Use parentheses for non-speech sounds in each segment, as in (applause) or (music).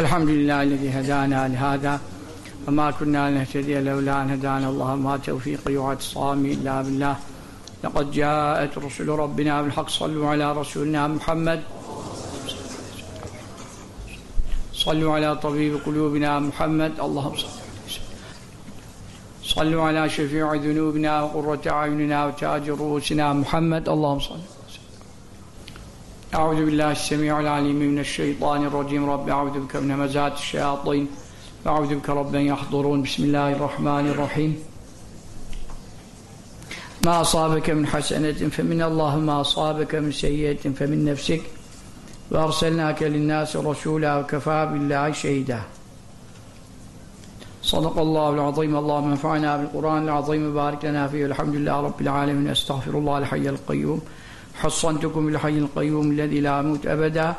الحمد لله الذي هدانا لهذا وما كنا لنهتدي لولا أن هدانا الله. ما توفيقي واعتصامي إلا بالله. لقد جاءت رسل ربنا بالحق صلوا على رسولنا محمد. صلوا على طبيب قلوبنا محمد. اللهم صل صلوا على شفيع ذنوبنا وقرة أعيننا وتاج رؤوسنا محمد. اللهم صل أعوذ بالله السميع العليم من الشيطان الرجيم. رب أعوذ بك من همزات الشياطين. وأعوذ بك رب يحضرون. بسم الله الرحمن الرحيم. ما أصابك من حسنة فمن الله ما أصابك من سيئة فمن نفسك. وأرسلناك للناس رسولا وكفى بالله شهيدا. صدق الله العظيم. اللهم انفعنا بالقرآن العظيم. وبارك لنا فيه. الحمد لله رب العالمين. أستغفر الله الحي القيوم. حصنتكم بالحي القيوم الذي لا يموت أبدا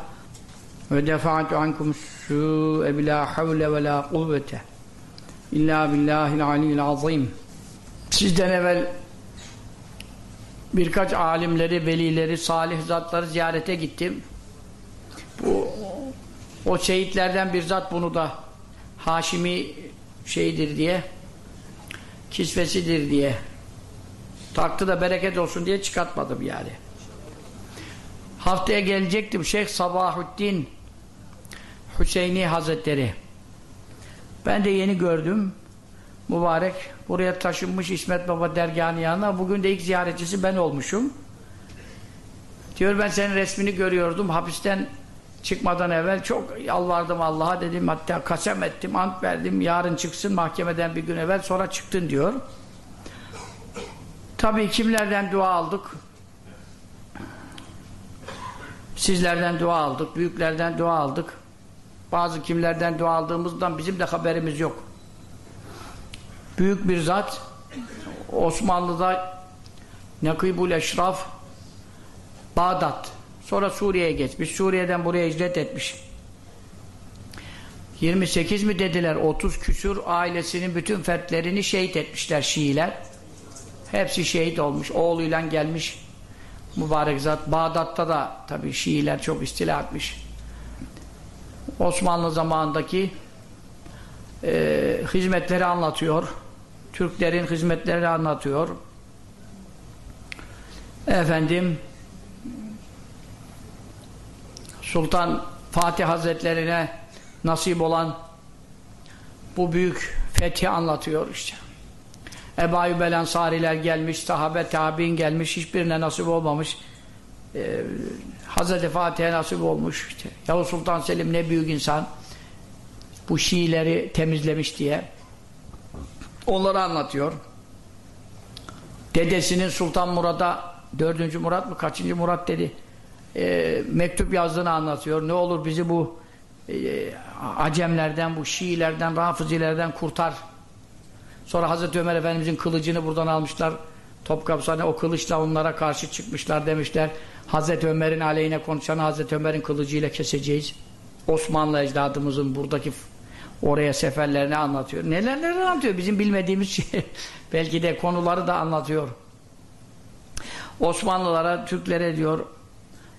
ودفعت عنكم السوء بلا حول ولا قوة إلا بالله العلي العظيم Sizden evvel birkaç alimleri, velileri, salih zatları ziyarete gittim. Bu o şehitlerden bir zat bunu da Haşimi şeydir diye kisvesidir diye taktı da bereket olsun diye çıkartmadım yani. Haftaya gelecektim Şeyh Sabahuddin Hüseyini Hazretleri. Ben de yeni gördüm. Mübarek buraya taşınmış İsmet Baba dergahının yanına. Bugün de ilk ziyaretçisi ben olmuşum. Diyor ben senin resmini görüyordum. Hapisten çıkmadan evvel çok yalvardım Allah'a dedim. Hatta kasem ettim, ant verdim. Yarın çıksın mahkemeden bir gün evvel sonra çıktın diyor. Tabii kimlerden dua aldık? Sizlerden dua aldık, büyüklerden dua aldık. Bazı kimlerden dua aldığımızdan bizim de haberimiz yok. Büyük bir zat Osmanlı'da Nakibul Eşraf Bağdat sonra Suriye'ye geçmiş. Suriye'den buraya hicret etmiş. 28 mi dediler? 30 küsur ailesinin bütün fertlerini şehit etmişler Şiiler. Hepsi şehit olmuş. Oğluyla gelmiş mübarek zat. Bağdat'ta da tabii Şiiler çok istila etmiş. Osmanlı zamanındaki e, hizmetleri anlatıyor. Türklerin hizmetleri anlatıyor. Efendim Sultan Fatih Hazretlerine nasip olan bu büyük fethi anlatıyor işte. Ebu Ayyub el Ansariler gelmiş, sahabe tabi'in gelmiş, hiçbirine nasip olmamış. Ee, Hazreti Fatih'e nasip olmuş. İşte. Yavuz Sultan Selim ne büyük insan. Bu Şiileri temizlemiş diye. Onları anlatıyor. Dedesinin Sultan Murat'a dördüncü Murat mı kaçıncı Murat dedi. E, mektup yazdığını anlatıyor. Ne olur bizi bu e, Acemlerden, bu Şiilerden, Rafizilerden kurtar. Sonra Hazreti Ömer Efendimizin kılıcını buradan almışlar. Topkapı'sına o kılıçla onlara karşı çıkmışlar demişler. Hazreti Ömer'in aleyhine konuşanı Hazreti Ömer'in kılıcıyla keseceğiz. Osmanlı ecdadımızın buradaki oraya seferlerini anlatıyor. Neler neler anlatıyor. Bizim bilmediğimiz şey. (laughs) Belki de konuları da anlatıyor. Osmanlılara, Türklere diyor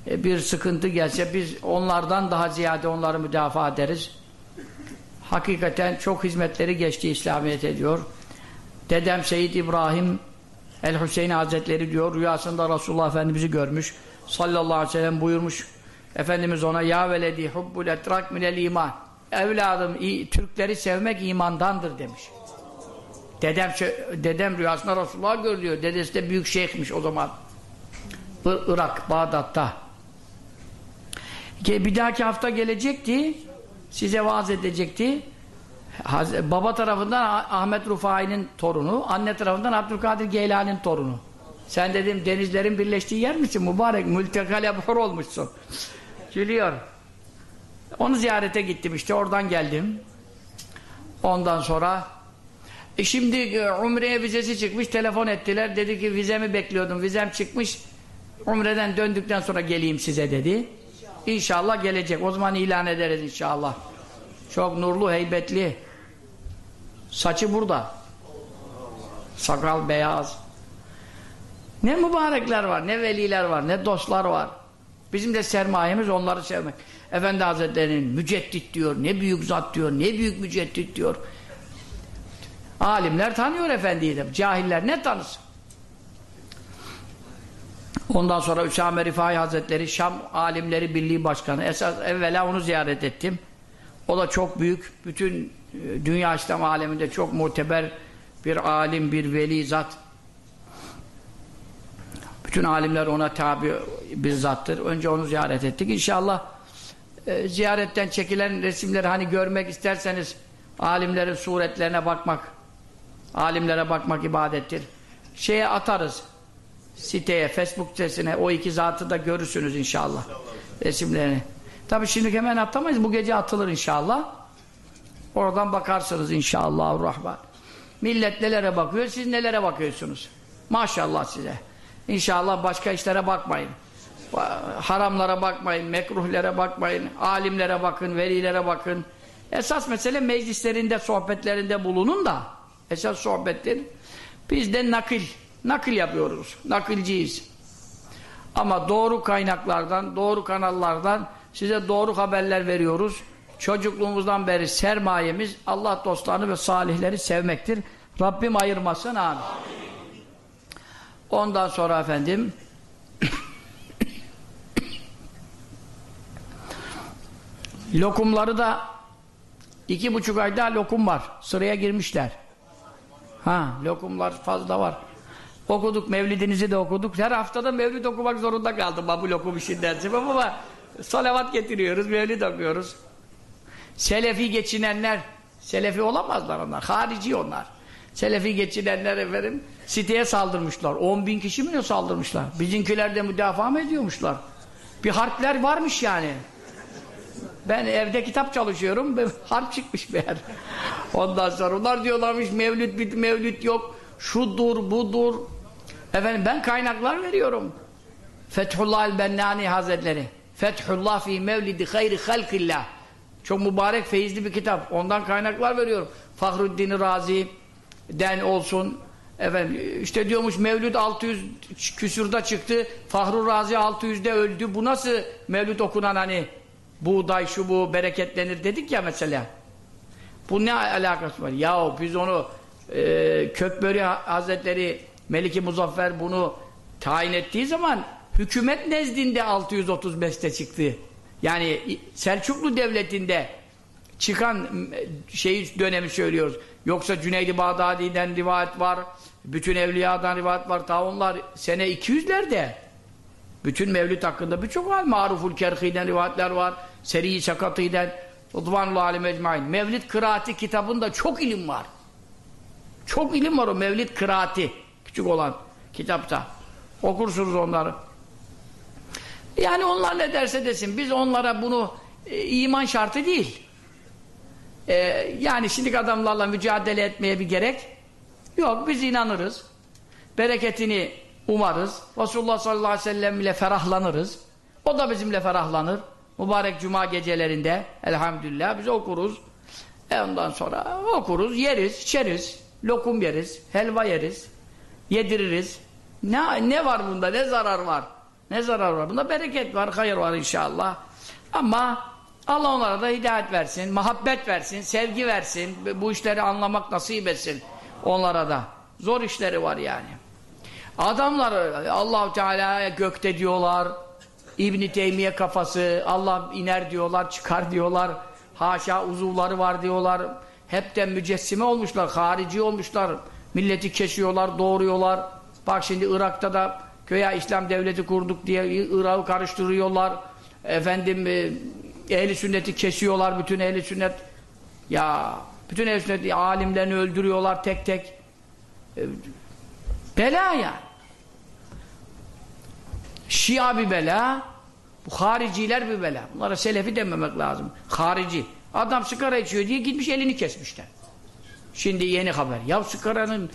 e, bir sıkıntı gelse biz onlardan daha ziyade onları müdafaa ederiz. Hakikaten çok hizmetleri geçti İslamiyet ediyor. Dedem Seyyid İbrahim El-Hüseyin Hazretleri diyor rüyasında Resulullah Efendimiz'i görmüş. Sallallahu aleyhi ve sellem buyurmuş. Efendimiz ona ya veledi hubbul etrak minel iman. Evladım Türkleri sevmek imandandır demiş. Dedem, dedem rüyasında Resulullah görüyor. Dedesi de büyük şeyhmiş o zaman. Irak, Bağdat'ta. Bir dahaki hafta gelecekti. Size vaaz edecekti. Baba tarafından Ahmet Rufai'nin torunu, anne tarafından Abdülkadir Geylani'nin torunu. Sen dedim denizlerin birleştiği yer misin mübarek? Mültekale buhur olmuşsun. Gülüyor. Onu ziyarete gittim işte oradan geldim. Ondan sonra e şimdi e, Umre'ye vizesi çıkmış telefon ettiler. Dedi ki vizemi bekliyordum. Vizem çıkmış. Umre'den döndükten sonra geleyim size dedi. İnşallah gelecek. O zaman ilan ederiz inşallah. Çok nurlu, heybetli. Saçı burada. Sakal beyaz. Ne mübarekler var, ne veliler var, ne dostlar var. Bizim de sermayemiz onları sevmek. Efendi Hazretleri'nin müceddit diyor, ne büyük zat diyor, ne büyük müceddit diyor. Alimler tanıyor efendiyi de, cahiller ne tanısın? Ondan sonra Üsame Rifai Hazretleri Şam Alimleri Birliği Başkanı. Esas evvela onu ziyaret ettim. O da çok büyük. Bütün dünya İslam aleminde çok muteber bir alim, bir veli zat. Bütün alimler ona tabi bir zattır. Önce onu ziyaret ettik. İnşallah e, ziyaretten çekilen resimleri hani görmek isterseniz alimlerin suretlerine bakmak alimlere bakmak ibadettir. Şeye atarız siteye, Facebook sitesine o iki zatı da görürsünüz inşallah. Resimlerini. Tabi şimdi hemen atamayız. Bu gece atılır inşallah. Oradan bakarsınız inşallah. Rahman. Millet nelere bakıyor, siz nelere bakıyorsunuz? Maşallah size. İnşallah başka işlere bakmayın. Haramlara bakmayın, mekruhlere bakmayın, alimlere bakın, velilere bakın. Esas mesele meclislerinde, sohbetlerinde bulunun da esas sohbettir. Biz de nakil, nakil yapıyoruz. Nakilciyiz. Ama doğru kaynaklardan, doğru kanallardan size doğru haberler veriyoruz. Çocukluğumuzdan beri sermayemiz Allah dostlarını ve salihleri sevmektir. Rabbim ayırmasın amin. Ondan sonra efendim (coughs) lokumları da iki buçuk ayda lokum var. Sıraya girmişler. Ha, lokumlar fazla var. Okuduk, mevlidinizi de okuduk. Her haftada mevlid okumak zorunda kaldım. Bu lokum işinden ama salavat getiriyoruz, mevlid okuyoruz. Selefi geçinenler, Selefi olamazlar onlar, harici onlar. Selefi geçinenler efendim siteye saldırmışlar. 10 bin kişi mi ne saldırmışlar? Bizimkiler de müdafaa mı ediyormuşlar? Bir harpler varmış yani. Ben evde kitap çalışıyorum. Harp çıkmış yer. Ondan sonra onlar diyorlarmış mevlüt bit mevlüt yok. Şudur budur. Efendim ben kaynaklar veriyorum. Fethullah el-Bennani Hazretleri. Fethullah fi mevlidi hayri halkillah. Çok mübarek feyizli bir kitap. Ondan kaynaklar veriyorum. Fahruddin Razi den olsun. Efendim işte diyormuş Mevlüt 600 küsurda çıktı. Fahru Razi 600'de öldü. Bu nasıl Mevlüt okunan hani buğday şu bu bereketlenir dedik ya mesela. Bu ne alakası var? Yahu biz onu e, Kökböri Hazretleri Meliki Muzaffer bunu tayin ettiği zaman hükümet nezdinde 635'te çıktı. Yani Selçuklu Devleti'nde çıkan şey dönemi söylüyoruz. Yoksa Cüneydi Bağdadi'den rivayet var. Bütün evliyadan rivayet var. Ta onlar sene 200'lerde. Bütün mevlüt hakkında birçok var. Maruful Kerhi'den rivayetler var. Seri-i Sakatı'den Rıdvanullah Alim Ecmain. Mevlid Kıraati kitabında çok ilim var. Çok ilim var o Mevlid Kıraati. Küçük olan kitapta. Okursunuz onları. Yani onlar ne derse desin. Biz onlara bunu e, iman şartı değil. E, yani şimdi adamlarla mücadele etmeye bir gerek yok. Biz inanırız. Bereketini umarız. Resulullah sallallahu aleyhi ve sellem ile ferahlanırız. O da bizimle ferahlanır. Mübarek cuma gecelerinde elhamdülillah biz okuruz. E ondan sonra okuruz, yeriz, içeriz. Lokum yeriz, helva yeriz. Yediririz. Ne, ne var bunda? Ne zarar var? Ne zarar var? Bunda bereket var, hayır var inşallah. Ama Allah onlara da hidayet versin, muhabbet versin, sevgi versin. Bu işleri anlamak nasip etsin onlara da. Zor işleri var yani. Adamlar allah Teala'ya gökte diyorlar. İbn Teymiye kafası, Allah iner diyorlar, çıkar diyorlar. Haşa uzuvları var diyorlar. Hepten mücessime olmuşlar, harici olmuşlar. Milleti kesiyorlar, doğuruyorlar. Bak şimdi Irak'ta da köye İslam devleti kurduk diye Irak'ı karıştırıyorlar. Efendim e, ehli sünneti kesiyorlar bütün ehli sünnet. Ya bütün ehli sünnet alimlerini öldürüyorlar tek tek. E, bela yani. Şia bir bela, bu hariciler bir bela. Bunlara selefi dememek lazım. Harici. Adam sigara içiyor diye gitmiş elini kesmişler. Şimdi yeni haber. Ya sigaranın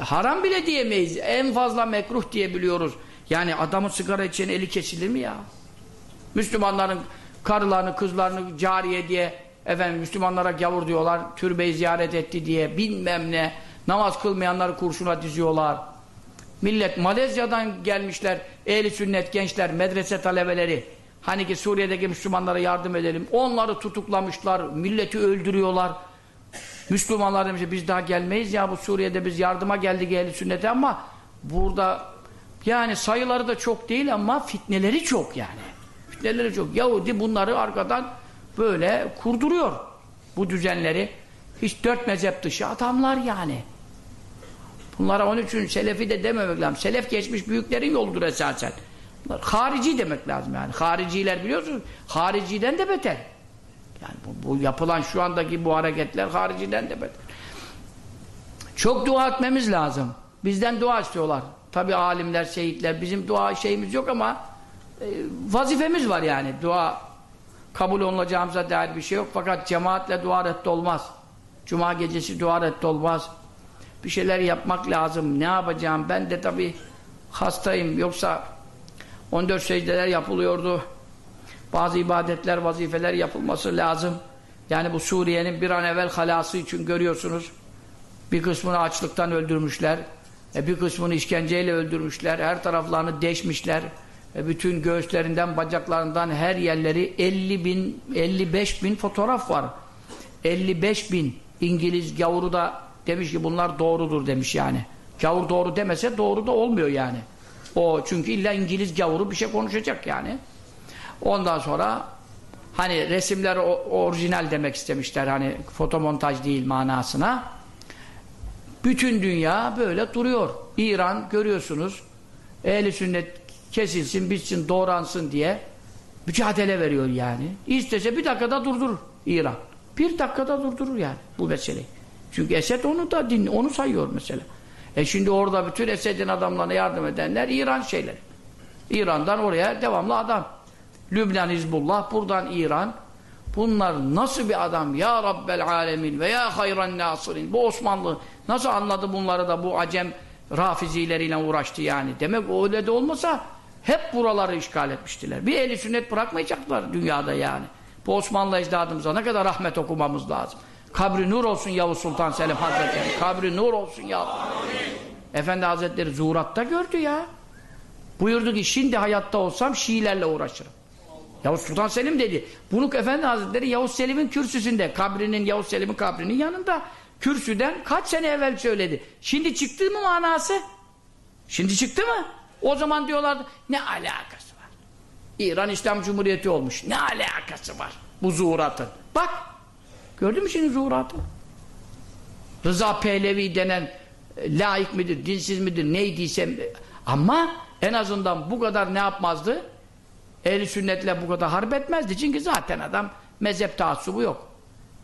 haram bile diyemeyiz. En fazla mekruh diyebiliyoruz. Yani adamın sigara içen eli kesilir mi ya? Müslümanların karılarını, kızlarını cariye diye efendim Müslümanlara gavur diyorlar. Türbeyi ziyaret etti diye bilmem ne. Namaz kılmayanları kurşuna diziyorlar. Millet Malezya'dan gelmişler ehli sünnet gençler, medrese talebeleri. Hani ki Suriye'deki Müslümanlara yardım edelim. Onları tutuklamışlar, milleti öldürüyorlar. Müslümanlar demiş biz daha gelmeyiz ya bu Suriye'de biz yardıma geldik ehli sünnete ama burada yani sayıları da çok değil ama fitneleri çok yani. Fitneleri çok. Yahudi bunları arkadan böyle kurduruyor. Bu düzenleri. Hiç dört mezhep dışı adamlar yani. Bunlara onun için selefi de dememek lazım. Selef geçmiş büyüklerin yoludur esasen. Bunlar harici demek lazım yani. Hariciler biliyorsunuz. Hariciden de beter. Yani bu, bu yapılan şu andaki bu hareketler hariciden de beter. Çok dua etmemiz lazım. Bizden dua istiyorlar. Tabi alimler, şehitler. Bizim dua şeyimiz yok ama e, vazifemiz var yani. Dua kabul olunacağımıza dair bir şey yok. Fakat cemaatle dua reddi olmaz. Cuma gecesi dua reddi olmaz. Bir şeyler yapmak lazım. Ne yapacağım? Ben de tabi hastayım. Yoksa 14 secdeler yapılıyordu. Bazı ibadetler, vazifeler yapılması lazım. Yani bu Suriye'nin bir an evvel halası için görüyorsunuz. Bir kısmını açlıktan öldürmüşler. E bir kısmını işkenceyle öldürmüşler. Her taraflarını deşmişler. E bütün göğüslerinden, bacaklarından her yerleri 50 bin, 55 bin fotoğraf var. 55 bin İngiliz gavuru da demiş ki bunlar doğrudur demiş yani. Gavur doğru demese doğru da olmuyor yani. O çünkü illa İngiliz gavuru bir şey konuşacak yani. Ondan sonra hani resimler orijinal demek istemişler hani fotomontaj değil manasına. Bütün dünya böyle duruyor. İran görüyorsunuz ehli sünnet kesilsin, bitsin, doğransın diye mücadele veriyor yani. İstese bir dakikada durdurur İran. Bir dakikada durdurur yani bu meseleyi. Çünkü Esed onu da din, onu sayıyor mesela. E şimdi orada bütün Esed'in adamlarına yardım edenler İran şeyleri. İran'dan oraya devamlı adam. Lübnan Hizbullah, buradan İran. Bunlar nasıl bir adam ya Rabbel Alemin ve ya hayran nasirin. Bu Osmanlı nasıl anladı bunları da bu acem rafizileriyle uğraştı yani. Demek öyle de olmasa hep buraları işgal etmiştiler. Bir eli sünnet bırakmayacaklar dünyada yani. Bu Osmanlı ecdadımıza ne kadar rahmet okumamız lazım. Kabri nur olsun Yavuz Sultan Selim Hazretleri. Kabri nur olsun ya. Efendi Hazretleri zuhuratta gördü ya. Buyurdu ki şimdi hayatta olsam Şiilerle uğraşırım. Yavuz Sultan Selim dedi. Bunu Efendi Hazretleri Yavuz Selim'in kürsüsünde, kabrinin Yavuz Selim'in kabrinin yanında kürsüden kaç sene evvel söyledi. Şimdi çıktı mı manası? Şimdi çıktı mı? O zaman diyorlardı ne alakası var? İran İslam Cumhuriyeti olmuş. Ne alakası var bu zuhuratın? Bak gördün mü şimdi zuhuratı? Rıza Pehlevi denen e, laik midir, dinsiz midir, neydiyse ama en azından bu kadar ne yapmazdı? Ehli sünnetle bu kadar harp etmezdi. Çünkü zaten adam mezhep taassubu yok.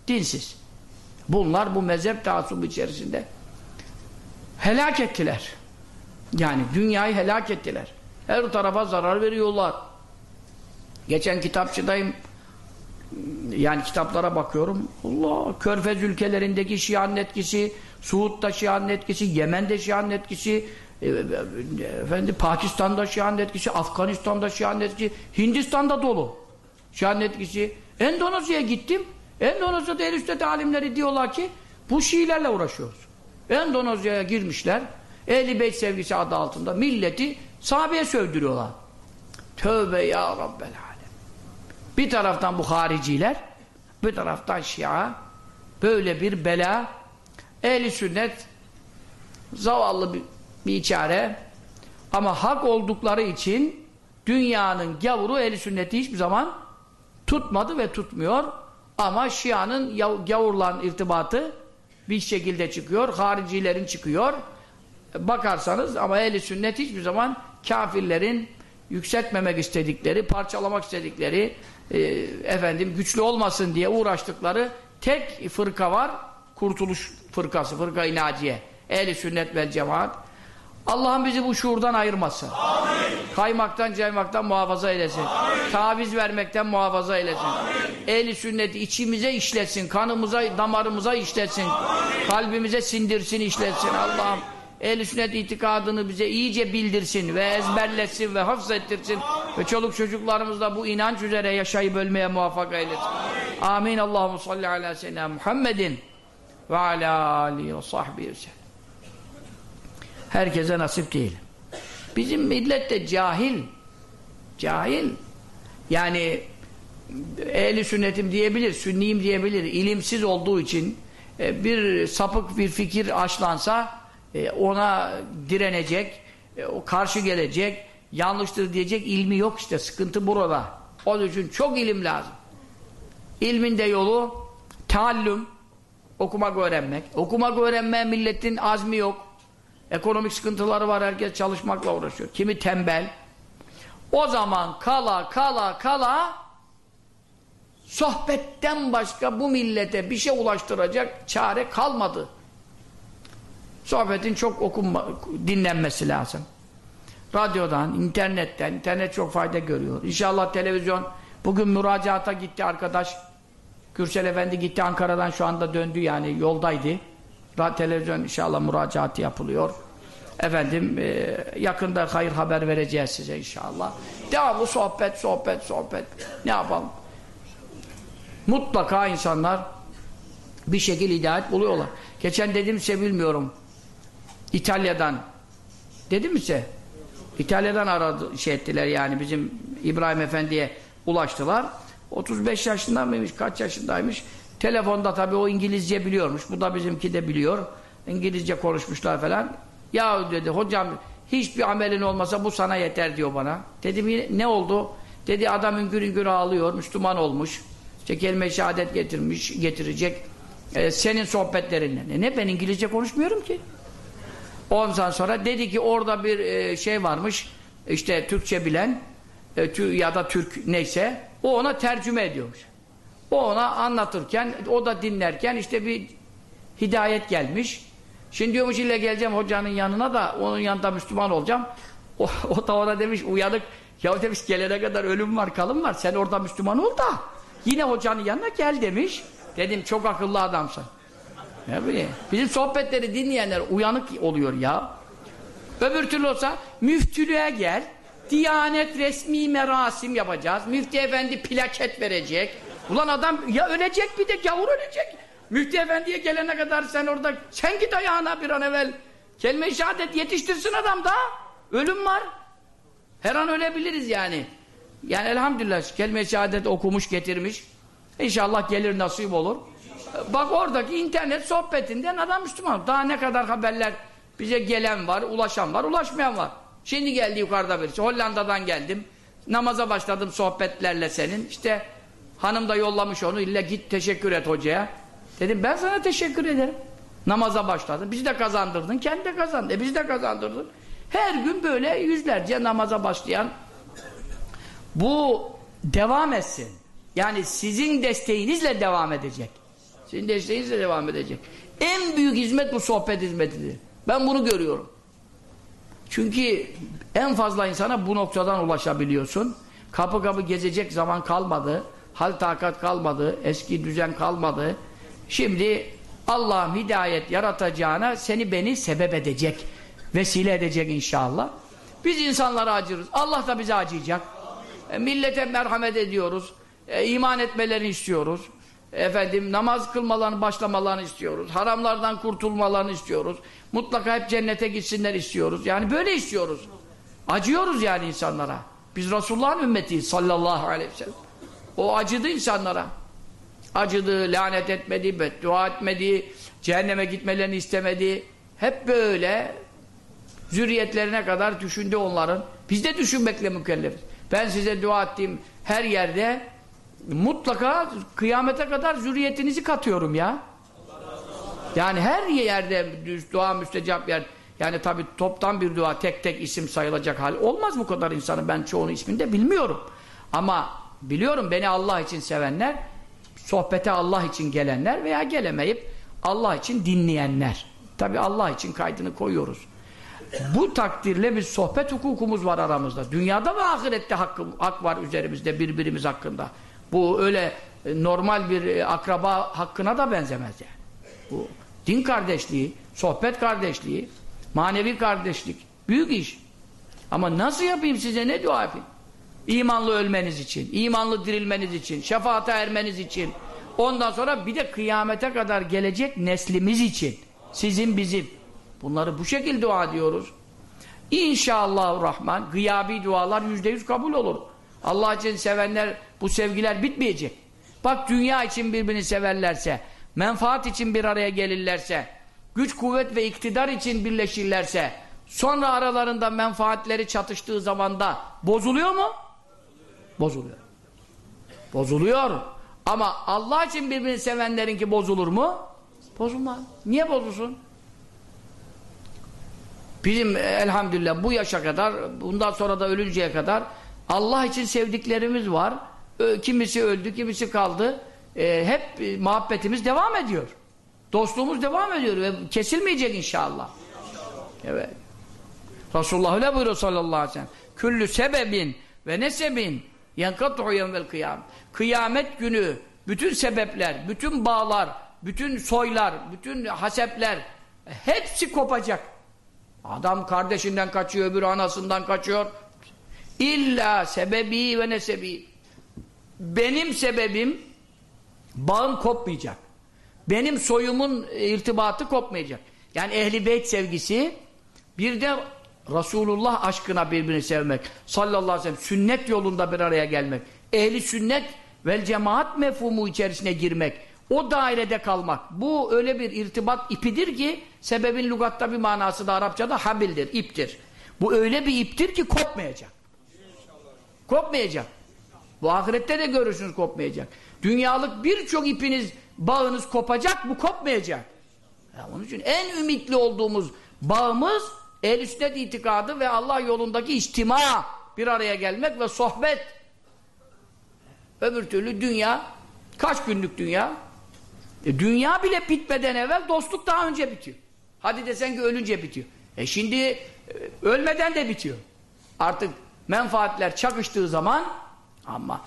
Dinsiz. Bunlar bu mezhep taassubu içerisinde helak ettiler. Yani dünyayı helak ettiler. Her tarafa zarar veriyorlar. Geçen kitapçıdayım. Yani kitaplara bakıyorum. Allah Körfez ülkelerindeki Şia'nın etkisi, Suud'da Şia'nın etkisi, Yemen'de Şia'nın etkisi, efendim Pakistan'da Şia'nın etkisi, Afganistan'da Şia'nın etkisi, Hindistan'da dolu. Şia'nın etkisi. Endonezya'ya gittim. Endonezya'da el üstet alimleri diyorlar ki bu Şiilerle uğraşıyoruz. Endonezya'ya girmişler. Ehli Beyt sevgisi adı altında milleti sahabeye sövdürüyorlar. Tövbe ya Rabbel alem. Bir taraftan bu hariciler, bir taraftan Şia. Böyle bir bela. Ehli sünnet zavallı bir, bir çare ama hak oldukları için dünyanın gavuru ehli sünneti hiçbir zaman tutmadı ve tutmuyor. Ama Şia'nın gavurla irtibatı bir şekilde çıkıyor. Haricilerin çıkıyor. Bakarsanız ama ehli sünnet hiçbir zaman kafirlerin yükseltmemek istedikleri, parçalamak istedikleri, e, efendim güçlü olmasın diye uğraştıkları tek fırka var. Kurtuluş fırkası, fırka-i naciye. Ehli sünnet vel cemaat. Allah'ım bizi bu şuurdan ayırmasın. Amin. Kaymaktan, caymaktan muhafaza eylesin. Amin. Taviz vermekten muhafaza eylesin. Ehli sünneti içimize işletsin, kanımıza, damarımıza işletsin. Amin. Kalbimize sindirsin, işletsin. Allah'ım ehl sünnet itikadını bize iyice bildirsin ve ezberletsin ve hafzettirsin ve çoluk çocuklarımızla bu inanç üzere yaşayıp ölmeye muvaffak eylesin. Amin. Amin. Allahu salli ala seyyidina Muhammedin ve ala alihi ve sahbihi Herkese nasip değil. Bizim millet de cahil. Cahil. yani ehli sünnetim diyebilir, sünniyim diyebilir. İlimsiz olduğu için e, bir sapık bir fikir aşlansa e, ona direnecek, e, o karşı gelecek, yanlıştır diyecek ilmi yok işte. Sıkıntı burada. Onun için çok ilim lazım. İlmin de yolu taallüm, okumak öğrenmek. Okumak öğrenmeye milletin azmi yok. Ekonomik sıkıntıları var, herkes çalışmakla uğraşıyor. Kimi tembel. O zaman kala kala kala sohbetten başka bu millete bir şey ulaştıracak çare kalmadı. Sohbetin çok okunma, dinlenmesi lazım. Radyodan, internetten, internet çok fayda görüyor. İnşallah televizyon, bugün müracaata gitti arkadaş. Gürsel Efendi gitti Ankara'dan şu anda döndü yani yoldaydı. Radyo, televizyon inşallah müracaatı yapılıyor. Efendim e, yakında hayır haber vereceğiz size inşallah. Devamlı sohbet, sohbet, sohbet. Ne yapalım? Mutlaka insanlar bir şekilde hidayet buluyorlar. Geçen dedim size bilmiyorum. İtalya'dan dedim mi size? İtalya'dan aradı şey ettiler yani bizim İbrahim Efendi'ye ulaştılar. 35 yaşında mıymış, kaç yaşındaymış? Telefonda tabii o İngilizce biliyormuş. Bu da bizimki de biliyor. İngilizce konuşmuşlar falan. Ya dedi hocam hiçbir amelin olmasa bu sana yeter diyor bana. Dedim ne oldu? Dedi adam üngür üngür ağlıyor, Müslüman olmuş. İşte kelime şehadet getirmiş, getirecek. Ee, senin sohbetlerinle. Ne ben İngilizce konuşmuyorum ki. Ondan sonra dedi ki orada bir e, şey varmış. İşte Türkçe bilen e, ya da Türk neyse o ona tercüme ediyormuş. O ona anlatırken o da dinlerken işte bir hidayet gelmiş. Şimdi diyormuş ile geleceğim hocanın yanına da onun yanında Müslüman olacağım. O, (laughs) o da ona demiş uyanık ya demiş gelene kadar ölüm var kalım var sen orada Müslüman ol da yine hocanın yanına gel demiş. Dedim çok akıllı adamsın. Ne bileyim. Bizim sohbetleri dinleyenler uyanık oluyor ya. Öbür türlü olsa müftülüğe gel. Diyanet resmi merasim yapacağız. Müftü efendi plaket verecek. Ulan adam ya ölecek bir de gavur ölecek. Müftü efendiye gelene kadar sen orada sen git ayağına bir an evvel. Kelime-i şehadet yetiştirsin adam da. Ölüm var. Her an ölebiliriz yani. Yani elhamdülillah kelime-i şehadet okumuş getirmiş. İnşallah gelir nasip olur. Bak oradaki internet sohbetinden adam Müslüman. Daha ne kadar haberler bize gelen var, ulaşan var, ulaşmayan var. Şimdi geldi yukarıda birisi. Hollanda'dan geldim. Namaza başladım sohbetlerle senin. İşte hanım da yollamış onu. İlle git teşekkür et hocaya. Dedim ben sana teşekkür ederim. Namaza başladın. Bizi de kazandırdın. Kendi de kazandı. E bizi de kazandırdın. Her gün böyle yüzlerce namaza başlayan bu devam etsin. Yani sizin desteğinizle devam edecek. Sizin desteğinizle devam edecek. En büyük hizmet bu sohbet hizmetidir. Ben bunu görüyorum. Çünkü en fazla insana bu noktadan ulaşabiliyorsun. Kapı kapı gezecek zaman kalmadı. Hal takat kalmadı. Eski düzen kalmadı. Şimdi Allah'ım hidayet yaratacağına seni beni sebep edecek. Vesile edecek inşallah. Biz insanlara acırız. Allah da bize acıyacak. E, millete merhamet ediyoruz. E, iman etmelerini istiyoruz. Efendim namaz kılmalarını başlamalarını istiyoruz. Haramlardan kurtulmalarını istiyoruz. Mutlaka hep cennete gitsinler istiyoruz. Yani böyle istiyoruz. Acıyoruz yani insanlara. Biz Resulullah'ın ümmetiyiz sallallahu aleyhi ve sellem. O acıdı insanlara. Acıdı, lanet etmedi, beddua etmedi, cehenneme gitmelerini istemedi. Hep böyle zürriyetlerine kadar düşündü onların. Biz de düşünmekle mükellefiz. Ben size dua ettiğim her yerde mutlaka kıyamete kadar zürriyetinizi katıyorum ya. Yani her yerde dua müstecap yer. Yani tabi toptan bir dua tek tek isim sayılacak hal olmaz bu kadar insanı. Ben çoğunu ismini de bilmiyorum. Ama biliyorum beni Allah için sevenler, sohbete Allah için gelenler veya gelemeyip Allah için dinleyenler. Tabi Allah için kaydını koyuyoruz. Bu takdirle bir sohbet hukukumuz var aramızda. Dünyada ve ahirette hakkı, hak var üzerimizde birbirimiz hakkında. Bu öyle e, normal bir e, akraba hakkına da benzemez yani. Bu din kardeşliği, sohbet kardeşliği, manevi kardeşlik büyük iş. Ama nasıl yapayım size ne dua yapayım? İmanlı ölmeniz için, imanlı dirilmeniz için, şefaate ermeniz için. Ondan sonra bir de kıyamete kadar gelecek neslimiz için. Sizin bizim. Bunları bu şekilde dua diyoruz. İnşallah Rahman gıyabi dualar yüzde yüz kabul olur. Allah için sevenler, bu sevgiler bitmeyecek. Bak dünya için birbirini severlerse, menfaat için bir araya gelirlerse, güç, kuvvet ve iktidar için birleşirlerse, sonra aralarında menfaatleri çatıştığı zamanda bozuluyor mu? Bozuluyor. Bozuluyor. Ama Allah için birbirini sevenlerinki bozulur mu? Bozulmaz. Niye bozulsun? Bizim elhamdülillah bu yaşa kadar, bundan sonra da ölünceye kadar Allah için sevdiklerimiz var. Kimisi öldü, kimisi kaldı. E, hep e, muhabbetimiz devam ediyor. Dostluğumuz devam ediyor ve kesilmeyecek inşallah. Evet. Resulullah öyle buyuruyor sallallahu aleyhi ve sellem. Küllü sebebin ve nesebin yankatu'u yevmel kıyam. Kıyamet günü bütün sebepler, bütün bağlar, bütün soylar, bütün hasepler hepsi kopacak. Adam kardeşinden kaçıyor, öbürü anasından kaçıyor. İlla sebebi ve nesebi. Benim sebebim bağım kopmayacak. Benim soyumun irtibatı kopmayacak. Yani ehli beyt sevgisi bir de Resulullah aşkına birbirini sevmek. Sallallahu aleyhi ve sellem sünnet yolunda bir araya gelmek. Ehli sünnet vel cemaat mefhumu içerisine girmek. O dairede kalmak. Bu öyle bir irtibat ipidir ki sebebin lügatta bir manası da Arapçada habildir, iptir. Bu öyle bir iptir ki kopmayacak. Kopmayacak. Bu ahirette de görürsünüz kopmayacak. Dünyalık birçok ipiniz, bağınız kopacak, bu kopmayacak. Ya onun için en ümitli olduğumuz bağımız ehl sünnet itikadı ve Allah yolundaki içtima, bir araya gelmek ve sohbet. Öbür türlü dünya, kaç günlük dünya? E dünya bile bitmeden evvel dostluk daha önce bitiyor. Hadi desen ki ölünce bitiyor. E şimdi e, ölmeden de bitiyor. Artık menfaatler çakıştığı zaman ama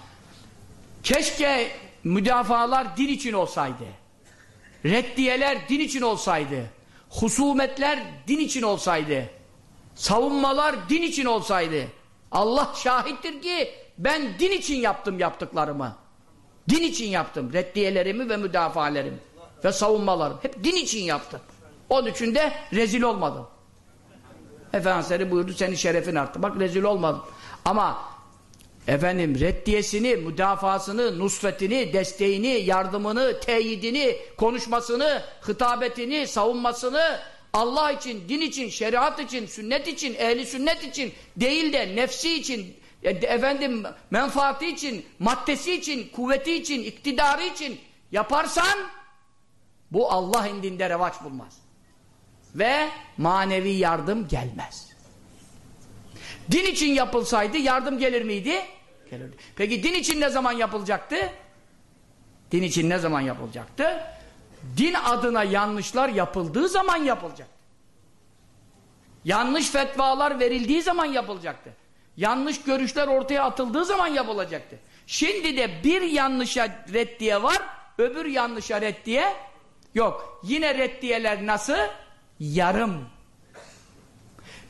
keşke müdafalar din için olsaydı. Reddiyeler din için olsaydı. Husumetler din için olsaydı. Savunmalar din için olsaydı. Allah şahittir ki ben din için yaptım yaptıklarımı. Din için yaptım. Reddiyelerimi ve müdafalarımı. Ve savunmalarım. Hep din için yaptım. Onun için de rezil olmadım. Efendimiz buyurdu senin şerefin arttı. Bak rezil olmadım. Ama efendim reddiyesini, müdafasını, nusretini, desteğini, yardımını, teyidini, konuşmasını, hitabetini, savunmasını Allah için, din için, şeriat için, sünnet için, ehli sünnet için değil de nefsi için, e, efendim menfaati için, maddesi için, kuvveti için, iktidarı için yaparsan bu Allah indinde revaç bulmaz. Ve manevi yardım gelmez. Din için yapılsaydı yardım gelir miydi? Gelirdi. Peki din için ne zaman yapılacaktı? Din için ne zaman yapılacaktı? Din adına yanlışlar yapıldığı zaman yapılacaktı. Yanlış fetvalar verildiği zaman yapılacaktı. Yanlış görüşler ortaya atıldığı zaman yapılacaktı. Şimdi de bir yanlışa reddiye var, öbür yanlışa reddiye yok. Yine reddiyeler nasıl? Yarım.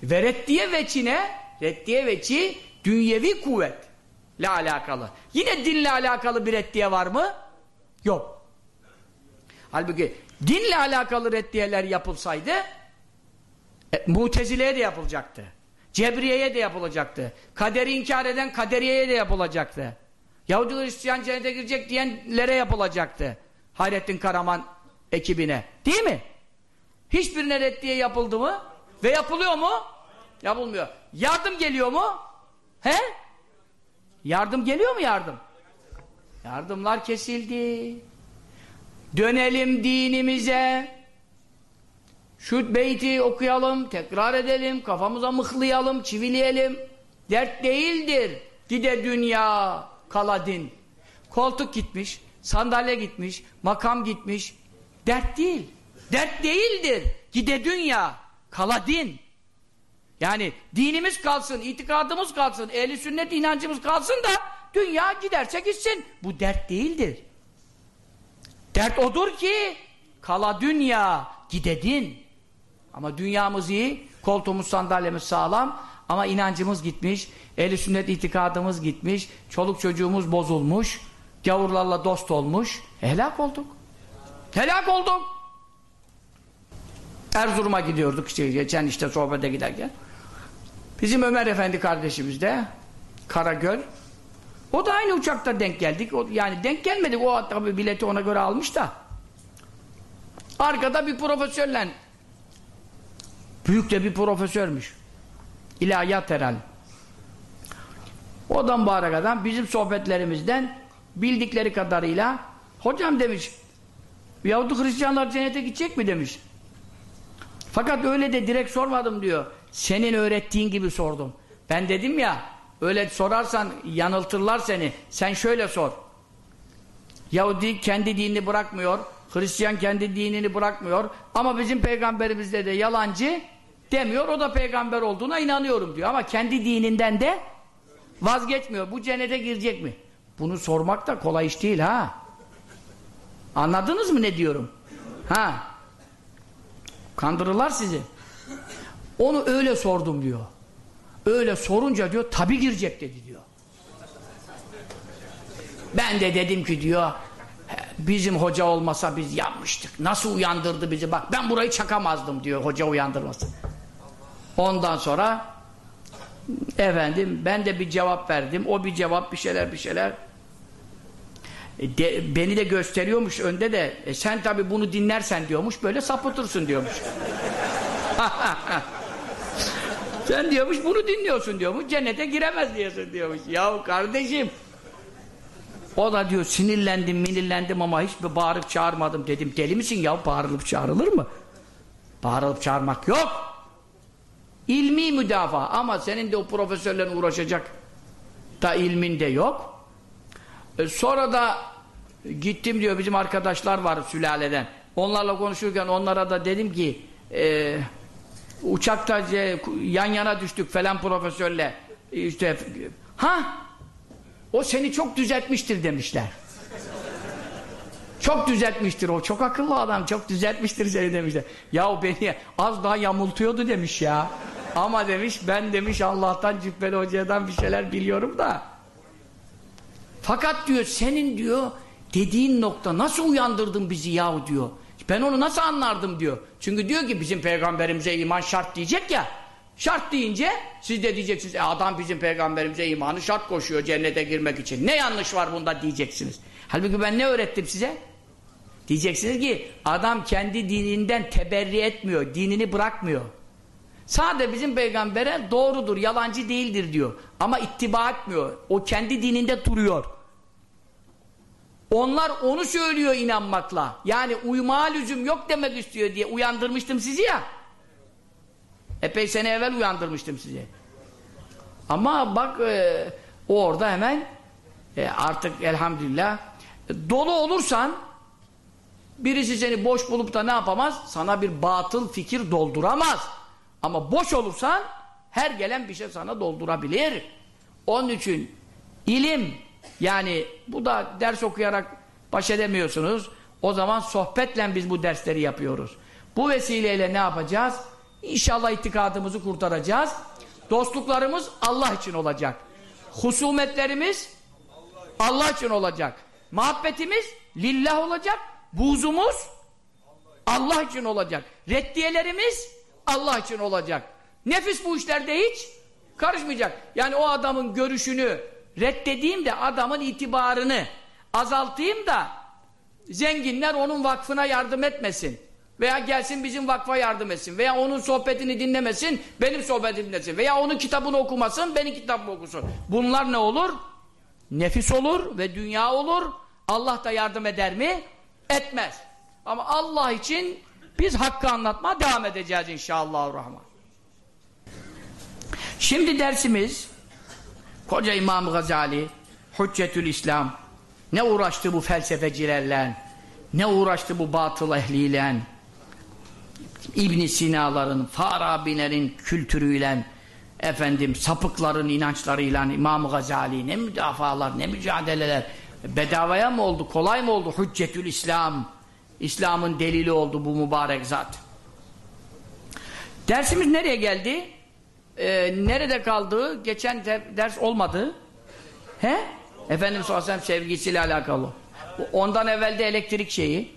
Ve reddiye veçine, reddiye veçi dünyevi kuvvet ile alakalı. Yine dinle alakalı bir reddiye var mı? Yok. Halbuki dinle alakalı reddiyeler yapılsaydı e, Mutezile'ye de yapılacaktı. Cebriye'ye de yapılacaktı. Kaderi inkar eden Kaderiye'ye de yapılacaktı. Yahudi Hristiyan cennete girecek diyenlere yapılacaktı. Hayrettin Karaman ekibine. Değil mi? Hiçbirine reddiye yapıldı mı? Ve yapılıyor mu? Yapılmıyor. Yardım geliyor mu? He? Yardım geliyor mu yardım? Yardımlar kesildi. Dönelim dinimize. Şu beyti okuyalım, tekrar edelim, kafamıza mıhlayalım, çivileyelim. Dert değildir. Gide dünya, kala din. Koltuk gitmiş, sandalye gitmiş, makam gitmiş. Dert değil. Dert değildir. Gide dünya, kala din. Yani dinimiz kalsın, itikadımız kalsın, ehli sünnet inancımız kalsın da dünya giderse gitsin. Bu dert değildir. Dert odur ki kala dünya gidedin. Ama dünyamız iyi, koltuğumuz sandalyemiz sağlam ama inancımız gitmiş, ehli sünnet itikadımız gitmiş, çoluk çocuğumuz bozulmuş, gavurlarla dost olmuş, helak olduk. Helak olduk. Erzurum'a gidiyorduk işte geçen işte sohbete giderken. Bizim Ömer Efendi kardeşimiz de Karagöl O da aynı uçakta denk geldik. O, yani denk gelmedik. O tabi bileti ona göre almış da. Arkada bir profesörle büyük de bir profesörmüş. İlahiyat herhalde. O da mübarek adam bizim sohbetlerimizden bildikleri kadarıyla hocam demiş Yahudi Hristiyanlar cennete gidecek mi demiş. Fakat öyle de direkt sormadım diyor. Senin öğrettiğin gibi sordum. Ben dedim ya öyle sorarsan yanıltırlar seni. Sen şöyle sor. Yahudi kendi dinini bırakmıyor. Hristiyan kendi dinini bırakmıyor. Ama bizim peygamberimizde de yalancı demiyor. O da peygamber olduğuna inanıyorum diyor. Ama kendi dininden de vazgeçmiyor. Bu cennete girecek mi? Bunu sormak da kolay iş değil ha. Anladınız mı ne diyorum? Ha. Kandırırlar sizi. Onu öyle sordum diyor. Öyle sorunca diyor tabi girecek dedi diyor. Ben de dedim ki diyor bizim hoca olmasa biz yanmıştık. Nasıl uyandırdı bizi bak ben burayı çakamazdım diyor hoca uyandırması. Ondan sonra efendim ben de bir cevap verdim. O bir cevap bir şeyler bir şeyler. E, de, beni de gösteriyormuş önde de e, sen tabi bunu dinlersen diyormuş böyle sapıtırsın diyormuş. (laughs) sen diyormuş bunu dinliyorsun diyormuş cennete giremez diyorsun diyormuş. Yahu kardeşim o da diyor sinirlendim minirlendim ama hiçbir bağırıp çağırmadım dedim deli misin ya bağırılıp çağrılır mı? Bağırılıp çağırmak yok. İlmi müdafaa ama senin de o profesörlerin uğraşacak da ilmin de yok. E sonra da gittim diyor bizim arkadaşlar var sülaleden. Onlarla konuşurken onlara da dedim ki e, uçakta e, yan yana düştük falan profesörle işte ha o seni çok düzeltmiştir demişler. Çok düzeltmiştir o. Çok akıllı adam. Çok düzeltmiştir seni demişler. Yahu beni az daha yamultuyordu demiş ya. Ama demiş ben demiş Allah'tan Cübbeli Hoca'dan bir şeyler biliyorum da. Fakat diyor senin diyor dediğin nokta nasıl uyandırdın bizi yahu diyor. Ben onu nasıl anlardım diyor. Çünkü diyor ki bizim peygamberimize iman şart diyecek ya. Şart deyince siz de diyeceksiniz e adam bizim peygamberimize imanı şart koşuyor cennete girmek için. Ne yanlış var bunda diyeceksiniz. Halbuki ben ne öğrettim size? Diyeceksiniz ki adam kendi dininden teberri etmiyor. Dinini bırakmıyor. Sadece bizim peygambere doğrudur, yalancı değildir diyor. Ama ittiba etmiyor. O kendi dininde duruyor. Onlar onu söylüyor inanmakla. Yani uymaya lüzum yok demek istiyor diye uyandırmıştım sizi ya. Epey sene evvel uyandırmıştım sizi. Ama bak e, o orada hemen e, artık elhamdülillah dolu olursan birisi seni boş bulup da ne yapamaz? Sana bir batıl fikir dolduramaz. Ama boş olursan her gelen bir şey sana doldurabilir. Onun için ilim yani bu da ders okuyarak baş edemiyorsunuz. O zaman sohbetle biz bu dersleri yapıyoruz. Bu vesileyle ne yapacağız? İnşallah itikadımızı kurtaracağız. Dostluklarımız Allah için olacak. Husumetlerimiz Allah için olacak. Muhabbetimiz lillah olacak. Buzumuz Allah için olacak. Reddiyelerimiz Allah için olacak. Nefis bu işlerde hiç karışmayacak. Yani o adamın görüşünü reddedeyim de adamın itibarını azaltayım da zenginler onun vakfına yardım etmesin. Veya gelsin bizim vakfa yardım etsin. Veya onun sohbetini dinlemesin, benim sohbetimi dinlesin. Veya onun kitabını okumasın, benim kitabımı okusun. Bunlar ne olur? Nefis olur ve dünya olur. Allah da yardım eder mi? Etmez. Ama Allah için biz hakkı anlatmaya devam edeceğiz inşallah. Şimdi dersimiz koca İmam Gazali Hüccetül İslam ne uğraştı bu felsefecilerle ne uğraştı bu batıl ehliyle İbn Sina'ların, Farabilerin kültürüyle efendim sapıkların inançlarıyla İmam Gazali ne müdafalar ne mücadeleler bedavaya mı oldu kolay mı oldu Hüccetül İslam? İslam'ın delili oldu bu mübarek zat. Dersimiz nereye geldi e, nerede kaldığı geçen de, ders olmadı. He? Efendimiz sallallahu aleyhi sevgisiyle alakalı. Ondan evvel de elektrik şeyi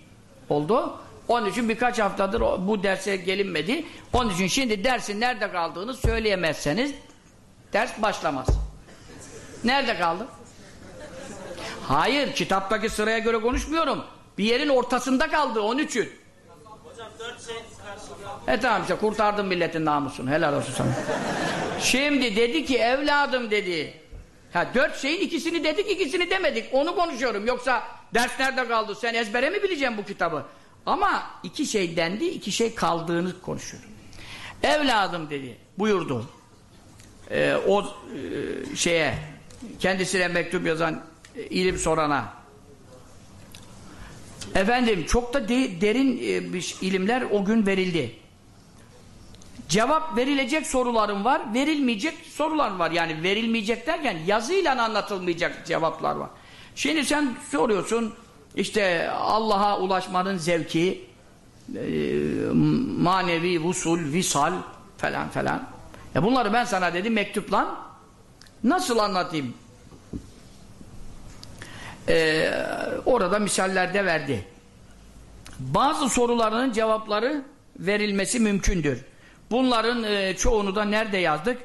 oldu. Onun için birkaç haftadır bu derse gelinmedi. Onun için şimdi dersin nerede kaldığını söyleyemezseniz ders başlamaz. Nerede kaldı? Hayır, kitaptaki sıraya göre konuşmuyorum. Bir yerin ortasında kaldı 13'ün. E tamam işte kurtardın milletin namusunu, helal olsun sana. Şimdi dedi ki evladım dedi. Ha dört şeyin ikisini dedik, ikisini demedik. Onu konuşuyorum. Yoksa ders nerede kaldı? Sen ezbere mi bileceksin bu kitabı? Ama iki şey dendi, iki şey kaldığını konuşuyorum. Evladım dedi, buyurdu. Ee, o e, şeye, kendisine mektup yazan e, ilim sorana. Efendim çok da de- derin e, bir ilimler o gün verildi. Cevap verilecek sorularım var, verilmeyecek sorular var. Yani verilmeyecek derken yazıyla anlatılmayacak cevaplar var. Şimdi sen soruyorsun, işte Allah'a ulaşmanın zevki, e, manevi usul, visal falan falan. E bunları ben sana dedim mektupla nasıl anlatayım? E, orada misallerde verdi. Bazı sorularının cevapları verilmesi mümkündür. Bunların e, çoğunu da nerede yazdık?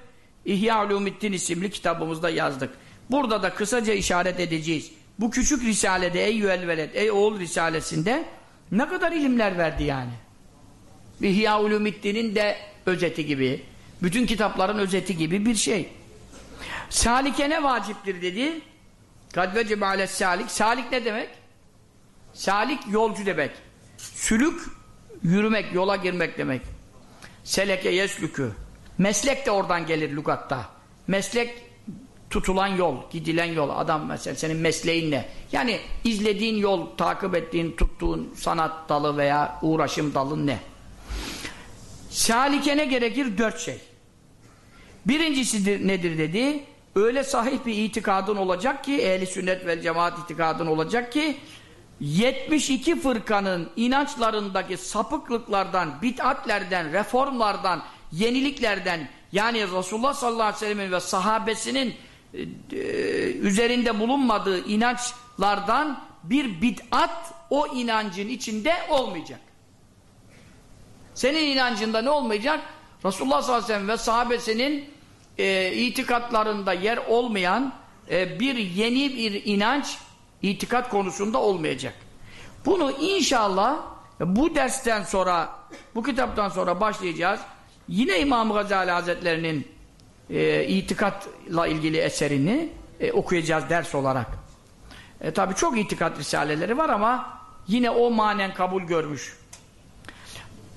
İhya Ulumiddin isimli kitabımızda yazdık. Burada da kısaca işaret edeceğiz. Bu küçük risalede ey veled, ey oğul risalesinde ne kadar ilimler verdi yani. İhya Ulumiddin'in de özeti gibi, bütün kitapların özeti gibi bir şey. Salike ne vaciptir dedi. Kad vecebe ales salik. Salik ne demek? Salik yolcu demek. Sülük yürümek, yola girmek demek. Seleke yeslükü. Meslek de oradan gelir lügatta. Meslek tutulan yol, gidilen yol. Adam mesela senin mesleğin ne? Yani izlediğin yol, takip ettiğin, tuttuğun sanat dalı veya uğraşım dalın ne? Salike ne gerekir? Dört şey. Birincisi nedir dedi? Öyle sahih bir itikadın olacak ki, ehli sünnet vel cemaat itikadın olacak ki, 72 fırkanın inançlarındaki sapıklıklardan, bid'atlerden, reformlardan, yeniliklerden, yani Resulullah sallallahu aleyhi ve sellem'in ve sahabesinin e, e, üzerinde bulunmadığı inançlardan bir bid'at o inancın içinde olmayacak. Senin inancında ne olmayacak? Resulullah sallallahu aleyhi ve sellem ve sahabesinin e, itikatlarında yer olmayan e, bir yeni bir inanç itikat konusunda olmayacak. Bunu inşallah bu dersten sonra bu kitaptan sonra başlayacağız. Yine İmam Gazali Hazretlerinin e, itikatla ilgili eserini e, okuyacağız ders olarak. E, Tabi çok itikat risaleleri var ama yine o manen kabul görmüş.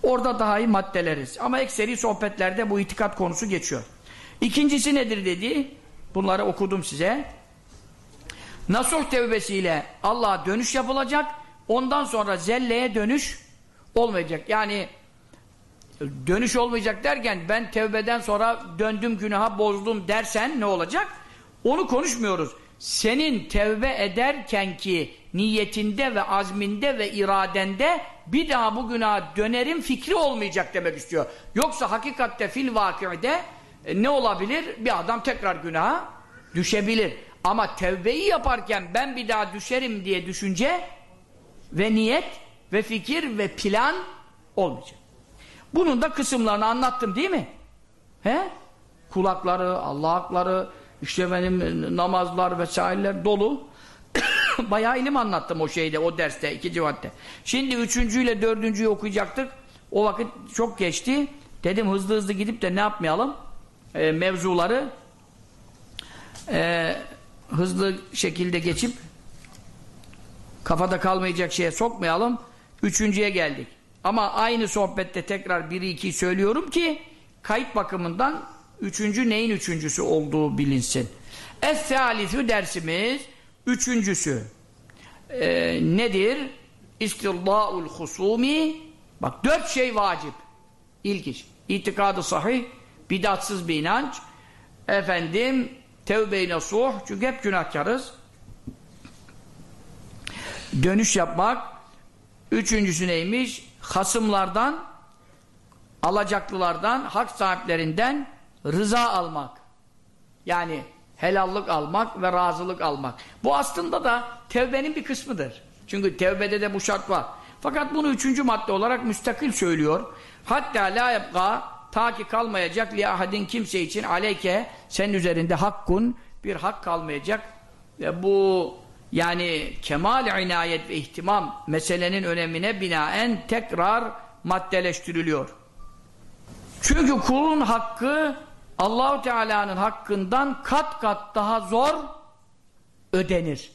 Orada daha iyi maddeleriz. Ama ekseri sohbetlerde bu itikat konusu geçiyor. İkincisi nedir dedi? Bunları okudum size. Nasuh tevbesiyle Allah'a dönüş yapılacak. Ondan sonra zelleye dönüş olmayacak. Yani dönüş olmayacak derken ben tevbeden sonra döndüm günaha bozdum dersen ne olacak? Onu konuşmuyoruz. Senin tevbe ederken ki niyetinde ve azminde ve iradende bir daha bu günaha dönerim fikri olmayacak demek istiyor. Yoksa hakikatte fil vakide e, ne olabilir? Bir adam tekrar günaha düşebilir. Ama tevbeyi yaparken ben bir daha düşerim diye düşünce ve niyet ve fikir ve plan olmayacak. Bunun da kısımlarını anlattım değil mi? He? Kulakları, Allah hakları, işte benim namazlar vesaireler dolu. (coughs) Bayağı ilim anlattım o şeyde, o derste, ikinci madde. Şimdi üçüncüyle dördüncüyü okuyacaktık. O vakit çok geçti. Dedim hızlı hızlı gidip de ne yapmayalım? Ee, mevzuları e, hızlı şekilde geçip kafada kalmayacak şeye sokmayalım. Üçüncüye geldik. Ama aynı sohbette tekrar biri iki söylüyorum ki kayıt bakımından üçüncü neyin üçüncüsü olduğu bilinsin. Es-salisü dersimiz üçüncüsü. Ee, nedir? İstillâ'ul husumi bak dört şey vacip. İlk iş. İtikadı sahih, bidatsız bir inanç. Efendim, tevbe-i nasuh. Çünkü hep günahkarız. Dönüş yapmak. Üçüncüsü neymiş? Hasımlardan, alacaklılardan, hak sahiplerinden rıza almak. Yani helallık almak ve razılık almak. Bu aslında da tevbenin bir kısmıdır. Çünkü tevbede de bu şart var. Fakat bunu üçüncü madde olarak müstakil söylüyor. Hatta la yapka ta ki kalmayacak li ahadin kimse için aleyke senin üzerinde hakkun bir hak kalmayacak. E bu yani kemal inayet ve ihtimam meselenin önemine binaen tekrar maddeleştiriliyor. Çünkü kulun hakkı Allahu Teala'nın hakkından kat kat daha zor ödenir.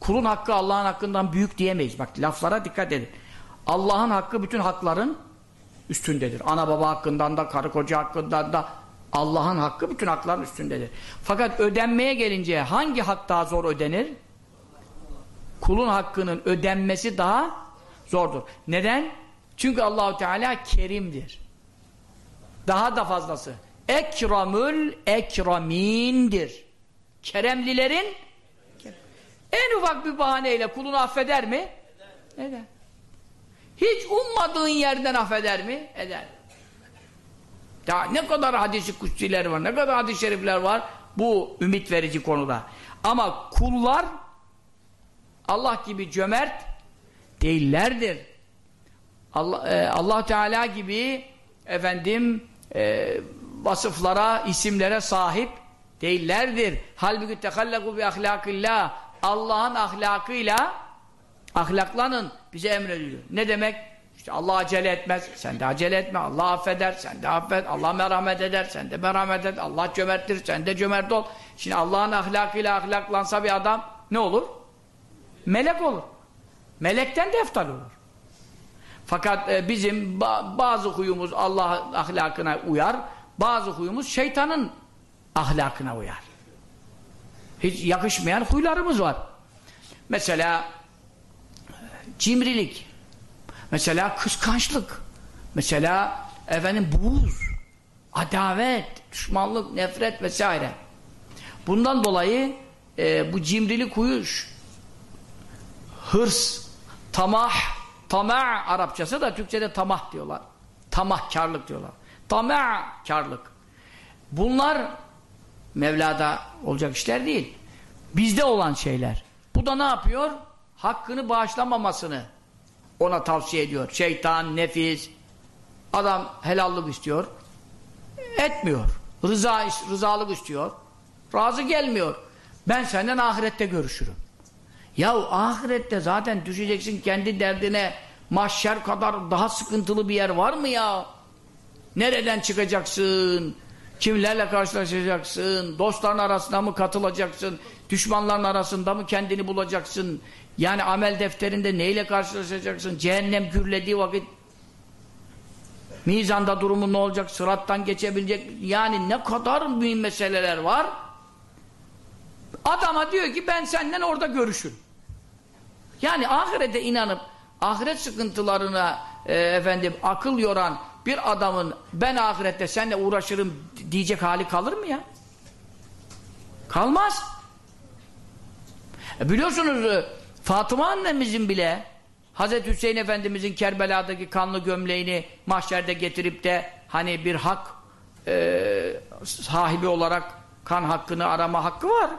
Kulun hakkı Allah'ın hakkından büyük diyemeyiz. Bak laflara dikkat edin. Allah'ın hakkı bütün hakların üstündedir. Ana baba hakkından da, karı koca hakkından da Allah'ın hakkı bütün hakların üstündedir. Fakat ödenmeye gelince hangi hak daha zor ödenir? Kulun hakkının ödenmesi daha zordur. Neden? Çünkü Allahu Teala kerimdir. Daha da fazlası. Ekramül ekramindir. Keremlilerin en ufak bir bahaneyle kulunu affeder mi? Eder. Hiç ummadığın yerden affeder mi? Eder. Ya ne kadar hadisi kutsiler var, ne kadar hadis-i şerifler var bu ümit verici konuda. Ama kullar Allah gibi cömert değillerdir. Allah, e, Allah Teala gibi efendim e, vasıflara, isimlere sahip değillerdir. Halbuki tehallaku bi ahlakillah Allah'ın ahlakıyla ahlaklanın bize emrediliyor. Ne demek? İşte Allah acele etmez. Sen de acele etme. Allah affeder. Sen de affet. Allah merhamet eder. Sen de merhamet et. Allah cömerttir. Sen de cömert ol. Şimdi Allah'ın ahlakıyla ahlaklansa bir adam ne olur? Melek olur. Melekten de eftal olur. Fakat e, bizim ba bazı huyumuz Allah ahlakına uyar. Bazı huyumuz şeytanın ahlakına uyar. Hiç yakışmayan huylarımız var. Mesela cimrilik. Mesela kıskançlık. Mesela efendim buğz, adavet, düşmanlık, nefret vesaire. Bundan dolayı e, bu cimrilik huyu hırs, tamah, tamah Arapçası da Türkçe'de tamah diyorlar. Tamahkarlık diyorlar. Tamahkarlık. Bunlar Mevla'da olacak işler değil. Bizde olan şeyler. Bu da ne yapıyor? Hakkını bağışlamamasını ona tavsiye ediyor. Şeytan, nefis, adam helallık istiyor. Etmiyor. Rıza, rızalık istiyor. Razı gelmiyor. Ben senden ahirette görüşürüm. Ya ahirette zaten düşeceksin kendi derdine mahşer kadar daha sıkıntılı bir yer var mı ya? Nereden çıkacaksın? Kimlerle karşılaşacaksın? Dostların arasında mı katılacaksın? Düşmanların arasında mı kendini bulacaksın? Yani amel defterinde neyle karşılaşacaksın? Cehennem gürlediği vakit mizanda durumun ne olacak? Sırattan geçebilecek yani ne kadar mühim meseleler var. Adama diyor ki ben senden orada görüşürüm. Yani ahirete inanıp ahiret sıkıntılarına e, efendim akıl yoran bir adamın ben ahirette seninle uğraşırım diyecek hali kalır mı ya? Kalmaz. E biliyorsunuz e, Fatıma annemizin bile Hazreti Hüseyin Efendimizin Kerbela'daki kanlı gömleğini mahşerde getirip de hani bir hak e, sahibi olarak kan hakkını arama hakkı var.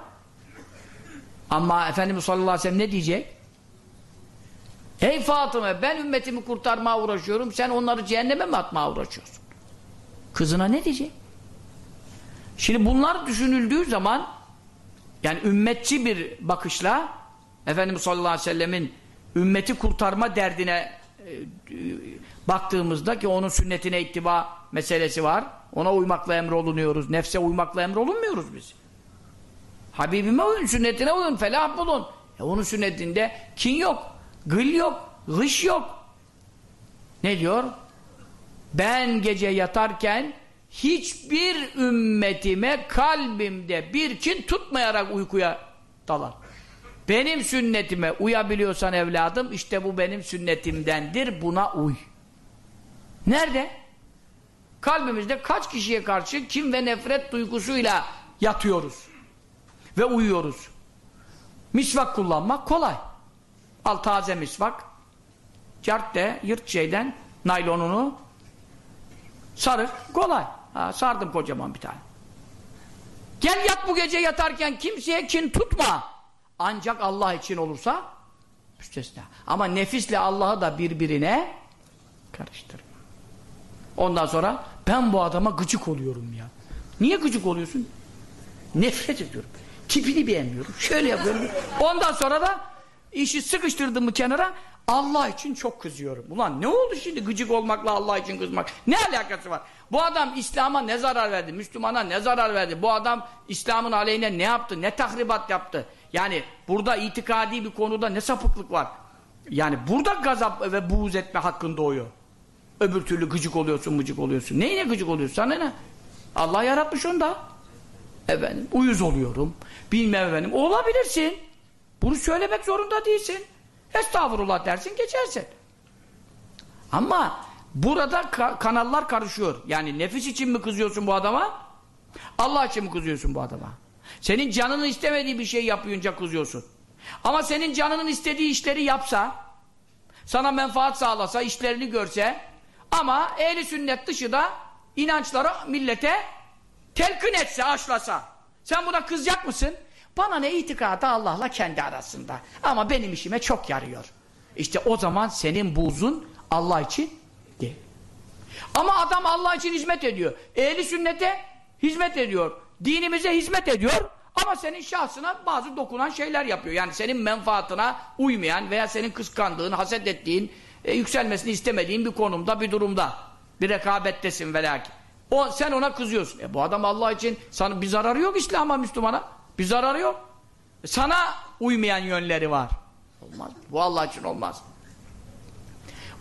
Ama Efendimiz sallallahu aleyhi ve sellem ne diyecek? Ey Fatıma ben ümmetimi kurtarmaya uğraşıyorum sen onları cehenneme mi atmaya uğraşıyorsun? Kızına ne diyecek? Şimdi bunlar düşünüldüğü zaman yani ümmetçi bir bakışla Efendimiz sallallahu aleyhi ve sellemin ümmeti kurtarma derdine e, baktığımızda ki onun sünnetine ittiba meselesi var. Ona uymakla emrolunuyoruz. Nefse uymakla emrolunmuyoruz biz. Habibime uyun, sünnetine uyun, felah bulun. E onun sünnetinde kin yok, gıl yok, gış yok. Ne diyor? Ben gece yatarken hiçbir ümmetime kalbimde bir kin tutmayarak uykuya dalar. Benim sünnetime uyabiliyorsan evladım işte bu benim sünnetimdendir buna uy. Nerede? Kalbimizde kaç kişiye karşı kim ve nefret duygusuyla yatıyoruz ve uyuyoruz. Misvak kullanmak kolay. Al taze misvak cart de yırt şeyden naylonunu sarık kolay. Ha, sardım kocaman bir tane. Gel yat bu gece yatarken kimseye kin tutma. Ancak Allah için olursa müstesna. Ama nefisle Allah'ı da birbirine karıştırma. Ondan sonra ben bu adama gıcık oluyorum ya. Niye gıcık oluyorsun? Nefret ediyorum. Tipini beğenmiyorum. Şöyle yapıyorum. Ondan sonra da işi sıkıştırdım mı kenara Allah için çok kızıyorum. Ulan ne oldu şimdi gıcık olmakla Allah için kızmak? Ne alakası var? Bu adam İslam'a ne zarar verdi? Müslümana ne zarar verdi? Bu adam İslam'ın aleyhine ne yaptı? Ne tahribat yaptı? Yani burada itikadi bir konuda ne sapıklık var? Yani burada gazap ve buğz etme hakkın doğuyor. Öbür türlü gıcık oluyorsun, mıcık oluyorsun. Neyine gıcık oluyorsun? Sana ne? Allah yaratmış onu da. Efendim, uyuz oluyorum. Bilmem efendim. Olabilirsin. Bunu söylemek zorunda değilsin. Estağfurullah dersin, geçersin. Ama burada ka kanallar karışıyor. Yani nefis için mi kızıyorsun bu adama? Allah için mi kızıyorsun bu adama? Senin canının istemediği bir şey yapıyınca kızıyorsun. Ama senin canının istediği işleri yapsa, sana menfaat sağlasa, işlerini görse, ama ehli sünnet dışı da inançları millete telkin etse, aşlasa. Sen buna kızacak mısın? Bana ne itikadı Allah'la kendi arasında. Ama benim işime çok yarıyor. İşte o zaman senin buzun Allah için değil. Ama adam Allah için hizmet ediyor. Ehli sünnete hizmet ediyor. Dinimize hizmet ediyor. Ama senin şahsına bazı dokunan şeyler yapıyor. Yani senin menfaatına uymayan veya senin kıskandığın, haset ettiğin, e, yükselmesini istemediğin bir konumda, bir durumda. Bir rekabettesin velakin. O, sen ona kızıyorsun. E bu adam Allah için sana bir zararı yok İslam'a, Müslümana. Bir zararı yok. E sana uymayan yönleri var. Olmaz. Bu Allah için olmaz.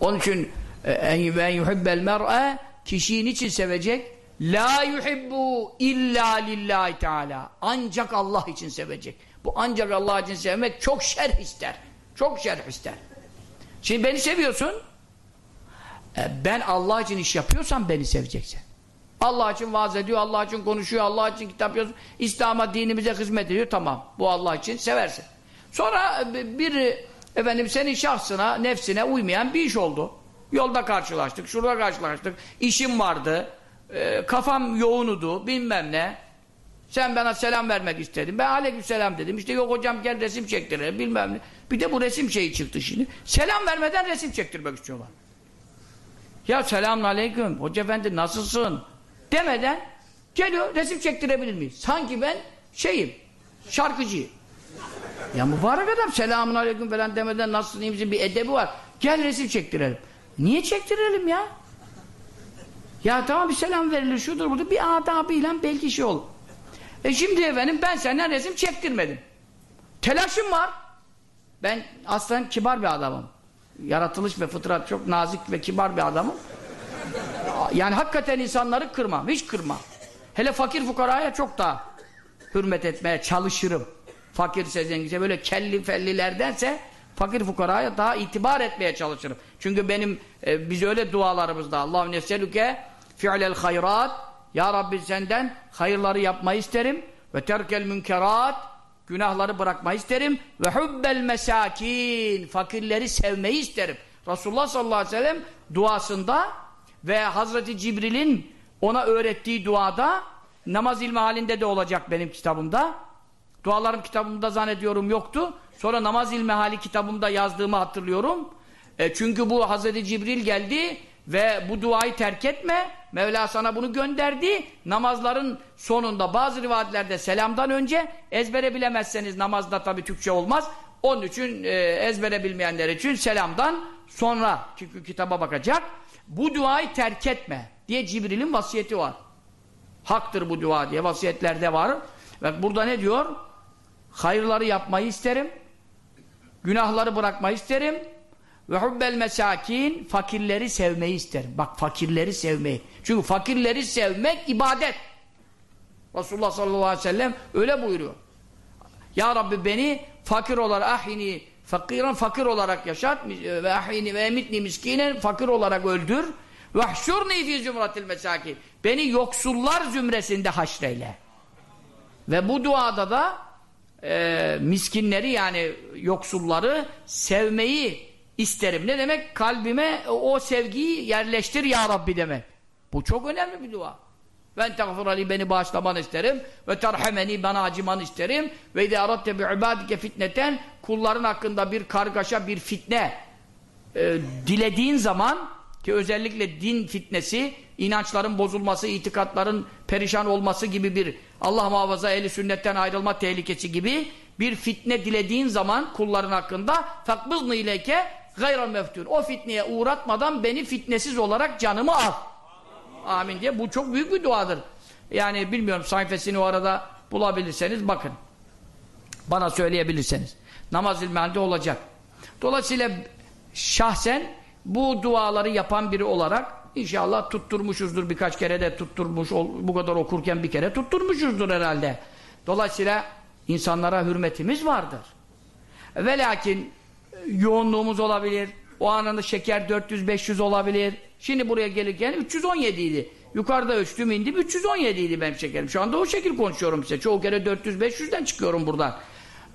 Onun için en ve yuhibbel mer'e kişiyi niçin sevecek? La yuhibbu illa lillahi teala. Ancak Allah için sevecek. Bu ancak Allah için sevmek çok şerh ister. Çok şerh ister. Şimdi beni seviyorsun. E, ben Allah için iş yapıyorsam beni seveceksin. Allah için vaaz ediyor, Allah için konuşuyor, Allah için kitap yazıyor. İslam'a, dinimize hizmet ediyor. Tamam. Bu Allah için seversin. Sonra bir efendim senin şahsına, nefsine uymayan bir iş oldu. Yolda karşılaştık, şurada karşılaştık. İşim vardı. E, kafam yoğunudu, bilmem ne. Sen bana selam vermek istedin. Ben aleykümselam dedim. İşte yok hocam gel resim çektirelim bilmem ne. Bir de bu resim şeyi çıktı şimdi. Selam vermeden resim çektirmek istiyorlar. Ya selamun aleyküm. Hoca efendi nasılsın? Demeden geliyor resim çektirebilir miyiz? Sanki ben şeyim. Şarkıcıyım. Ya mübarek adam selamun aleyküm falan demeden nasılsın iyi bir edebi var. Gel resim çektirelim. Niye çektirelim ya? Ya tamam bir selam verilir şudur burada bir adabıyla belki şey olur. E şimdi efendim ben senden resim çektirmedim. Telaşım var. Ben aslen kibar bir adamım. Yaratılış ve fıtrat çok nazik ve kibar bir adamım. Yani hakikaten insanları kırmam. Hiç kırmam. Hele fakir fukaraya çok daha hürmet etmeye çalışırım. Fakirse zenginse böyle kelli fellilerdense fakir fukaraya daha itibar etmeye çalışırım. Çünkü benim e, biz öyle dualarımızda Allahu neselüke fi'lel hayrat ya Rabbi senden hayırları yapmayı isterim ve terkel münkerat günahları bırakmayı isterim ve hubbel mesakin fakirleri sevmeyi isterim. Resulullah sallallahu aleyhi ve sellem duasında ve Hazreti Cibril'in ona öğrettiği duada namaz ilmi halinde de olacak benim kitabımda. Dualarım kitabımda zannediyorum yoktu. Sonra namaz ilmi hali kitabımda yazdığımı hatırlıyorum. E çünkü bu Hazreti Cibril geldi ve bu duayı terk etme. Mevla sana bunu gönderdi. Namazların sonunda bazı rivayetlerde selamdan önce ezbere bilemezseniz namazda tabi Türkçe olmaz. Onun için e, ezbere bilmeyenler için selamdan sonra çünkü kitaba bakacak. Bu duayı terk etme diye Cibril'in vasiyeti var. Haktır bu dua diye vasiyetlerde var. Ve burada ne diyor? Hayırları yapmayı isterim. Günahları bırakmayı isterim. Ve hubbel mesakin fakirleri sevmeyi isterim. Bak fakirleri sevmeyi. Çünkü fakirleri sevmek ibadet. Resulullah sallallahu aleyhi ve sellem öyle buyuruyor. Ya Rabbi beni fakir olarak ahini fakiran fakir olarak yaşat ve ahini ve emitni miskinen fakir olarak öldür ve hşurni fi zümratil mesakin beni yoksullar zümresinde haşreyle. Ve bu duada da e, miskinleri yani yoksulları sevmeyi isterim. Ne demek? Kalbime o sevgiyi yerleştir ya Rabbi demek. Bu çok önemli bir dua. Ben teğfir ali beni bağışlamanı isterim ve terhemeni bana acımanı isterim ve idâ aratte bi'ibâdike fitneten kulların hakkında bir kargaşa bir fitne e, dilediğin zaman ki özellikle din fitnesi inançların bozulması, itikatların perişan olması gibi bir Allah muhafaza eli sünnetten ayrılma tehlikesi gibi bir fitne dilediğin zaman kulların hakkında fakbızlı ileke gayral meftun. O fitneye uğratmadan beni fitnesiz olarak canımı al. Amin diye. Bu çok büyük bir duadır. Yani bilmiyorum sayfasını o arada bulabilirseniz bakın. Bana söyleyebilirseniz. Namaz ilmihali olacak. Dolayısıyla şahsen bu duaları yapan biri olarak inşallah tutturmuşuzdur birkaç kere de tutturmuş bu kadar okurken bir kere tutturmuşuzdur herhalde. Dolayısıyla insanlara hürmetimiz vardır. Ve lakin yoğunluğumuz olabilir. O anında şeker 400-500 olabilir. Şimdi buraya gelirken 317 idi. Yukarıda ölçtüm indim 317 idi benim şekerim. Şu anda o şekil konuşuyorum size. Çoğu kere 400-500'den çıkıyorum buradan.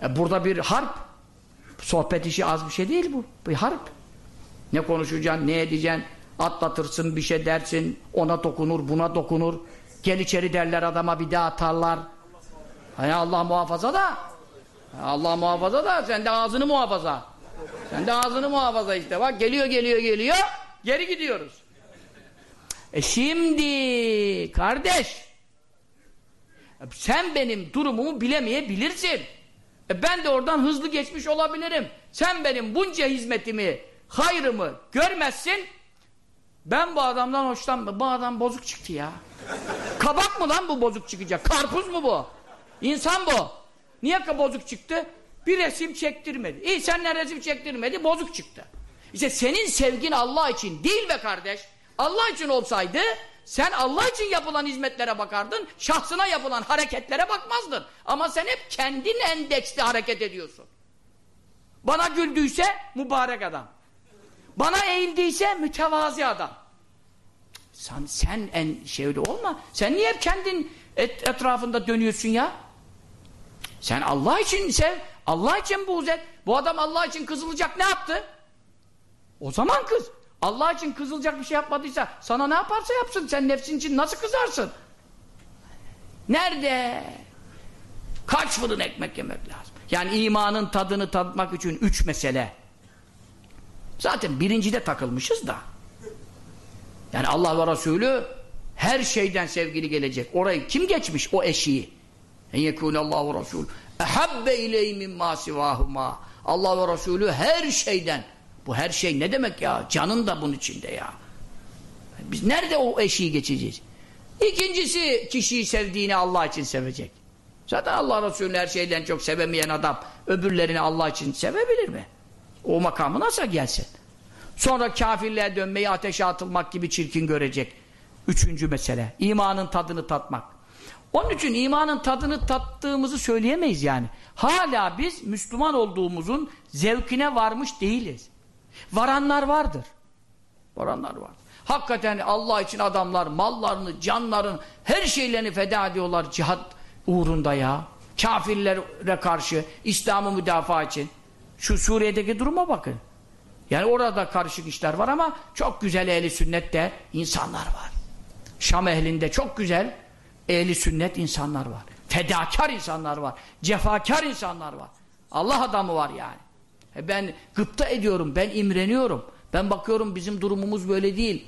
E burada bir harp. Sohbet işi az bir şey değil bu. Bir harp. Ne konuşacaksın, ne edeceksin, atlatırsın, bir şey dersin, ona dokunur, buna dokunur. Gel içeri derler adama bir daha atarlar. Hay Allah muhafaza da. Allah muhafaza da sen de ağzını muhafaza. Sen de ağzını muhafaza işte. Bak geliyor geliyor geliyor. Geri gidiyoruz. E şimdi kardeş sen benim durumumu bilemeyebilirsin. E ben de oradan hızlı geçmiş olabilirim. Sen benim bunca hizmetimi, hayrımı görmezsin. Ben bu adamdan hoşlanmıyorum. Bu adam bozuk çıktı ya. Kabak mı lan bu bozuk çıkacak? Karpuz mu bu? İnsan bu. Niye bozuk çıktı? Bir resim çektirmedi. İyi senden resim çektirmedi, bozuk çıktı. İşte senin sevgin Allah için değil be kardeş. Allah için olsaydı sen Allah için yapılan hizmetlere bakardın, şahsına yapılan hareketlere bakmazdın. Ama sen hep kendin endeksli hareket ediyorsun. Bana güldüyse mübarek adam. Bana eğildiyse mütevazi adam. Sen, sen en şeyli olma. Sen niye hep kendin et, etrafında dönüyorsun ya? Sen Allah için sev, Allah için buğz et. Bu adam Allah için kızılacak ne yaptı? O zaman kız. Allah için kızılacak bir şey yapmadıysa sana ne yaparsa yapsın. Sen nefsin için nasıl kızarsın? Nerede? Kaç fırın ekmek yemek lazım? Yani imanın tadını tatmak için üç mesele. Zaten birincide takılmışız da. Yani Allah ve Resulü her şeyden sevgili gelecek. Orayı kim geçmiş? O eşiği. En yekûnallahu Resul. Ehabbe ileyhi mimma sivahuma. Allah ve Resulü her şeyden. Bu her şey ne demek ya? Canın da bunun içinde ya. Biz nerede o eşiği geçeceğiz? İkincisi kişiyi sevdiğini Allah için sevecek. Zaten Allah Resulü her şeyden çok sevemeyen adam öbürlerini Allah için sevebilir mi? O makamı nasıl gelsin? Sonra kafirliğe dönmeyi ateşe atılmak gibi çirkin görecek. Üçüncü mesele. imanın tadını tatmak. Onun için imanın tadını tattığımızı söyleyemeyiz yani. Hala biz Müslüman olduğumuzun zevkine varmış değiliz. Varanlar vardır. Varanlar var. Hakikaten Allah için adamlar mallarını, canlarını, her şeylerini feda ediyorlar cihat uğrunda ya. Kafirlere karşı, İslam'ı müdafaa için. Şu Suriye'deki duruma bakın. Yani orada karışık işler var ama çok güzel ehli sünnette insanlar var. Şam ehlinde çok güzel ehli sünnet insanlar var. Fedakar insanlar var. Cefakar insanlar var. Allah adamı var yani. E ben gıpta ediyorum, ben imreniyorum. Ben bakıyorum bizim durumumuz böyle değil.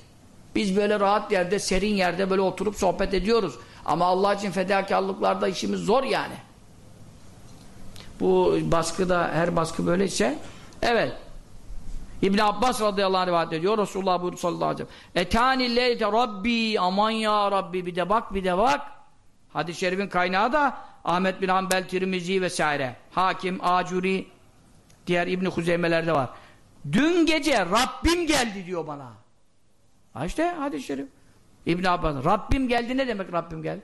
Biz böyle rahat yerde, serin yerde böyle oturup sohbet ediyoruz. Ama Allah için fedakarlıklarda işimiz zor yani. Bu baskıda, her baskı böyleyse evet. İbn Abbas radıyallahu anh rivayet ediyor. Resulullah buyurdu sallallahu aleyhi ve sellem. Etani leylete Rabbi aman ya Rabbi bir de bak bir de bak. Hadis-i şerifin kaynağı da Ahmet bin Hanbel, Tirmizi vesaire. Hakim, Acuri, diğer İbn Huzeyme'lerde var. Dün gece Rabbim geldi diyor bana. Ha işte hadis-i şerif. İbn Abbas Rabbim geldi ne demek Rabbim geldi?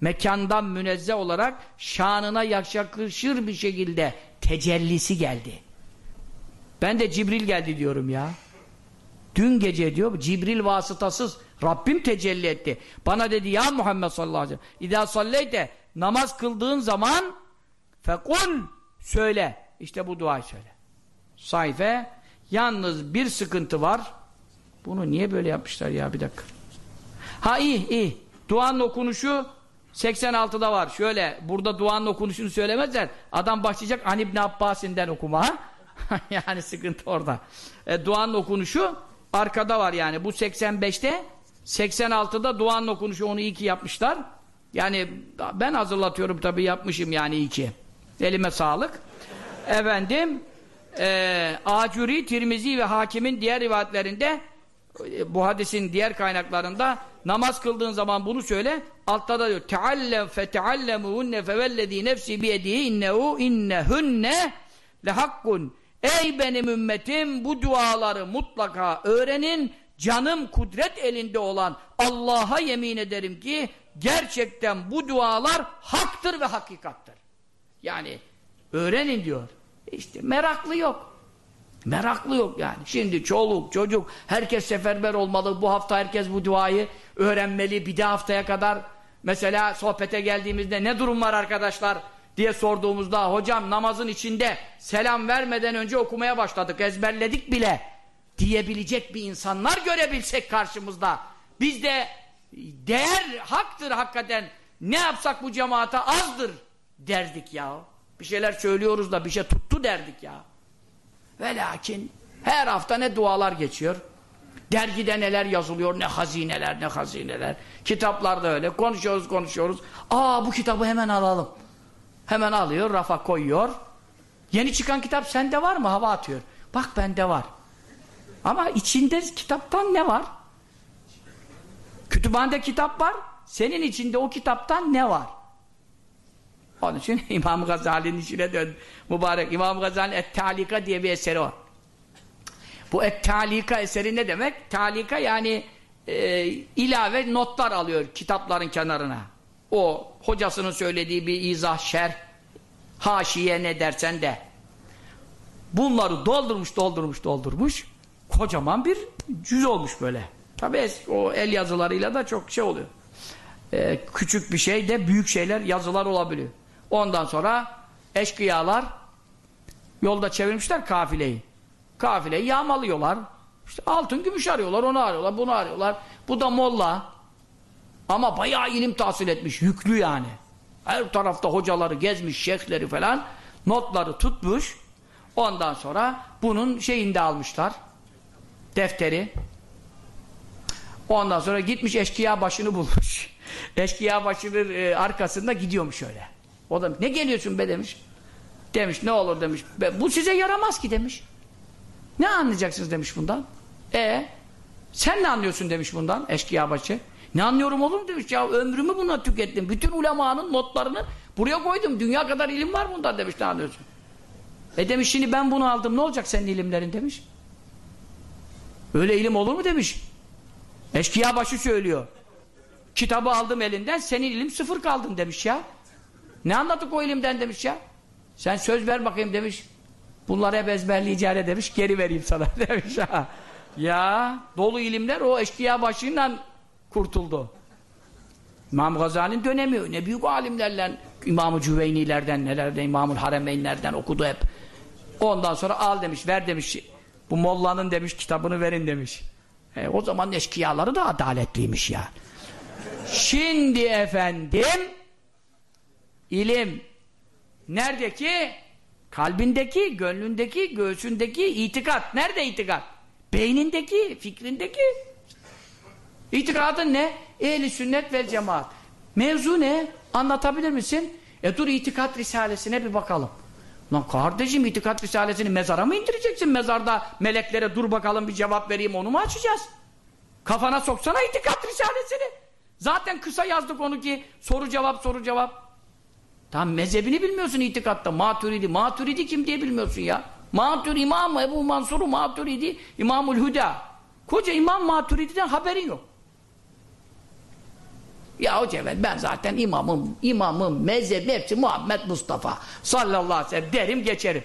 Mekandan münezzeh olarak şanına yakışır bir şekilde tecellisi geldi. Ben de Cibril geldi diyorum ya. Dün gece diyor Cibril vasıtasız Rabbim tecelli etti. Bana dedi ya Muhammed sallallahu aleyhi ve sellem İdâ salleyte namaz kıldığın zaman fekul söyle. İşte bu duayı söyle. Sayfe yalnız bir sıkıntı var. Bunu niye böyle yapmışlar ya bir dakika. Ha iyi iyi. Duanın okunuşu 86'da var. Şöyle burada duanın okunuşunu söylemezler. Adam başlayacak An İbn Abbas'inden okuma. (laughs) yani sıkıntı orada. E, duanın okunuşu arkada var yani. Bu 85'te 86'da duanın okunuşu onu iyi ki yapmışlar. Yani ben hazırlatıyorum tabii yapmışım yani iyi ki. Elime sağlık. Efendim e, Acuri, Tirmizi ve Hakim'in diğer rivayetlerinde e, bu hadisin diğer kaynaklarında namaz kıldığın zaman bunu söyle altta da diyor teallem fe teallemuhunne fevellezî nefsi biyedihi innehu innehunne lehakkun ey benim ümmetim bu duaları mutlaka öğrenin. Canım kudret elinde olan Allah'a yemin ederim ki gerçekten bu dualar haktır ve hakikattır yani öğrenin diyor işte meraklı yok Meraklı yok yani. Şimdi çoluk, çocuk, herkes seferber olmalı. Bu hafta herkes bu duayı öğrenmeli. Bir de haftaya kadar mesela sohbete geldiğimizde ne durum var arkadaşlar diye sorduğumuzda hocam namazın içinde selam vermeden önce okumaya başladık, ezberledik bile diyebilecek bir insanlar görebilsek karşımızda. Biz de değer haktır hakikaten ne yapsak bu cemaate azdır derdik ya. Bir şeyler söylüyoruz da bir şey tuttu derdik ya. Ve lakin her hafta ne dualar geçiyor. Dergide neler yazılıyor, ne hazineler, ne hazineler. Kitaplarda öyle. Konuşuyoruz, konuşuyoruz. Aa bu kitabı hemen alalım. Hemen alıyor, rafa koyuyor. Yeni çıkan kitap sende var mı? Hava atıyor. Bak bende var. Ama içinde kitaptan ne var? Kütüphanede kitap var. Senin içinde o kitaptan ne var? Onun için (laughs) İmam Gazali'nin işine dön. Mübarek İmam Gazali'nin Et-Talika diye bir eseri var. Bu Et-Talika eseri ne demek? Talika yani e, ilave notlar alıyor kitapların kenarına. O hocasının söylediği bir izah, şer, haşiye ne dersen de. Bunları doldurmuş, doldurmuş, doldurmuş. Kocaman bir cüz olmuş böyle. Tabi o el yazılarıyla da çok şey oluyor. Ee, küçük bir şey de büyük şeyler, yazılar olabiliyor. Ondan sonra eşkıyalar yolda çevirmişler kafileyi. Kafileyi yağmalıyorlar. İşte altın gümüş arıyorlar, onu arıyorlar, bunu arıyorlar. Bu da molla. Ama bayağı ilim tahsil etmiş, yüklü yani. Her tarafta hocaları gezmiş, şeyhleri falan. Notları tutmuş. Ondan sonra bunun şeyini de almışlar. Defteri. Ondan sonra gitmiş eşkıya başını bulmuş. (laughs) Eşkıya başının e, arkasında gidiyormuş öyle. O da ne geliyorsun be demiş. Demiş ne olur demiş. Bu size yaramaz ki demiş. Ne anlayacaksınız demiş bundan. E sen ne anlıyorsun demiş bundan eşkıya başı. Ne anlıyorum oğlum demiş ya ömrümü buna tükettim. Bütün ulemanın notlarını buraya koydum. Dünya kadar ilim var bunda demiş ne anlıyorsun. E demiş şimdi ben bunu aldım ne olacak senin ilimlerin demiş. Öyle ilim olur mu demiş. Eşkıya başı söylüyor. Kitabı aldım elinden senin ilim sıfır kaldın demiş ya. Ne anlattık o ilimden demiş ya. Sen söz ver bakayım demiş. Bunları hep ezberleyeceğine demiş. Geri vereyim sana (laughs) demiş ha. Ya dolu ilimler o eşkıya başıyla kurtuldu. İmam Gazali'nin dönemi ne büyük alimlerle İmam-ı Cüveynilerden nelerden İmam-ı Haremeynlerden okudu hep. Ondan sonra al demiş ver demiş. Bu mollanın demiş kitabını verin demiş. E, o zaman eşkıyaları da adaletliymiş ya. Şimdi efendim ilim nerede ki? Kalbindeki, gönlündeki, göğsündeki itikat. Nerede itikat? Beynindeki, fikrindeki. İtikadın ne? Ehli sünnet ve cemaat. Mevzu ne? Anlatabilir misin? E dur itikat risalesine bir bakalım. Lan kardeşim itikat risalesini mezara mı indireceksin? Mezarda meleklere dur bakalım bir cevap vereyim onu mu açacağız? Kafana soksana itikat risalesini. Zaten kısa yazdık onu ki soru cevap soru cevap. Tam mezhebini bilmiyorsun itikatta. Maturidi. Maturidi kim diye bilmiyorsun ya. Matur İmam Ebu Mansur Maturidi İmamul Huda. Koca İmam Maturidi'den haberin yok. Ya hoca evet ben zaten imamım, imamım, mezhebim hepsi Muhammed Mustafa sallallahu aleyhi ve sellem derim geçerim.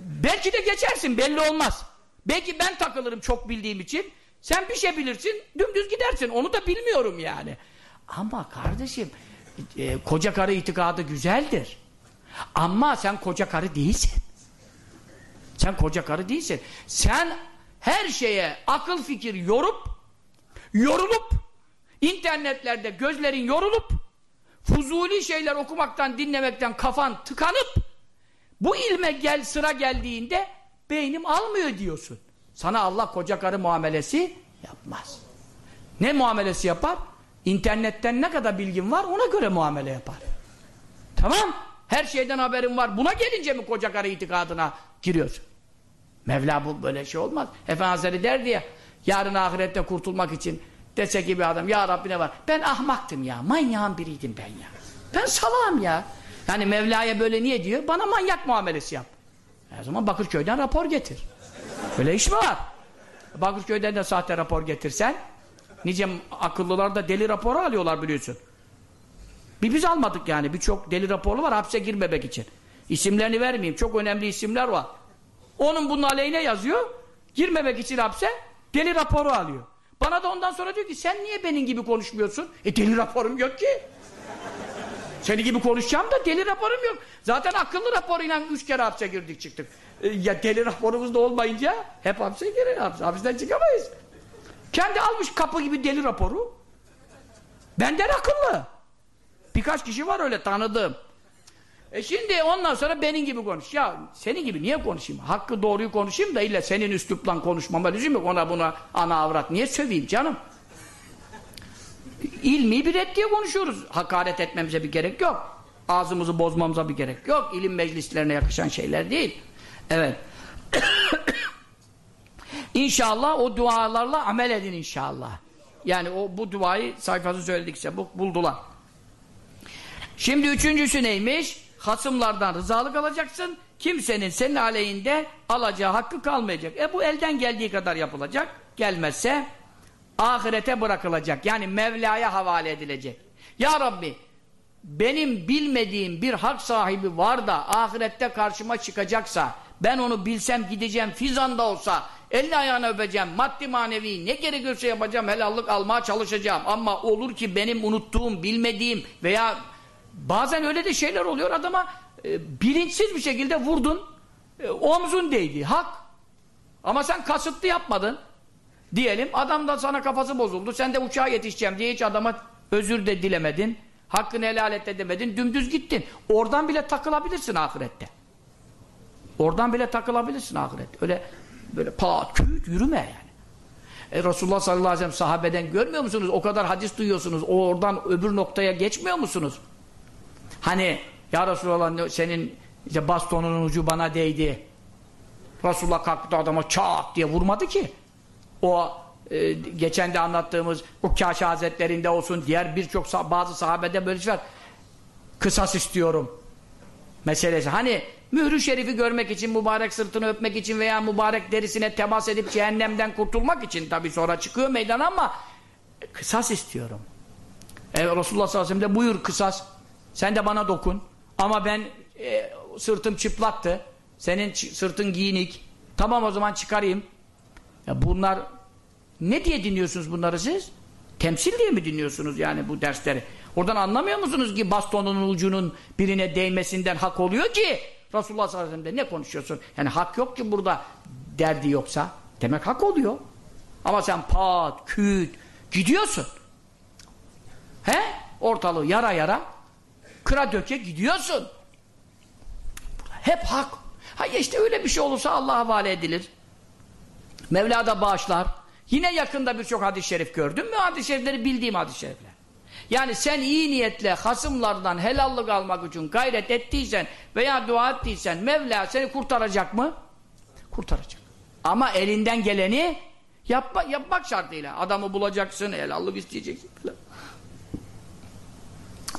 Belki de geçersin belli olmaz. Belki ben takılırım çok bildiğim için. Sen bir şey bilirsin dümdüz gidersin onu da bilmiyorum yani. Ama kardeşim e, koca karı itikadı güzeldir. Ama sen koca karı değilsin. Sen koca karı değilsin. Sen her şeye akıl fikir yorup yorulup internetlerde gözlerin yorulup fuzuli şeyler okumaktan dinlemekten kafan tıkanıp bu ilme gel sıra geldiğinde beynim almıyor diyorsun. Sana Allah koca karı muamelesi yapmaz. Ne muamelesi yapar? İnternetten ne kadar bilgin var ona göre muamele yapar. Tamam. Her şeyden haberin var. Buna gelince mi koca karı itikadına giriyorsun? Mevla bu böyle şey olmaz. Efendi Hazretleri derdi ya yarın ahirette kurtulmak için dese ki bir adam ya Rabbi ne var? Ben ahmaktım ya. Manyağın biriydim ben ya. Ben salağım ya. Yani Mevla'ya böyle niye diyor? Bana manyak muamelesi yap. O zaman Bakırköy'den rapor getir. Böyle iş mi var? Bakırköy'den de sahte rapor getirsen nice akıllılar da deli raporu alıyorlar biliyorsun. Bir biz almadık yani. Birçok deli raporlu var hapse girmemek için. İsimlerini vermeyeyim. Çok önemli isimler var. Onun bunun aleyhine yazıyor. Girmemek için hapse deli raporu alıyor. Bana da ondan sonra diyor ki sen niye benim gibi konuşmuyorsun? E deli raporum yok ki. Seni gibi konuşacağım da deli raporum yok. Zaten akıllı raporuyla üç kere hapse girdik çıktık. E, ya deli raporumuz da olmayınca hep hapse girer. Hapse, hapisten çıkamayız. Kendi almış kapı gibi deli raporu. Benden akıllı. Birkaç kişi var öyle tanıdığım. E şimdi ondan sonra benim gibi konuş. Ya senin gibi niye konuşayım? Hakkı doğruyu konuşayım da illa senin üslupla konuşmama lüzum yok. Ona buna ana avrat niye söveyim canım? İlmi bir et konuşuyoruz. Hakaret etmemize bir gerek yok. Ağzımızı bozmamıza bir gerek yok. İlim meclislerine yakışan şeyler değil. Evet. (coughs) İnşallah o dualarla amel edin inşallah. Yani o bu duayı sayfası söyledikse bu buldular. Şimdi üçüncüsü neymiş? Hasımlardan rızalık alacaksın. Kimsenin senin aleyhinde alacağı hakkı kalmayacak. E bu elden geldiği kadar yapılacak. Gelmezse ahirete bırakılacak. Yani Mevla'ya havale edilecek. Ya Rabbi benim bilmediğim bir hak sahibi var da ahirette karşıma çıkacaksa ben onu bilsem gideceğim fizanda olsa elini ayağını öpeceğim. Maddi manevi ne gerekiyorsa yapacağım helallik almaya çalışacağım. Ama olur ki benim unuttuğum bilmediğim veya bazen öyle de şeyler oluyor. Adama e, bilinçsiz bir şekilde vurdun e, omzun değdi. Hak. Ama sen kasıtlı yapmadın. Diyelim adam da sana kafası bozuldu. Sen de uçağa yetişeceğim diye hiç adama özür de dilemedin. Hakkını helal et de demedin. Dümdüz gittin. Oradan bile takılabilirsin ahirette. Oradan bile takılabilirsin ahirette. Öyle böyle pat küt yürüme yani e Resulullah sallallahu aleyhi ve sellem sahabeden görmüyor musunuz? O kadar hadis duyuyorsunuz. Oradan öbür noktaya geçmiyor musunuz? Hani ya Resulallah senin işte bastonunun ucu bana değdi. Resulullah kalktı adama çat diye vurmadı ki. O e, geçen de anlattığımız bu Kaşi Hazretlerinde olsun diğer birçok bazı sahabede böyle şey var. Kısas istiyorum meselesi. Hani mührü şerifi görmek için, mübarek sırtını öpmek için veya mübarek derisine temas edip cehennemden kurtulmak için tabi sonra çıkıyor meydan ama kısas istiyorum. E, Resulullah sallallahu aleyhi ve sellem de buyur kısas. Sen de bana dokun. Ama ben e, sırtım çıplaktı. Senin sırtın giyinik. Tamam o zaman çıkarayım. Ya bunlar ne diye dinliyorsunuz bunları siz? Temsil diye mi dinliyorsunuz yani bu dersleri? Oradan anlamıyor musunuz ki bastonun ucunun birine değmesinden hak oluyor ki Resulullah sallallahu aleyhi ve sellem ne konuşuyorsun? Yani hak yok ki burada derdi yoksa. Demek hak oluyor. Ama sen pat, küt gidiyorsun. He? Ortalığı yara yara kıra döke gidiyorsun. Hep hak. Ha işte öyle bir şey olursa Allah'a havale edilir. Mevla da bağışlar. Yine yakında birçok hadis-i şerif gördün mü? Hadis-i şerifleri bildiğim hadis-i şerifler. Yani sen iyi niyetle hasımlardan helallık almak için gayret ettiysen veya dua ettiysen Mevla seni kurtaracak mı? Kurtaracak. Ama elinden geleni yapma, yapmak şartıyla. Adamı bulacaksın, helallık isteyeceksin.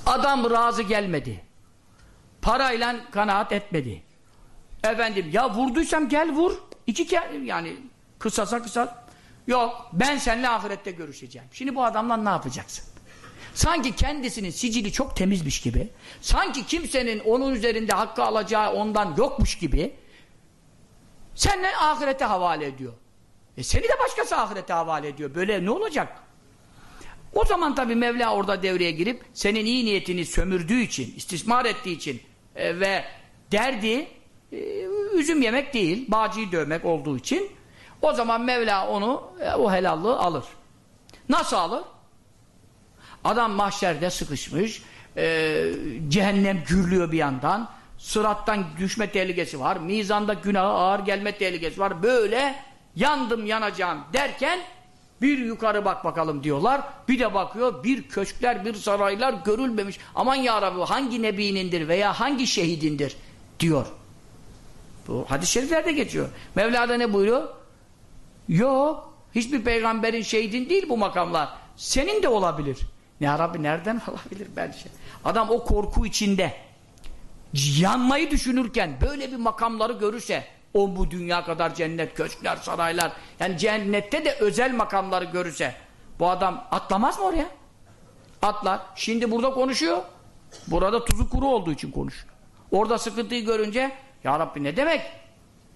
Adam razı gelmedi. Parayla kanaat etmedi. Efendim ya vurduysam gel vur. İki kere yani kısasa kısa. Yok ben seninle ahirette görüşeceğim. Şimdi bu adamla ne yapacaksın? Sanki kendisinin sicili çok temizmiş gibi, sanki kimsenin onun üzerinde hakkı alacağı ondan yokmuş gibi seninle ahirete havale ediyor. E seni de başkası ahirete havale ediyor. Böyle ne olacak? O zaman tabi Mevla orada devreye girip senin iyi niyetini sömürdüğü için, istismar ettiği için e, ve derdi e, üzüm yemek değil, bağcıyı dövmek olduğu için o zaman Mevla onu, e, o helallığı alır. Nasıl alır? Adam mahşerde sıkışmış, e, cehennem gürlüyor bir yandan, sırattan düşme tehlikesi var, mizanda günahı ağır gelme tehlikesi var, böyle yandım yanacağım derken Bir yukarı bak bakalım diyorlar. Bir de bakıyor bir köşkler, bir saraylar görülmemiş. Aman ya Rabbi hangi nebinindir veya hangi şehidindir diyor. Bu hadis-i şeriflerde geçiyor. Mevla'da ne buyuruyor? Yok. Hiçbir peygamberin şehidin değil bu makamlar. Senin de olabilir. Ya Rabbi nereden (laughs) olabilir ben şey. Adam o korku içinde yanmayı düşünürken böyle bir makamları görürse o bu dünya kadar cennet, köşkler, saraylar yani cennette de özel makamları görürse bu adam atlamaz mı oraya? Atlar. Şimdi burada konuşuyor. Burada tuzu kuru olduğu için konuşuyor. Orada sıkıntıyı görünce ya Rabbi ne demek?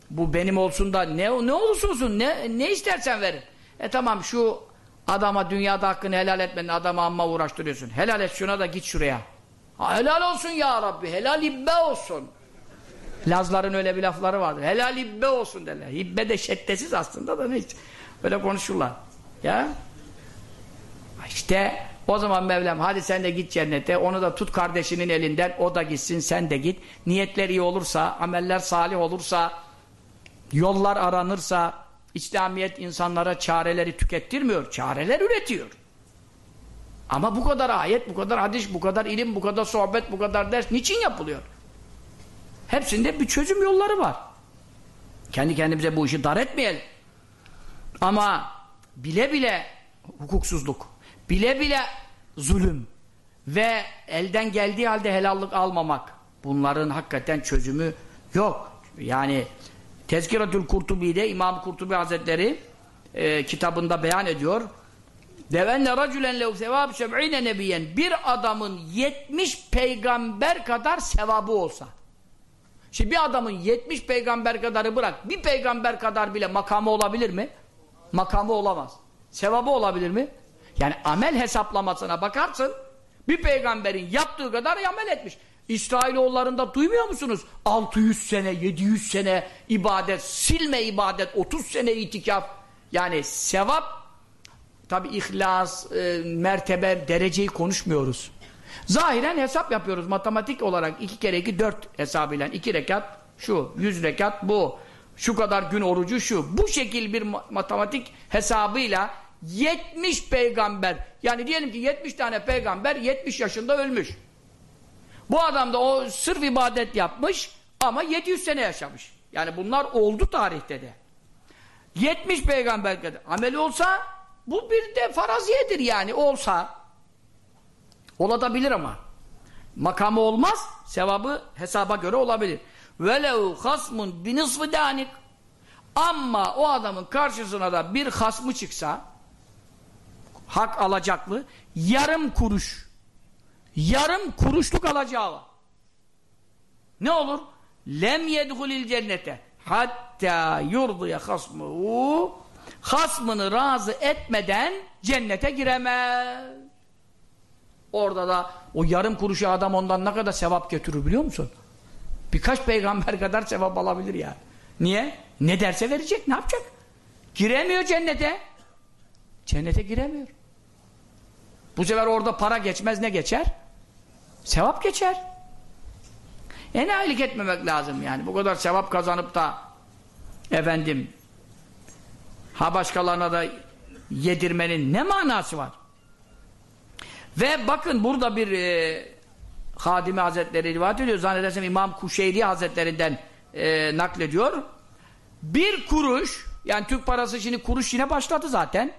Bu benim olsun da ne, ne olursa olsun ne, ne istersen verin. E tamam şu adama dünyada hakkını helal etmenin adamı amma uğraştırıyorsun. Helal et şuna da git şuraya. Ha, helal olsun ya Rabbi. Helal ibbe olsun. Lazların öyle bir lafları vardır. Helal ibbe olsun derler. İbbe de şeddesiz aslında da ne hiç. Öyle konuşurlar. Ya. İşte o zaman Mevlam hadi sen de git cennete. Onu da tut kardeşinin elinden. O da gitsin sen de git. Niyetler iyi olursa, ameller salih olursa, yollar aranırsa, İslamiyet insanlara çareleri tükettirmiyor. Çareler üretiyor. Ama bu kadar ayet, bu kadar hadis, bu kadar ilim, bu kadar sohbet, bu kadar ders niçin yapılıyor? Hepsinde bir çözüm yolları var. Kendi kendimize bu işi dar etmeyelim. Ama bile bile hukuksuzluk, bile bile zulüm ve elden geldiği halde helallik almamak bunların hakikaten çözümü yok. Yani Tezkiratül Kurtubi'de İmam Kurtubi Hazretleri e, kitabında beyan ediyor. Devenne racülen lev sevab seb'ine nebiyen bir adamın 70 peygamber kadar sevabı olsa. Şimdi bir adamın 70 peygamber kadarı bırak bir peygamber kadar bile makamı olabilir mi? Makamı olamaz. Sevabı olabilir mi? Yani amel hesaplamasına bakarsın bir peygamberin yaptığı kadar amel etmiş. İsrailoğullarında duymuyor musunuz? 600 sene, 700 sene ibadet, silme ibadet, 30 sene itikaf. Yani sevap, tabi ihlas, e, mertebe, dereceyi konuşmuyoruz. Zahiren hesap yapıyoruz. Matematik olarak 2 kere 2 4 hesabıyla 2 rekat şu, 100 rekat bu. Şu kadar gün orucu şu. Bu şekil bir matematik hesabıyla 70 peygamber yani diyelim ki 70 tane peygamber 70 yaşında ölmüş. Bu adam da o sırf ibadet yapmış ama 700 sene yaşamış. Yani bunlar oldu tarihte de. 70 peygamber kadar ameli olsa bu bir de faraziyedir yani olsa olabilir ama makamı olmaz sevabı hesaba göre olabilir. Velev hasmun binisfı danik ama o adamın karşısına da bir hasmı çıksa hak alacaklı yarım kuruş yarım kuruşluk alacağı var. Ne olur? Lem yedhulil cennete hatta yurduya hasmuhu hasmını razı etmeden cennete giremez. Orada da o yarım kuruşu adam ondan ne kadar sevap götürür biliyor musun? Birkaç peygamber kadar sevap alabilir ya. Niye? Ne derse verecek, ne yapacak? Giremiyor cennete. Cennete giremiyor. Bu sefer orada para geçmez ne geçer? Sevap geçer. Enayilik etmemek lazım yani. Bu kadar sevap kazanıp da efendim ha başkalarına da yedirmenin ne manası var? Ve bakın burada bir e, Hadimi Hazretleri rivayet ediyor. Zannedersem İmam Kuşeyri Hazretlerinden e, naklediyor. Bir kuruş yani Türk parası şimdi kuruş yine başladı zaten.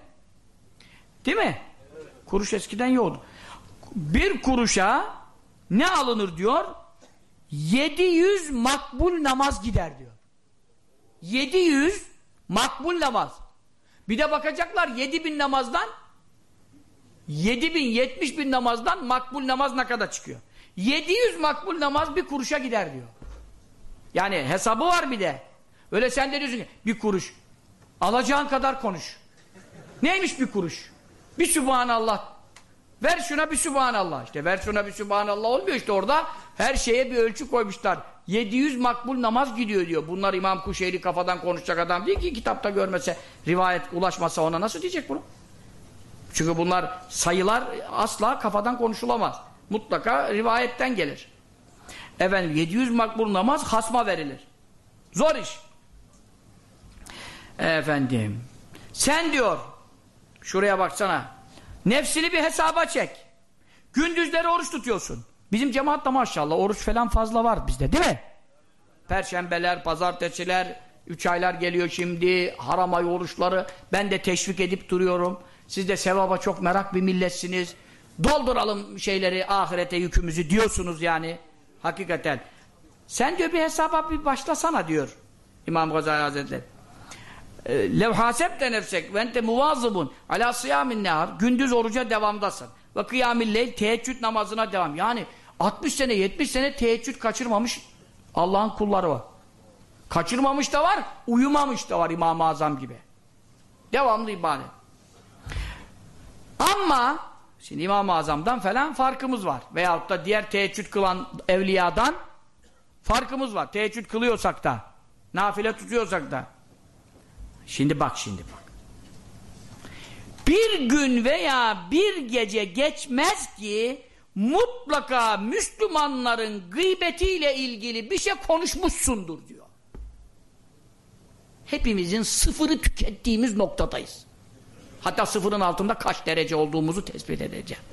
Değil mi? Kuruş eskiden yoktu. Bir kuruşa ne alınır diyor? 700 makbul namaz gider diyor. 700 makbul namaz. Bir de bakacaklar 7000 namazdan 7000 70 bin namazdan makbul namaz ne kadar çıkıyor? 700 makbul namaz bir kuruşa gider diyor. Yani hesabı var bir de. Öyle sen de diyorsun ki bir kuruş. Alacağın kadar konuş. Neymiş bir kuruş? Bir Sübhanallah. Ver şuna bir Sübhanallah. İşte ver şuna bir Sübhanallah olmuyor işte orada. Her şeye bir ölçü koymuşlar. 700 makbul namaz gidiyor diyor. Bunlar İmam Kuşeyri kafadan konuşacak adam değil ki kitapta görmese, rivayet ulaşmasa ona nasıl diyecek bunu? Çünkü bunlar sayılar asla kafadan konuşulamaz. Mutlaka rivayetten gelir. Efendim 700 makbul namaz hasma verilir. Zor iş. Efendim sen diyor Şuraya baksana. Nefsini bir hesaba çek. Gündüzleri oruç tutuyorsun. Bizim cemaatta maşallah oruç falan fazla var bizde değil mi? Perşembeler, pazartesiler, üç aylar geliyor şimdi, haram ay oruçları. Ben de teşvik edip duruyorum. Siz de sevaba çok merak bir milletsiniz. Dolduralım şeyleri, ahirete yükümüzü diyorsunuz yani. Hakikaten. Sen diyor bir hesaba bir başlasana diyor İmam Gazali Hazretleri. Lev hasebte nefsek ve ente ala siyamin nehar gündüz oruca devamdasın. Ve kıyamil leyl teheccüd namazına devam. Yani 60 sene 70 sene teheccüd kaçırmamış Allah'ın kulları var. Kaçırmamış da var, uyumamış da var İmam-ı Azam gibi. Devamlı ibadet. Ama şimdi İmam-ı Azam'dan falan farkımız var. Veyahut da diğer teheccüd kılan evliyadan farkımız var. Teheccüd kılıyorsak da, nafile tutuyorsak da. Şimdi bak şimdi bak. Bir gün veya bir gece geçmez ki mutlaka Müslümanların gıybetiyle ilgili bir şey konuşmuşsundur diyor. Hepimizin sıfırı tükettiğimiz noktadayız. Hatta sıfırın altında kaç derece olduğumuzu tespit edeceğim.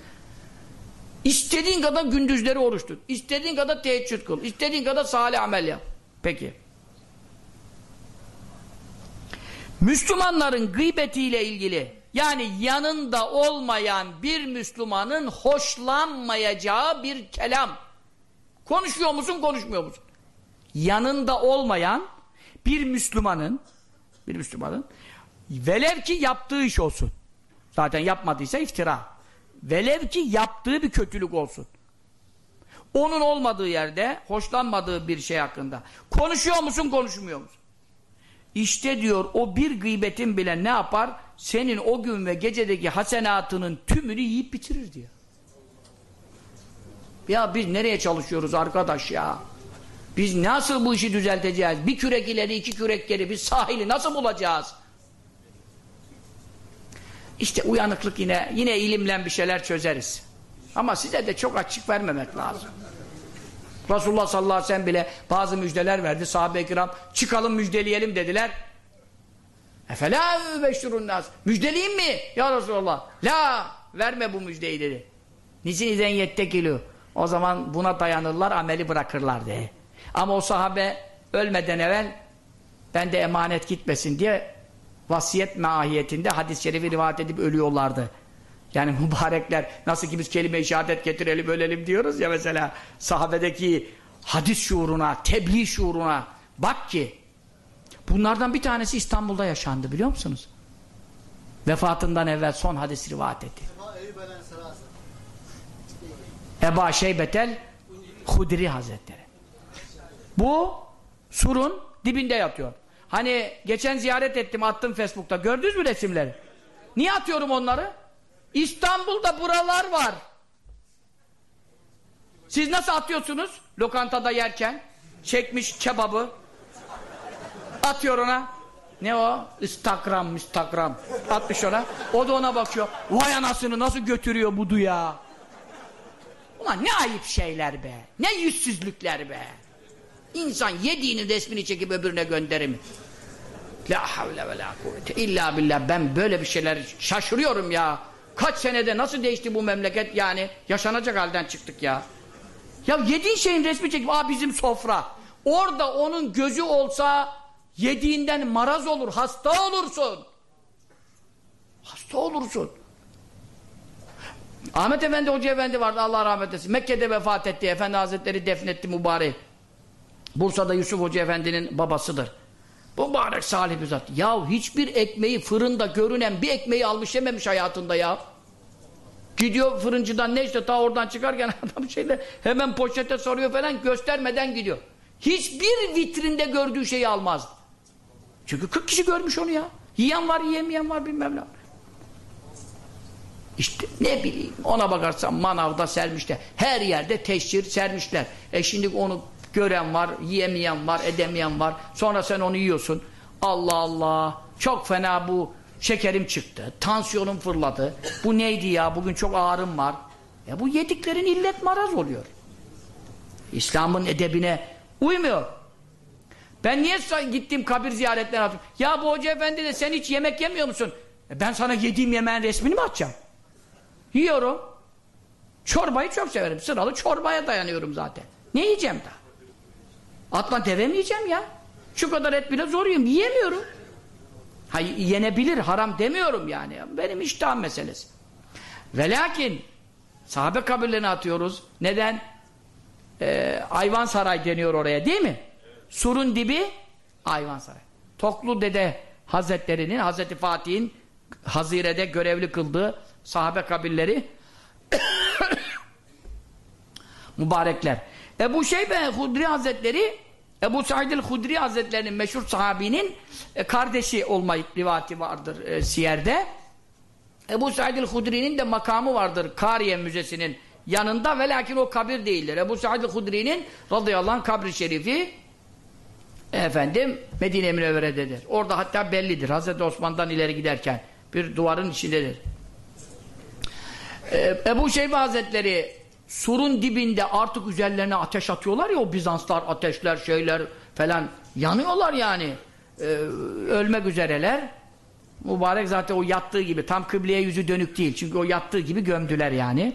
İstediğin kadar gündüzleri oruç tut. İstediğin kadar teheccüd kıl. İstediğin kadar salih amel yap. Peki. Müslümanların gıybetiyle ilgili yani yanında olmayan bir Müslümanın hoşlanmayacağı bir kelam. Konuşuyor musun, konuşmuyor musun? Yanında olmayan bir Müslümanın bir Müslümanın velev ki yaptığı iş olsun. Zaten yapmadıysa iftira. Velev ki yaptığı bir kötülük olsun. Onun olmadığı yerde hoşlanmadığı bir şey hakkında. Konuşuyor musun, konuşmuyor musun? İşte diyor o bir gıybetin bile ne yapar? Senin o gün ve gecedeki hasenatının tümünü yiyip bitirir diyor. Ya biz nereye çalışıyoruz arkadaş ya? Biz nasıl bu işi düzelteceğiz? Bir kürek ileri, iki kürek geri, biz sahili nasıl bulacağız? İşte uyanıklık yine, yine ilimle bir şeyler çözeriz. Ama size de çok açık vermemek lazım. Resulullah sallallahu aleyhi ve sellem bile bazı müjdeler verdi. Sahabe-i kiram çıkalım müjdeleyelim dediler. Efela beşşurun nas. Müjdeleyeyim mi? Ya Resulallah. La verme bu müjdeyi dedi. Niçin izen yettekilu? O zaman buna dayanırlar, ameli bırakırlar diye. Ama o sahabe ölmeden evvel ben de emanet gitmesin diye vasiyet mahiyetinde hadis-i şerifi rivayet edip ölüyorlardı. Yani (laughs) mübarekler nasıl ki biz kelime-i şehadet getirelim ölelim diyoruz ya mesela sahabedeki hadis şuuruna, tebliğ şuuruna bak ki bunlardan bir tanesi İstanbul'da yaşandı biliyor musunuz? Vefatından evvel son hadis rivayet etti. Eba Şeybetel Hudri Hazretleri. Bu surun dibinde yatıyor. Hani geçen ziyaret ettim attım Facebook'ta gördünüz mü resimleri? Niye atıyorum onları? İstanbul'da buralar var. Siz nasıl atıyorsunuz? Lokantada yerken çekmiş kebabı atıyor ona. Ne o? Instagram, Instagram. Atmış ona. O da ona bakıyor. Vay anasını nasıl götürüyor budu ya. Ulan ne ayıp şeyler be. Ne yüzsüzlükler be. İnsan yediğinin resmini çekip öbürüne gönderir mi? La havle ve la kuvvete illa billah. Ben böyle bir şeyler şaşırıyorum ya. Kaç senede nasıl değişti bu memleket yani yaşanacak halden çıktık ya. Ya yediğin şeyin resmi çekip aa bizim sofra. Orada onun gözü olsa yediğinden maraz olur, hasta olursun. Hasta olursun. Ahmet Efendi Hoca Efendi vardı Allah rahmet eylesin. Mekke'de vefat etti. Efendi Hazretleri defnetti mübarek. Bursa'da Yusuf Hoca Efendi'nin babasıdır. Mübarek salih bir zat. Ya hiçbir ekmeği fırında görünen bir ekmeği almış yememiş hayatında ya. Gidiyor fırıncıdan ne işte ta oradan çıkarken (laughs) adam şeyle hemen poşete soruyor falan göstermeden gidiyor. Hiçbir vitrinde gördüğü şeyi almazdı. Çünkü 40 kişi görmüş onu ya. Yiyen var yiyemeyen var bilmem ne. İşte ne bileyim ona bakarsan manavda sermişler. Her yerde teşhir sermişler. E şimdi onu gören var, yiyemeyen var, edemeyen var. Sonra sen onu yiyorsun. Allah Allah. Çok fena bu şekerim çıktı. Tansiyonum fırladı. Bu neydi ya? Bugün çok ağrım var. Ya bu yediklerin illet maraz oluyor. İslam'ın edebine uymuyor. Ben niye gittim kabir ziyaretlerine Ya bu hoca efendi de sen hiç yemek yemiyor musun? E ben sana yediğim yemeğin resmini mi atacağım? Yiyorum. Çorbayı çok severim. Sıralı çorbaya dayanıyorum zaten. Ne yiyeceğim daha? Atla deve mi yiyeceğim ya? Şu kadar et bile zor yiyorum. Yiyemiyorum. Ha, yenebilir. Haram demiyorum yani. Benim iştahım meselesi. Ve lakin sahabe kabirlerini atıyoruz. Neden? Ee, Ayvansaray deniyor oraya değil mi? Surun dibi Ayvansaray. Toklu Dede Hazretlerinin, Hazreti Fatih'in Hazire'de görevli kıldığı sahabe kabirleri (coughs) mübarekler. Ebu Şeybe Hudri Hazretleri Ebu Said el-Hudri Hazretlerinin meşhur sahabinin e, kardeşi olma rivati vardır e, Siyer'de. Ebu Said el-Hudri'nin de makamı vardır Kariye Müzesi'nin yanında ve lakin o kabir değildir. Ebu Said el-Hudri'nin radıyallahu anh kabri şerifi efendim Medine-i Münevvere'dedir. Orada hatta bellidir. Hazreti Osman'dan ileri giderken bir duvarın içindedir. Ee, Ebu Şeybe Hazretleri surun dibinde artık üzerlerine ateş atıyorlar ya o Bizanslar ateşler şeyler falan yanıyorlar yani. Ee, ölmek üzereler. Mübarek zaten o yattığı gibi tam kıbleye yüzü dönük değil. Çünkü o yattığı gibi gömdüler yani.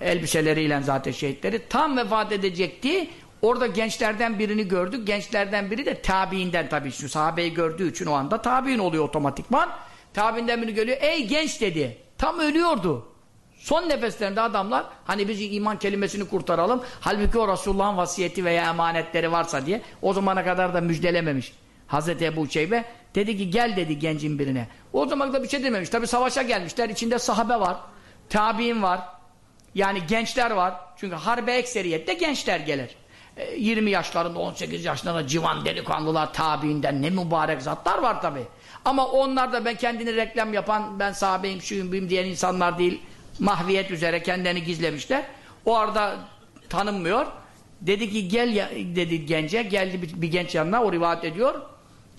Elbiseleriyle zaten şehitleri. Tam vefat edecekti. Orada gençlerden birini gördük. Gençlerden biri de tabiinden tabii. Şu sahabeyi gördüğü için o anda tabiin oluyor otomatikman. Tabiinden biri geliyor. Ey genç dedi. Tam ölüyordu. Son nefeslerinde adamlar hani biz iman kelimesini kurtaralım. Halbuki o Resulullah'ın vasiyeti veya emanetleri varsa diye o zamana kadar da müjdelememiş. Hazreti Ebu Şeybe dedi ki gel dedi gencin birine. O zaman da bir şey dememiş. Tabi savaşa gelmişler. İçinde sahabe var. Tabi'in var. Yani gençler var. Çünkü harbe ekseriyette gençler gelir. 20 yaşlarında 18 yaşlarında civan delikanlılar tabiinden ne mübarek zatlar var tabi. Ama onlar da ben kendini reklam yapan ben sahabeyim şuyum buyum diyen insanlar değil mahviyet üzere kendilerini gizlemişler. O arada tanınmıyor. Dedi ki gel ya, dedi gence geldi bir, bir genç yanına o rivayet ediyor.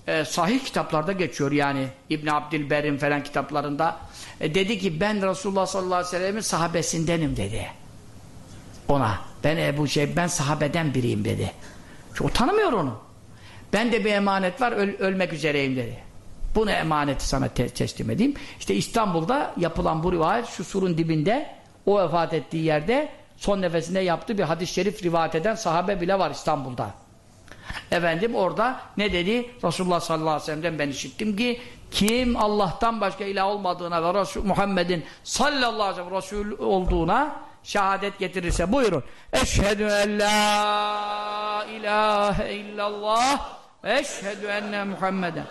Ee, sahih kitaplarda geçiyor yani İbn Abdülber'in falan kitaplarında. E, dedi ki ben Resulullah sallallahu aleyhi ve sellem'in sahabesindenim dedi. Ona ben Ebu şey ben sahabeden biriyim dedi. O tanımıyor onu. Ben de bir emanet var öl, ölmek üzereyim dedi. Bunu emaneti sana te teslim edeyim. İşte İstanbul'da yapılan bu rivayet şu surun dibinde o vefat ettiği yerde son nefesinde yaptığı bir hadis-i şerif rivayet eden sahabe bile var İstanbul'da. Efendim orada ne dedi? Resulullah sallallahu aleyhi ve sellem'den ben işittim ki kim Allah'tan başka ilah olmadığına ve Resul Muhammed'in sallallahu aleyhi ve sellem Resul olduğuna şehadet getirirse buyurun. Eşhedü en la ilahe illallah eşhedü enne Muhammeden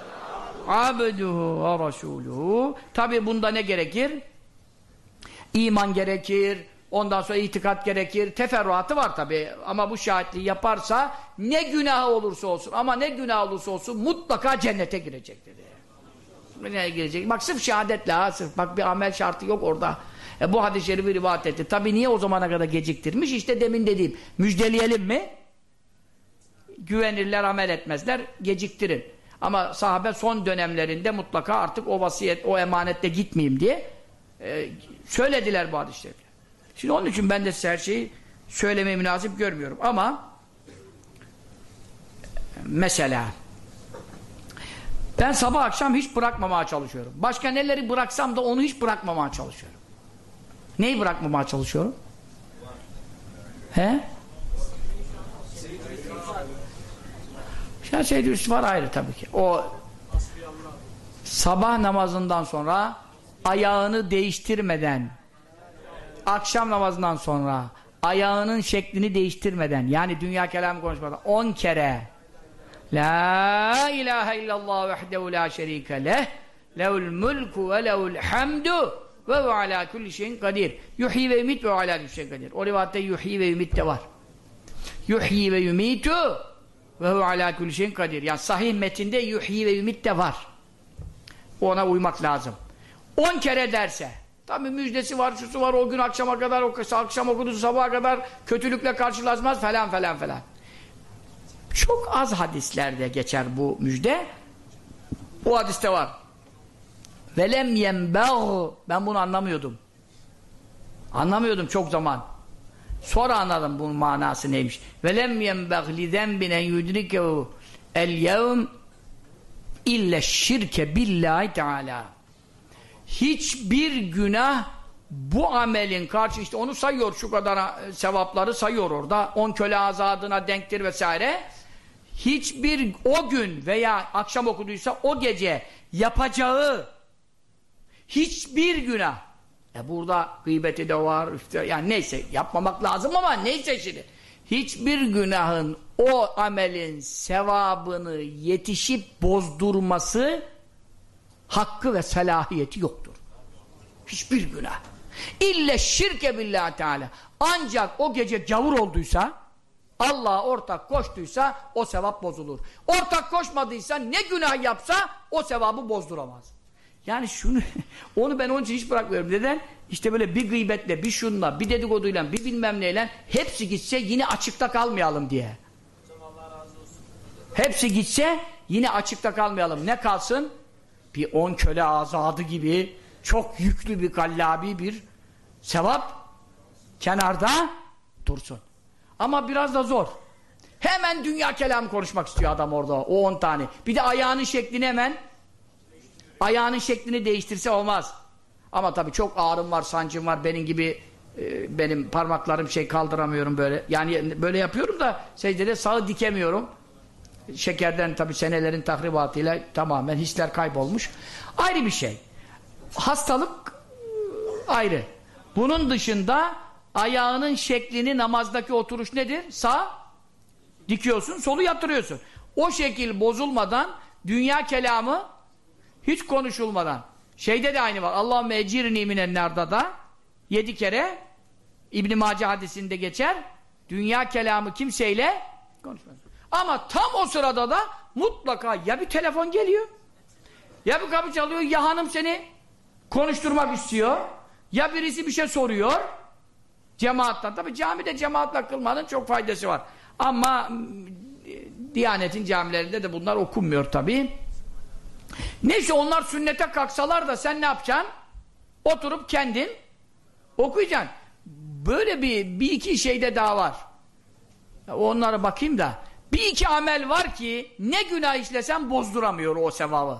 abduhu ve rasuluhu tabi bunda ne gerekir? İman gerekir, ondan sonra itikat gerekir, teferruatı var tabi ama bu şahitliği yaparsa ne günah olursa olsun ama ne günah olursa olsun mutlaka cennete girecek dedi. Nereye girecek? Bak sırf şehadetle ha sırf bak bir amel şartı yok orada. E, bu hadis-i şerifi rivayet etti. Tabi niye o zamana kadar geciktirmiş? İşte demin dediğim müjdeleyelim mi? Güvenirler amel etmezler geciktirin. Ama sahabe son dönemlerinde mutlaka artık o vasiyet, o emanette gitmeyeyim diye e, söylediler bu hadisleri. Şimdi onun için ben de size her şeyi söylemeyi münasip görmüyorum. Ama mesela ben sabah akşam hiç bırakmamaya çalışıyorum. Başka neleri bıraksam da onu hiç bırakmamaya çalışıyorum. Neyi bırakmamaya çalışıyorum? He? Ya Seyyid var ayrı tabii ki. O sabah namazından sonra ayağını değiştirmeden akşam namazından sonra ayağının şeklini değiştirmeden yani dünya kelamı konuşmadan on kere La ilahe illallah vehdehu la şerike leh lehul mulku ve lehul hamdu ve ve ala kulli şeyin kadir. Yuhyi ve yumit ve ala kulli şeyin kadir. O rivayette yuhyi ve yumit de var. Yuhyi ve yumitu ve hu ala kulli şeyin kadir. Yani sahih metinde yuhyi ve ümit de var. Ona uymak lazım. On kere derse tabi müjdesi var, şusu var, o gün akşama kadar, o akşam okudu sabaha kadar kötülükle karşılaşmaz falan falan falan. Çok az hadislerde geçer bu müjde. O hadiste var. Velem yenbâh ben bunu anlamıyordum. Anlamıyordum çok zaman. Sonra anladım bunun manası neymiş. Zenbin en yudrikehu el yevm illa şirke billahi teala. hiçbir günah bu amelin karşı işte onu sayıyor şu kadar e, sevapları sayıyor orada. On köle azadına denktir vesaire. Hiçbir o gün veya akşam okuduysa o gece yapacağı hiçbir günah e burada gıybeti de var işte yani neyse yapmamak lazım ama neyse şimdi hiçbir günahın o amelin sevabını yetişip bozdurması hakkı ve salahiyeti yoktur. Hiçbir günah. İlle şirke billahi teala. Ancak o gece gavur olduysa, Allah'a ortak koştuysa o sevap bozulur. Ortak koşmadıysa ne günah yapsa o sevabı bozduramaz. Yani şunu, (laughs) onu ben onun için hiç bırakmıyorum. Neden? İşte böyle bir gıybetle, bir şunla, bir dedikoduyla, bir bilmem neyle hepsi gitse yine açıkta kalmayalım diye. Hepsi gitse yine açıkta kalmayalım. Ne kalsın? Bir on köle azadı gibi çok yüklü bir kallabi bir sevap kenarda dursun. Ama biraz da zor. Hemen dünya kelamı konuşmak istiyor adam orada o on tane. Bir de ayağının şeklini hemen ayağının şeklini değiştirse olmaz. Ama tabii çok ağrım var, sancım var. Benim gibi e, benim parmaklarım şey kaldıramıyorum böyle. Yani böyle yapıyorum da secdede sağı dikemiyorum. Şekerden tabii senelerin tahribatıyla tamamen hisler kaybolmuş. Ayrı bir şey. Hastalık e, ayrı. Bunun dışında ayağının şeklini namazdaki oturuş nedir? Sağ dikiyorsun, solu yatırıyorsun. O şekil bozulmadan dünya kelamı hiç konuşulmadan. Şeyde de aynı var. Allahümme ecirni minennarda da yedi kere İbn-i Mace hadisinde geçer. Dünya kelamı kimseyle konuşmaz. Ama tam o sırada da mutlaka ya bir telefon geliyor ya bir kapı çalıyor ya hanım seni konuşturmak istiyor ya birisi bir şey soruyor cemaattan. Tabi camide cemaatle kılmanın çok faydası var. Ama Diyanetin camilerinde de bunlar okunmuyor tabi. Neyse onlar sünnete kalksalar da sen ne yapacaksın? Oturup kendin okuyacaksın. Böyle bir, bir iki şeyde daha var. Onlara bakayım da. Bir iki amel var ki ne günah işlesen bozduramıyor o sevabı.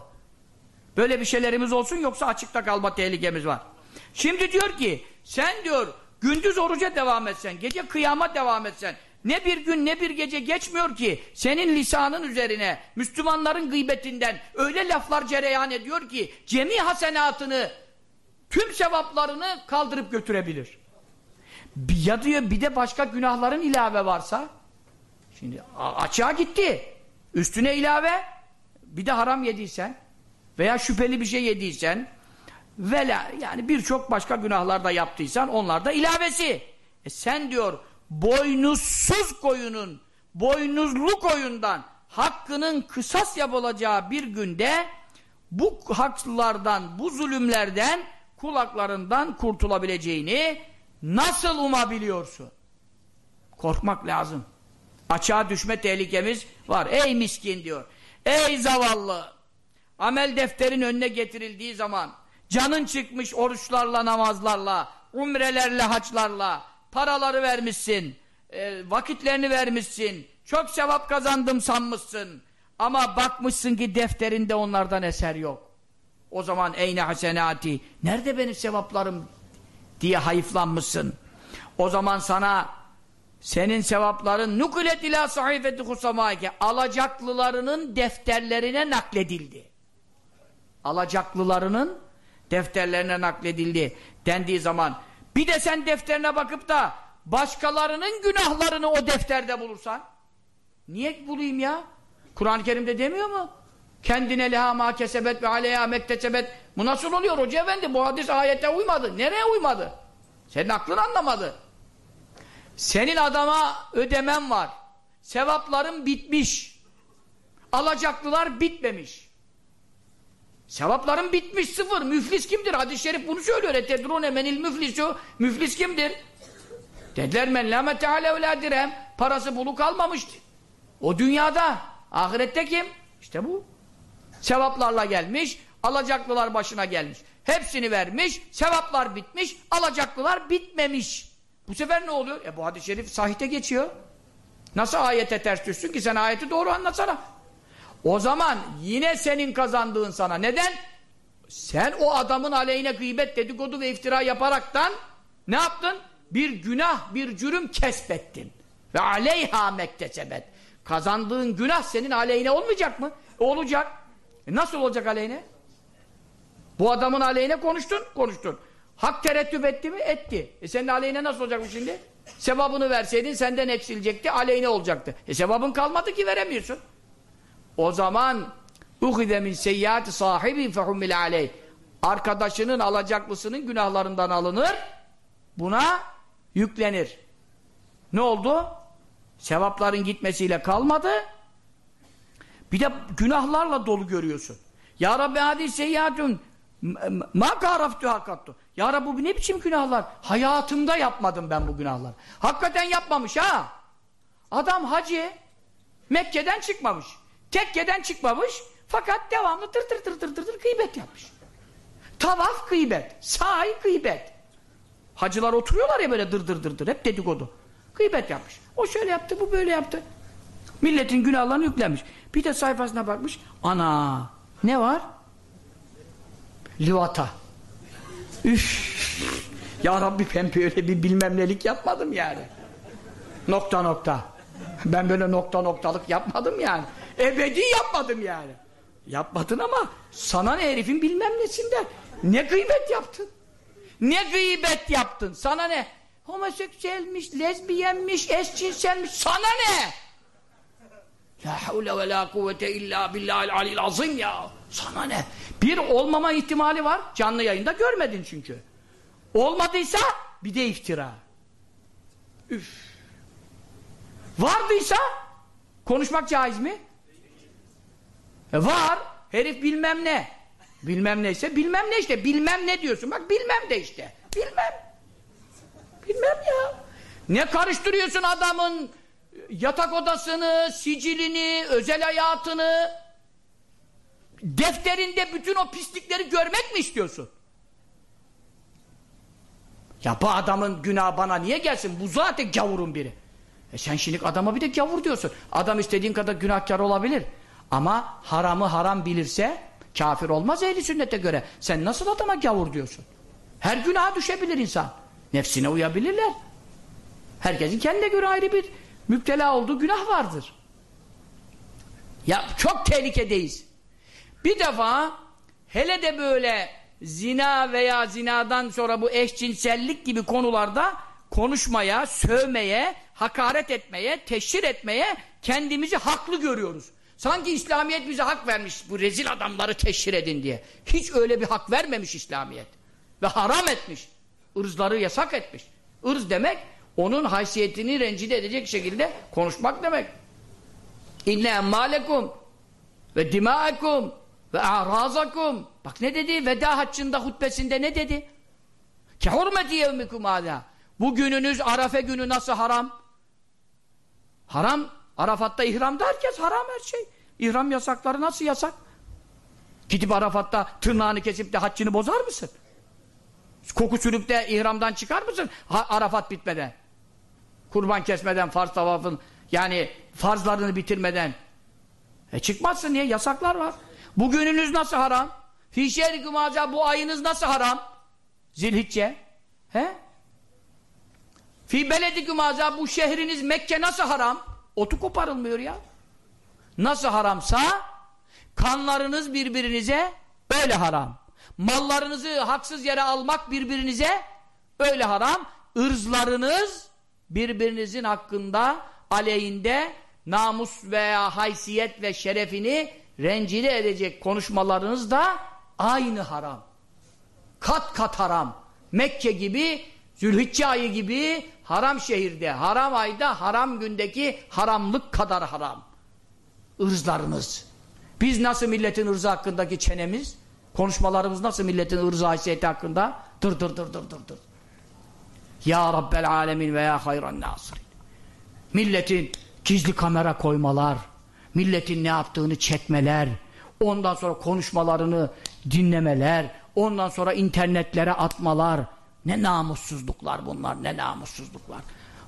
Böyle bir şeylerimiz olsun yoksa açıkta kalma tehlikemiz var. Şimdi diyor ki sen diyor gündüz oruca devam etsen, gece kıyama devam etsen ne bir gün ne bir gece geçmiyor ki senin lisanın üzerine Müslümanların gıybetinden öyle laflar cereyan ediyor ki cemi hasenatını tüm sevaplarını kaldırıp götürebilir. Ya diyor bir de başka günahların ilave varsa şimdi açığa gitti. Üstüne ilave bir de haram yediysen veya şüpheli bir şey yediysen vela yani birçok başka günahlar da yaptıysan onlar da ilavesi. E sen diyor boynuzsuz koyunun boynuzlu koyundan hakkının kısas yapılacağı bir günde bu haklardan, bu zulümlerden kulaklarından kurtulabileceğini nasıl umabiliyorsun? Korkmak lazım. Açığa düşme tehlikemiz var. Ey miskin diyor. Ey zavallı. Amel defterin önüne getirildiği zaman canın çıkmış oruçlarla, namazlarla, umrelerle, haçlarla, paraları vermişsin, e, vakitlerini vermişsin, çok sevap kazandım sanmışsın. Ama bakmışsın ki defterinde onlardan eser yok. O zaman eyne hasenati, nerede benim sevaplarım diye hayıflanmışsın. O zaman sana senin sevapların nukulet ila sahifeti husamaike alacaklılarının defterlerine nakledildi. Alacaklılarının defterlerine nakledildi dendiği zaman bir de sen defterine bakıp da başkalarının günahlarını o defterde bulursan niye bulayım ya? Kur'an-ı Kerim'de demiyor mu? Kendine leha ma kesebet ve aleyha mektesebet bu nasıl oluyor hoca efendi? Bu hadis ayete uymadı. Nereye uymadı? Senin aklın anlamadı. Senin adama ödemen var. Sevapların bitmiş. Alacaklılar bitmemiş. Sevapların bitmiş sıfır. Müflis kimdir? Hadis-i şerif bunu söylüyor. Etedrune menil müflisu. Müflis kimdir? Dediler men la meteale ve. Parası bulu kalmamıştı. O dünyada. Ahirette kim? İşte bu. Sevaplarla gelmiş. Alacaklılar başına gelmiş. Hepsini vermiş. Sevaplar bitmiş. Alacaklılar bitmemiş. Bu sefer ne oluyor? E bu hadis-i şerif sahite geçiyor. Nasıl ayete ters düşsün ki sen ayeti doğru anlatsana. O zaman yine senin kazandığın sana. Neden? Sen o adamın aleyhine gıybet, dedikodu ve iftira yaparaktan ne yaptın? Bir günah, bir cürüm kesbettin. Ve aleyha mektesebet. Kazandığın günah senin aleyhine olmayacak mı? E, olacak. E nasıl olacak aleyhine? Bu adamın aleyhine konuştun, konuştun. Hak tereddüt etti mi? Etti. E senin aleyhine nasıl olacak bu şimdi? Sevabını verseydin senden eksilecekti, aleyhine olacaktı. E sevabın kalmadı ki veremiyorsun. O zaman uhide min seyyati sahibi fehummil aleyh. Arkadaşının alacaklısının günahlarından alınır. Buna yüklenir. Ne oldu? Sevapların gitmesiyle kalmadı. Bir de günahlarla dolu görüyorsun. Ya Rabbi hadi seyyatun ma karaftu hakattu. Ya Rabbi bu ne biçim günahlar? Hayatımda yapmadım ben bu günahlar. Hakikaten yapmamış ha. Adam hacı Mekke'den çıkmamış. Tekkeden çıkmamış. Fakat devamlı tır tır tır tır tır tır gıybet yapmış. Tavaf gıybet. Sahi gıybet. Hacılar oturuyorlar ya böyle dır dır dır dır. Hep dedikodu. Gıybet yapmış. O şöyle yaptı, bu böyle yaptı. Milletin günahlarını yüklemiş. Bir de sayfasına bakmış. Ana! Ne var? Livata. Üf! Ya Rabbi ben böyle bir bilmem nelik yapmadım yani. Nokta nokta. Ben böyle nokta noktalık yapmadım yani. Ebedi yapmadım yani. Yapmadın ama sana ne herifin bilmem nesinden. Ne gıybet yaptın? Ne gıybet yaptın? Sana ne? Homoseksüelmiş, lezbiyenmiş, eşcinselmiş. Sana ne? La havle ve la kuvvete illa billahil alil azim ya. Sana ne? Bir olmama ihtimali var. Canlı yayında görmedin çünkü. Olmadıysa bir de iftira. Üf. Vardıysa konuşmak caiz mi? E var. Herif bilmem ne. Bilmem neyse bilmem ne işte. Bilmem ne diyorsun. Bak bilmem de işte. Bilmem. Bilmem ya. Ne karıştırıyorsun adamın yatak odasını, sicilini, özel hayatını defterinde bütün o pislikleri görmek mi istiyorsun? Ya bu adamın günahı bana niye gelsin? Bu zaten gavurun biri. E sen şimdi adama bir de gavur diyorsun. Adam istediğin kadar günahkar olabilir. Ama haramı haram bilirse kafir olmaz ehli sünnete göre. Sen nasıl adama gavur diyorsun? Her günaha düşebilir insan. Nefsine uyabilirler. Herkesin kendine göre ayrı bir müptela olduğu günah vardır. Ya çok tehlikedeyiz. Bir defa hele de böyle zina veya zinadan sonra bu eşcinsellik gibi konularda konuşmaya, sövmeye, hakaret etmeye, teşhir etmeye kendimizi haklı görüyoruz. Sanki İslamiyet bize hak vermiş bu rezil adamları teşhir edin diye. Hiç öyle bir hak vermemiş İslamiyet. Ve haram etmiş. Irzları yasak etmiş. Irz demek onun haysiyetini rencide edecek şekilde konuşmak demek. İnne emmalekum ve dima'ekum ve a'razakum. Bak ne dedi? Veda haccında hutbesinde ne dedi? Ke hurmeti yevmikum âlâ. Bu gününüz Arafe günü nasıl haram? Haram. Arafat'ta ihramda herkes haram her şey. İhram yasakları nasıl yasak? Gidip Arafat'ta tırnağını kesip de haccını bozar mısın? Koku sürüp de ihramdan çıkar mısın? Arafat bitmeden. Kurban kesmeden, farz tavafın yani farzlarını bitirmeden. E çıkmazsın niye? Yasaklar var. Bugününüz nasıl haram? Fişeriküm bu ayınız nasıl haram? Zilhicce. He? Fi belediküm bu şehriniz Mekke nasıl haram? Otu koparılmıyor ya. Nasıl haramsa kanlarınız birbirinize böyle haram. Mallarınızı haksız yere almak birbirinize öyle haram. Irzlarınız birbirinizin hakkında aleyhinde namus veya haysiyet ve şerefini rencide edecek konuşmalarınız da aynı haram. Kat kat haram. Mekke gibi, Zülhicce ayı gibi haram şehirde, haram ayda, haram gündeki haramlık kadar haram. Irzlarınız. Biz nasıl milletin ırzı hakkındaki çenemiz, konuşmalarımız nasıl milletin ırzı haysiyeti hakkında? Dır dır dır dır dır dır. Ya Rabbel Alemin ve ya hayran nasirin. Milletin gizli kamera koymalar, milletin ne yaptığını çekmeler, ondan sonra konuşmalarını dinlemeler, ondan sonra internetlere atmalar. Ne namussuzluklar bunlar, ne namussuzluklar.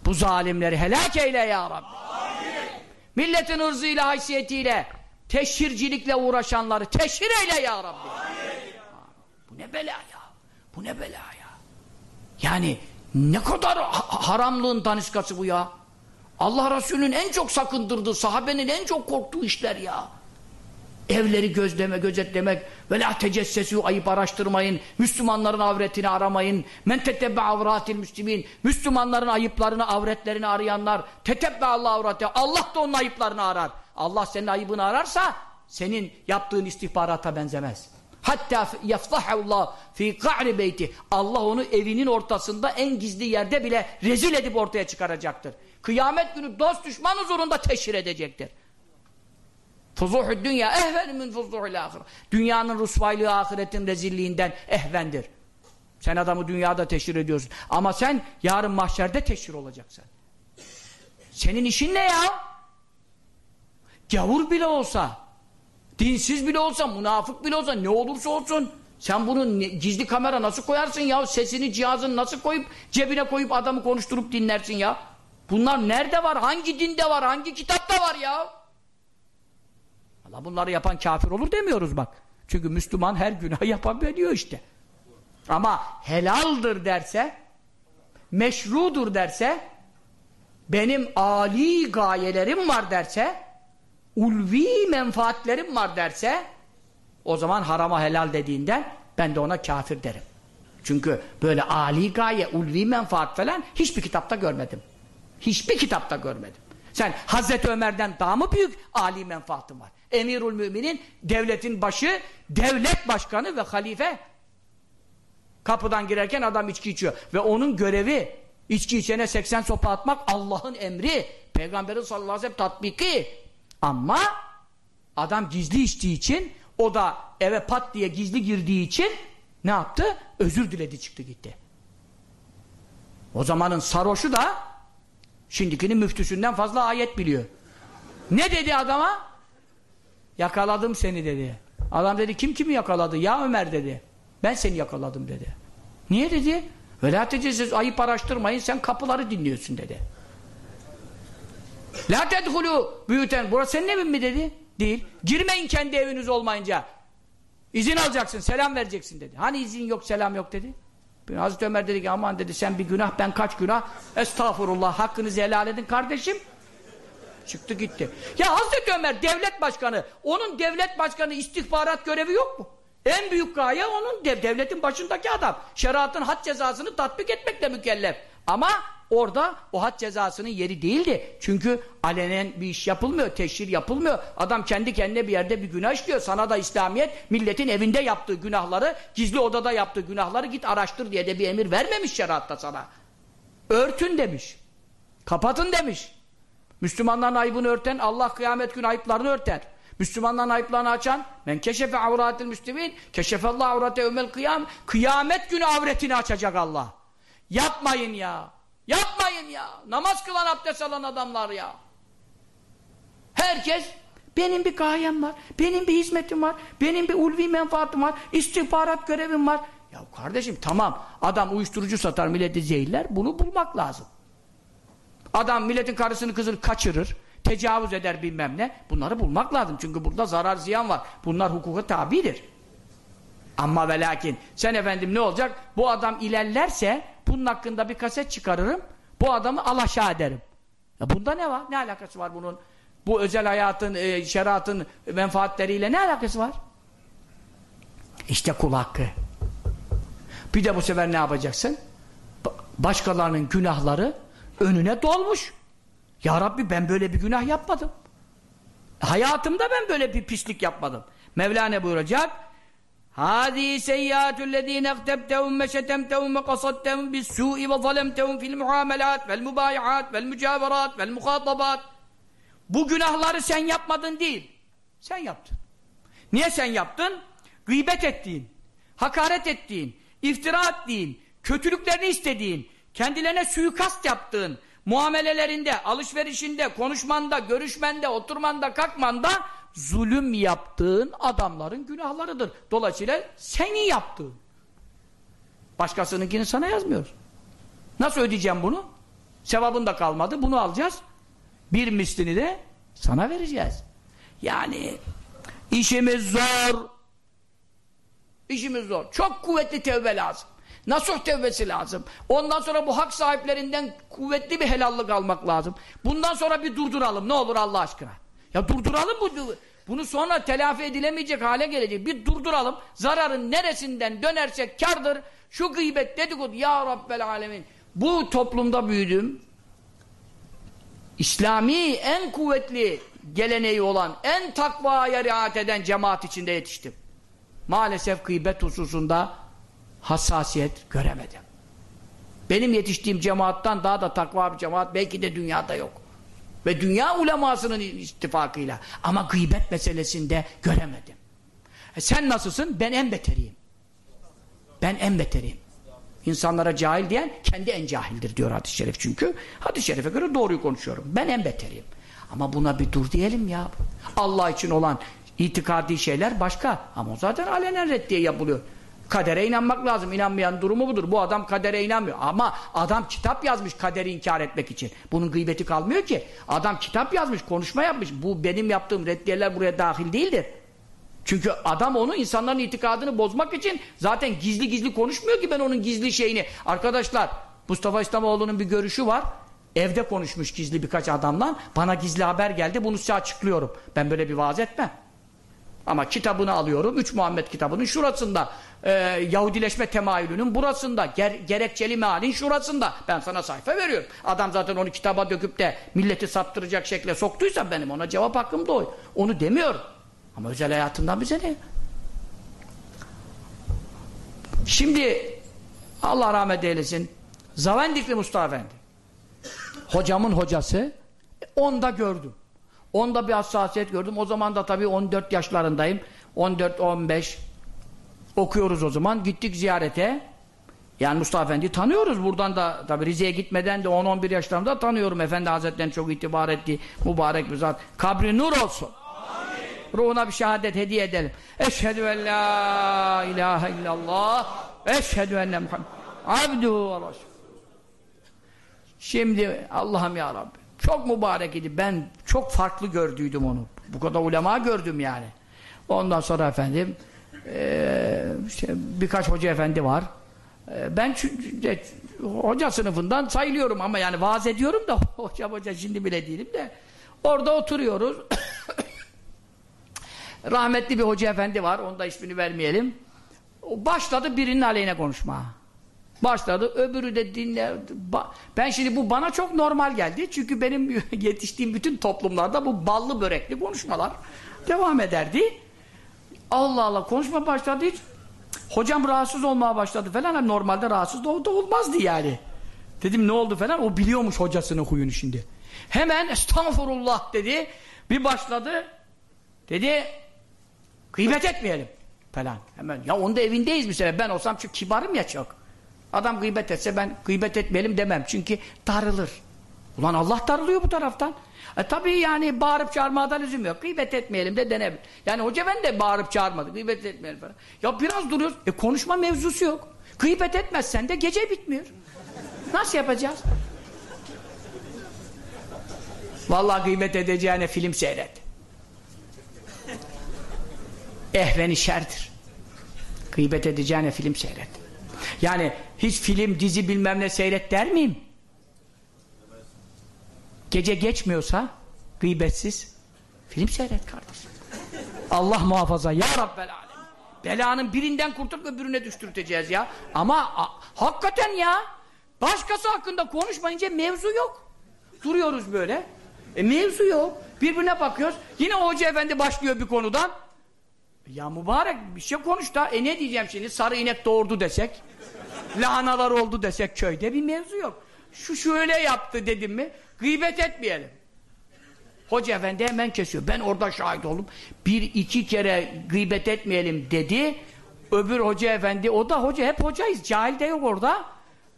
Bu zalimleri helak eyle ya Rabbi. Amin. Milletin ırzıyla, haysiyetiyle, teşhircilikle uğraşanları teşhir eyle ya Rabbi. Amin. ne bela ya? Bu ne bela ya? Yani ne kadar ha haramlığın daniskası bu ya? Allah Resulü'nün en çok sakındırdığı, sahabenin en çok korktuğu işler ya. Evleri gözleme, gözetlemek ve la tecessesü ayıp araştırmayın. Müslümanların avretini aramayın. Men tetebbe avratil müslimin. Müslümanların ayıplarını, avretlerini arayanlar. Tetebbe Allah avrate. Allah da onun ayıplarını arar. Allah senin ayıbını ararsa senin yaptığın istihbarata benzemez. Hatta yafzahullah fi ka'ri beyti. Allah onu evinin ortasında en gizli yerde bile rezil edip ortaya çıkaracaktır. Kıyamet günü dost düşman huzurunda teşhir edecektir. Fuzuhü dünya ehven min fuzuhül ahire. Dünyanın rusvaylığı ahiretin rezilliğinden ehvendir. Sen adamı dünyada teşhir ediyorsun. Ama sen yarın mahşerde teşhir olacaksın. Senin işin ne ya? Gavur bile olsa, dinsiz bile olsa, münafık bile olsa, ne olursa olsun sen bunu ne, gizli kamera nasıl koyarsın ya? Sesini, cihazını nasıl koyup cebine koyup adamı konuşturup dinlersin ya? Bunlar nerede var? Hangi dinde var? Hangi kitapta var ya? Allah bunları yapan kafir olur demiyoruz bak. Çünkü Müslüman her günah yapabiliyor işte. Ama helaldir derse, meşrudur derse, benim âli gayelerim var derse, ulvi menfaatlerim var derse, o zaman harama helal dediğinden ben de ona kafir derim. Çünkü böyle âli gaye, ulvi menfaat falan hiçbir kitapta görmedim. Hiçbir kitapta görmedim. Sen Hazreti Ömer'den daha mı büyük âli menfaatın var? Emirül müminin devletin başı, devlet başkanı ve halife. Kapıdan girerken adam içki içiyor. Ve onun görevi içki içene 80 sopa atmak Allah'ın emri. Peygamberin sallallahu aleyhi ve sellem tatbiki. Ama adam gizli içtiği için o da eve pat diye gizli girdiği için ne yaptı? Özür diledi çıktı gitti. O zamanın sarhoşu da şimdikinin müftüsünden fazla ayet biliyor. Ne dedi adama? Yakaladım seni dedi. Adam dedi kim kimi yakaladı? Ya Ömer dedi. Ben seni yakaladım dedi. Niye dedi? Velat edeceğiz ayıp araştırmayın sen kapıları dinliyorsun dedi. La tedhulu büyüten. Burası senin evin mi dedi? Değil. Girmeyin kendi eviniz olmayınca. İzin alacaksın, selam vereceksin dedi. Hani izin yok, selam yok dedi. Hazreti Ömer dedi ki aman dedi sen bir günah ben kaç günah. Estağfurullah hakkınızı helal edin kardeşim. Çıktı gitti. Ya Hazreti Ömer devlet başkanı. Onun devlet başkanı istihbarat görevi yok mu? En büyük gaye onun dev, devletin başındaki adam. Şeriatın had cezasını tatbik etmekle mükellef. Ama orada o had cezasının yeri değildi. Çünkü alenen bir iş yapılmıyor, teşhir yapılmıyor. Adam kendi kendine bir yerde bir günah işliyor. Sana da İslamiyet milletin evinde yaptığı günahları, gizli odada yaptığı günahları git araştır diye de bir emir vermemiş şeriatta sana. Örtün demiş. Kapatın demiş. Müslümanların ayıbını örten, Allah kıyamet günü ayıplarını örter. Müslümanların ayıplarını açan, men keşefe avratil müslimin, keşefallah avrate ömel kıyam, kıyamet günü avretini açacak Allah. Yapmayın ya. Yapmayın ya. Namaz kılan abdest alan adamlar ya. Herkes benim bir gayem var, benim bir hizmetim var, benim bir ulvi menfaatim var, istihbarat görevim var. Ya kardeşim tamam adam uyuşturucu satar milleti zehirler bunu bulmak lazım. Adam milletin karısını kızını kaçırır, tecavüz eder bilmem ne. Bunları bulmak lazım çünkü burada zarar ziyan var. Bunlar hukuka tabidir. Ama ve lakin sen efendim ne olacak? Bu adam ilerlerse bunun hakkında bir kaset çıkarırım. Bu adamı alaşağı ederim. Ya bunda ne var? Ne alakası var bunun? Bu özel hayatın, e, şeriatın menfaatleriyle ne alakası var? İşte kul hakkı. Bir de bu sefer ne yapacaksın? Başkalarının günahları önüne dolmuş. Ya Rabbi ben böyle bir günah yapmadım. Hayatımda ben böyle bir pislik yapmadım. Mevlana buyuracak هذه سيئات الذين اغتبتهم وشتمتهم وقصدتهم بالسوء وظلمتهم في المعاملات والمبايعات والمجاورات والمخاطبات Bu günahları sen yapmadın değil. Sen yaptın. Niye sen yaptın? Gıybet ettiğin, hakaret ettiğin, iftira ettiğin, kötülüklerini istediğin, kendilerine suikast yaptığın, muamelelerinde, alışverişinde, konuşmanda, görüşmende, oturmanda, kalkmanda zulüm yaptığın adamların günahlarıdır. Dolayısıyla seni yaptığın. Başkasınınkini sana yazmıyor. Nasıl ödeyeceğim bunu? Sevabın da kalmadı. Bunu alacağız. Bir mislini de sana vereceğiz. Yani işimiz zor. işimiz zor. Çok kuvvetli tevbe lazım. Nasuh tevbesi lazım. Ondan sonra bu hak sahiplerinden kuvvetli bir helallik almak lazım. Bundan sonra bir durduralım ne olur Allah aşkına. Ya durduralım bu bunu sonra telafi edilemeyecek hale gelecek. Bir durduralım. Zararın neresinden dönersek kardır. Şu gıybet dedikodu ya Rabbel alemin. Bu toplumda büyüdüm. İslami en kuvvetli geleneği olan, en takvaya riayet eden cemaat içinde yetiştim. Maalesef gıybet hususunda hassasiyet göremedim. Benim yetiştiğim cemaattan daha da takva bir cemaat belki de dünyada yok. Ve dünya ulemasının ittifakıyla. Ama gıybet meselesinde göremedim. E sen nasılsın? Ben en beteriyim. Ben en beteriyim. İnsanlara cahil diyen kendi en cahildir diyor hadis-i şerif çünkü. Hadis-i şerife göre doğruyu konuşuyorum. Ben en beteriyim. Ama buna bir dur diyelim ya. Allah için olan itikadi şeyler başka. Ama o zaten alenen reddiye yapılıyor. Kadere inanmak lazım. İnanmayan durumu budur. Bu adam kadere inanmıyor. Ama adam kitap yazmış kaderi inkar etmek için. Bunun gıybeti kalmıyor ki. Adam kitap yazmış, konuşma yapmış. Bu benim yaptığım reddiyeler buraya dahil değildir. Çünkü adam onu insanların itikadını bozmak için zaten gizli gizli konuşmuyor ki ben onun gizli şeyini. Arkadaşlar Mustafa İslamoğlu'nun bir görüşü var. Evde konuşmuş gizli birkaç adamla. Bana gizli haber geldi. Bunu size açıklıyorum. Ben böyle bir vaaz etmem. Ama kitabını alıyorum. Üç Muhammed kitabının şurasında. E, Yahudileşme temayülünün burasında. Ger gerekçeli mealin şurasında. Ben sana sayfa veriyorum. Adam zaten onu kitaba döküp de milleti saptıracak şekle soktuysa benim ona cevap hakkım da o. Onu demiyorum. Ama özel hayatından bize ne? Şimdi Allah rahmet eylesin. Zavendikli Mustafa Efendi. Hocamın hocası. Onda gördüm. Onda bir hassasiyet gördüm. O zaman da tabii 14 yaşlarındayım. 14-15 okuyoruz o zaman. Gittik ziyarete. Yani Mustafa Efendi tanıyoruz. Buradan da tabii Rize'ye gitmeden de 10-11 yaşlarımda tanıyorum. Efendi Hazretleri'nin çok itibar ettiği mübarek bir zat. Kabri nur olsun. Ruhuna bir şehadet hediye edelim. Eşhedü en la ilahe illallah. Eşhedü enne Muhammed. Abduhu ve Resul. Şimdi Allah'ım ya Rabbi. Çok mübarek idi. Ben çok farklı gördüydüm onu. Bu kadar ulema gördüm yani. Ondan sonra efendim e, işte birkaç hoca efendi var. E, ben de, hoca sınıfından sayılıyorum ama yani vaaz ediyorum da (laughs) hoca hoca şimdi bile değilim de orada oturuyoruz. (coughs) Rahmetli bir hoca efendi var. Onu da ismini vermeyelim. Başladı birinin aleyhine konuşmaya. Başladı. Öbürü de dinle. Ben şimdi bu bana çok normal geldi. Çünkü benim (laughs) yetiştiğim bütün toplumlarda bu ballı börekli konuşmalar devam ederdi. Allah Allah konuşma başladı hiç. Hocam rahatsız olmaya başladı falan. Hani normalde rahatsız da olmazdı yani. Dedim ne oldu falan. O biliyormuş hocasının huyunu şimdi. Hemen estağfurullah dedi. Bir başladı. Dedi gıybet etmeyelim falan. Hemen ya onun da evindeyiz mesela. Ben olsam çünkü kibarım ya çok. Adam gıybet etse ben gıybet etmeyelim demem. Çünkü darılır. Ulan Allah darılıyor bu taraftan. E tabii yani bağırıp çağırmada lüzum yok. Gıybet etmeyelim de denebilir. Yani hoca ben de bağırıp çağırmadı. Gıybet etmeyelim falan. Ya biraz duruyoruz. E konuşma mevzusu yok. Gıybet etmezsen de gece bitmiyor. Nasıl yapacağız? Vallahi gıybet edeceğine film seyret. Ehveni şerdir. Gıybet edeceğine film seyret. Yani hiç film, dizi bilmem ne seyret der miyim? Gece geçmiyorsa gıybetsiz film seyret kardeşim. Allah muhafaza ya Rabbel alem. Belanın birinden kurtulup öbürüne düşürteceğiz ya. Ama a, hakikaten ya başkası hakkında konuşmayınca mevzu yok. Duruyoruz böyle. E mevzu yok. Birbirine bakıyoruz. Yine hoca efendi başlıyor bir konudan. Ya mübarek bir şey konuş da. E ne diyeceğim şimdi? Sarı inek doğurdu desek. Lahanalar oldu desek köyde bir mevzu yok. Şu şöyle yaptı dedim mi? Gıybet etmeyelim. Hoca efendi hemen kesiyor. Ben orada şahit oldum. Bir iki kere gıybet etmeyelim dedi. Öbür hoca efendi, o da hoca, hep hocayız. Cahil de yok orada.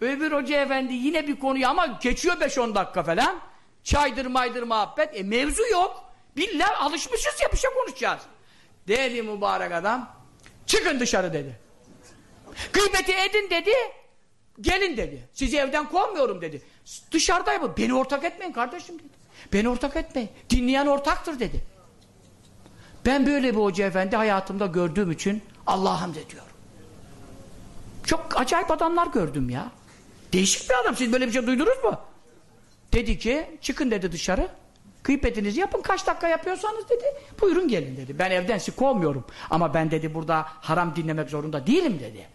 Öbür hoca efendi yine bir konuyu ama geçiyor 5-10 dakika falan. Çaydır maydır muhabbet. E mevzu yok. Billah alışmışız ya bir şey konuşacağız. Dedi mübarek adam. Çıkın dışarı dedi. Gıybeti edin dedi. Gelin dedi. Sizi evden kovmuyorum dedi. Dışarıdayım. Beni ortak etmeyin kardeşim dedi. Beni ortak etmeyin. Dinleyen ortaktır dedi. Ben böyle bir hoca efendi hayatımda gördüğüm için Allah'a hamd ediyorum. Çok acayip adamlar gördüm ya. Değişik bir adam. Siz böyle bir şey duydunuz mu? Dedi ki çıkın dedi dışarı. Gıybetinizi yapın kaç dakika yapıyorsanız dedi. Buyurun gelin dedi. Ben evden sizi kovmuyorum. Ama ben dedi burada haram dinlemek zorunda değilim dedi.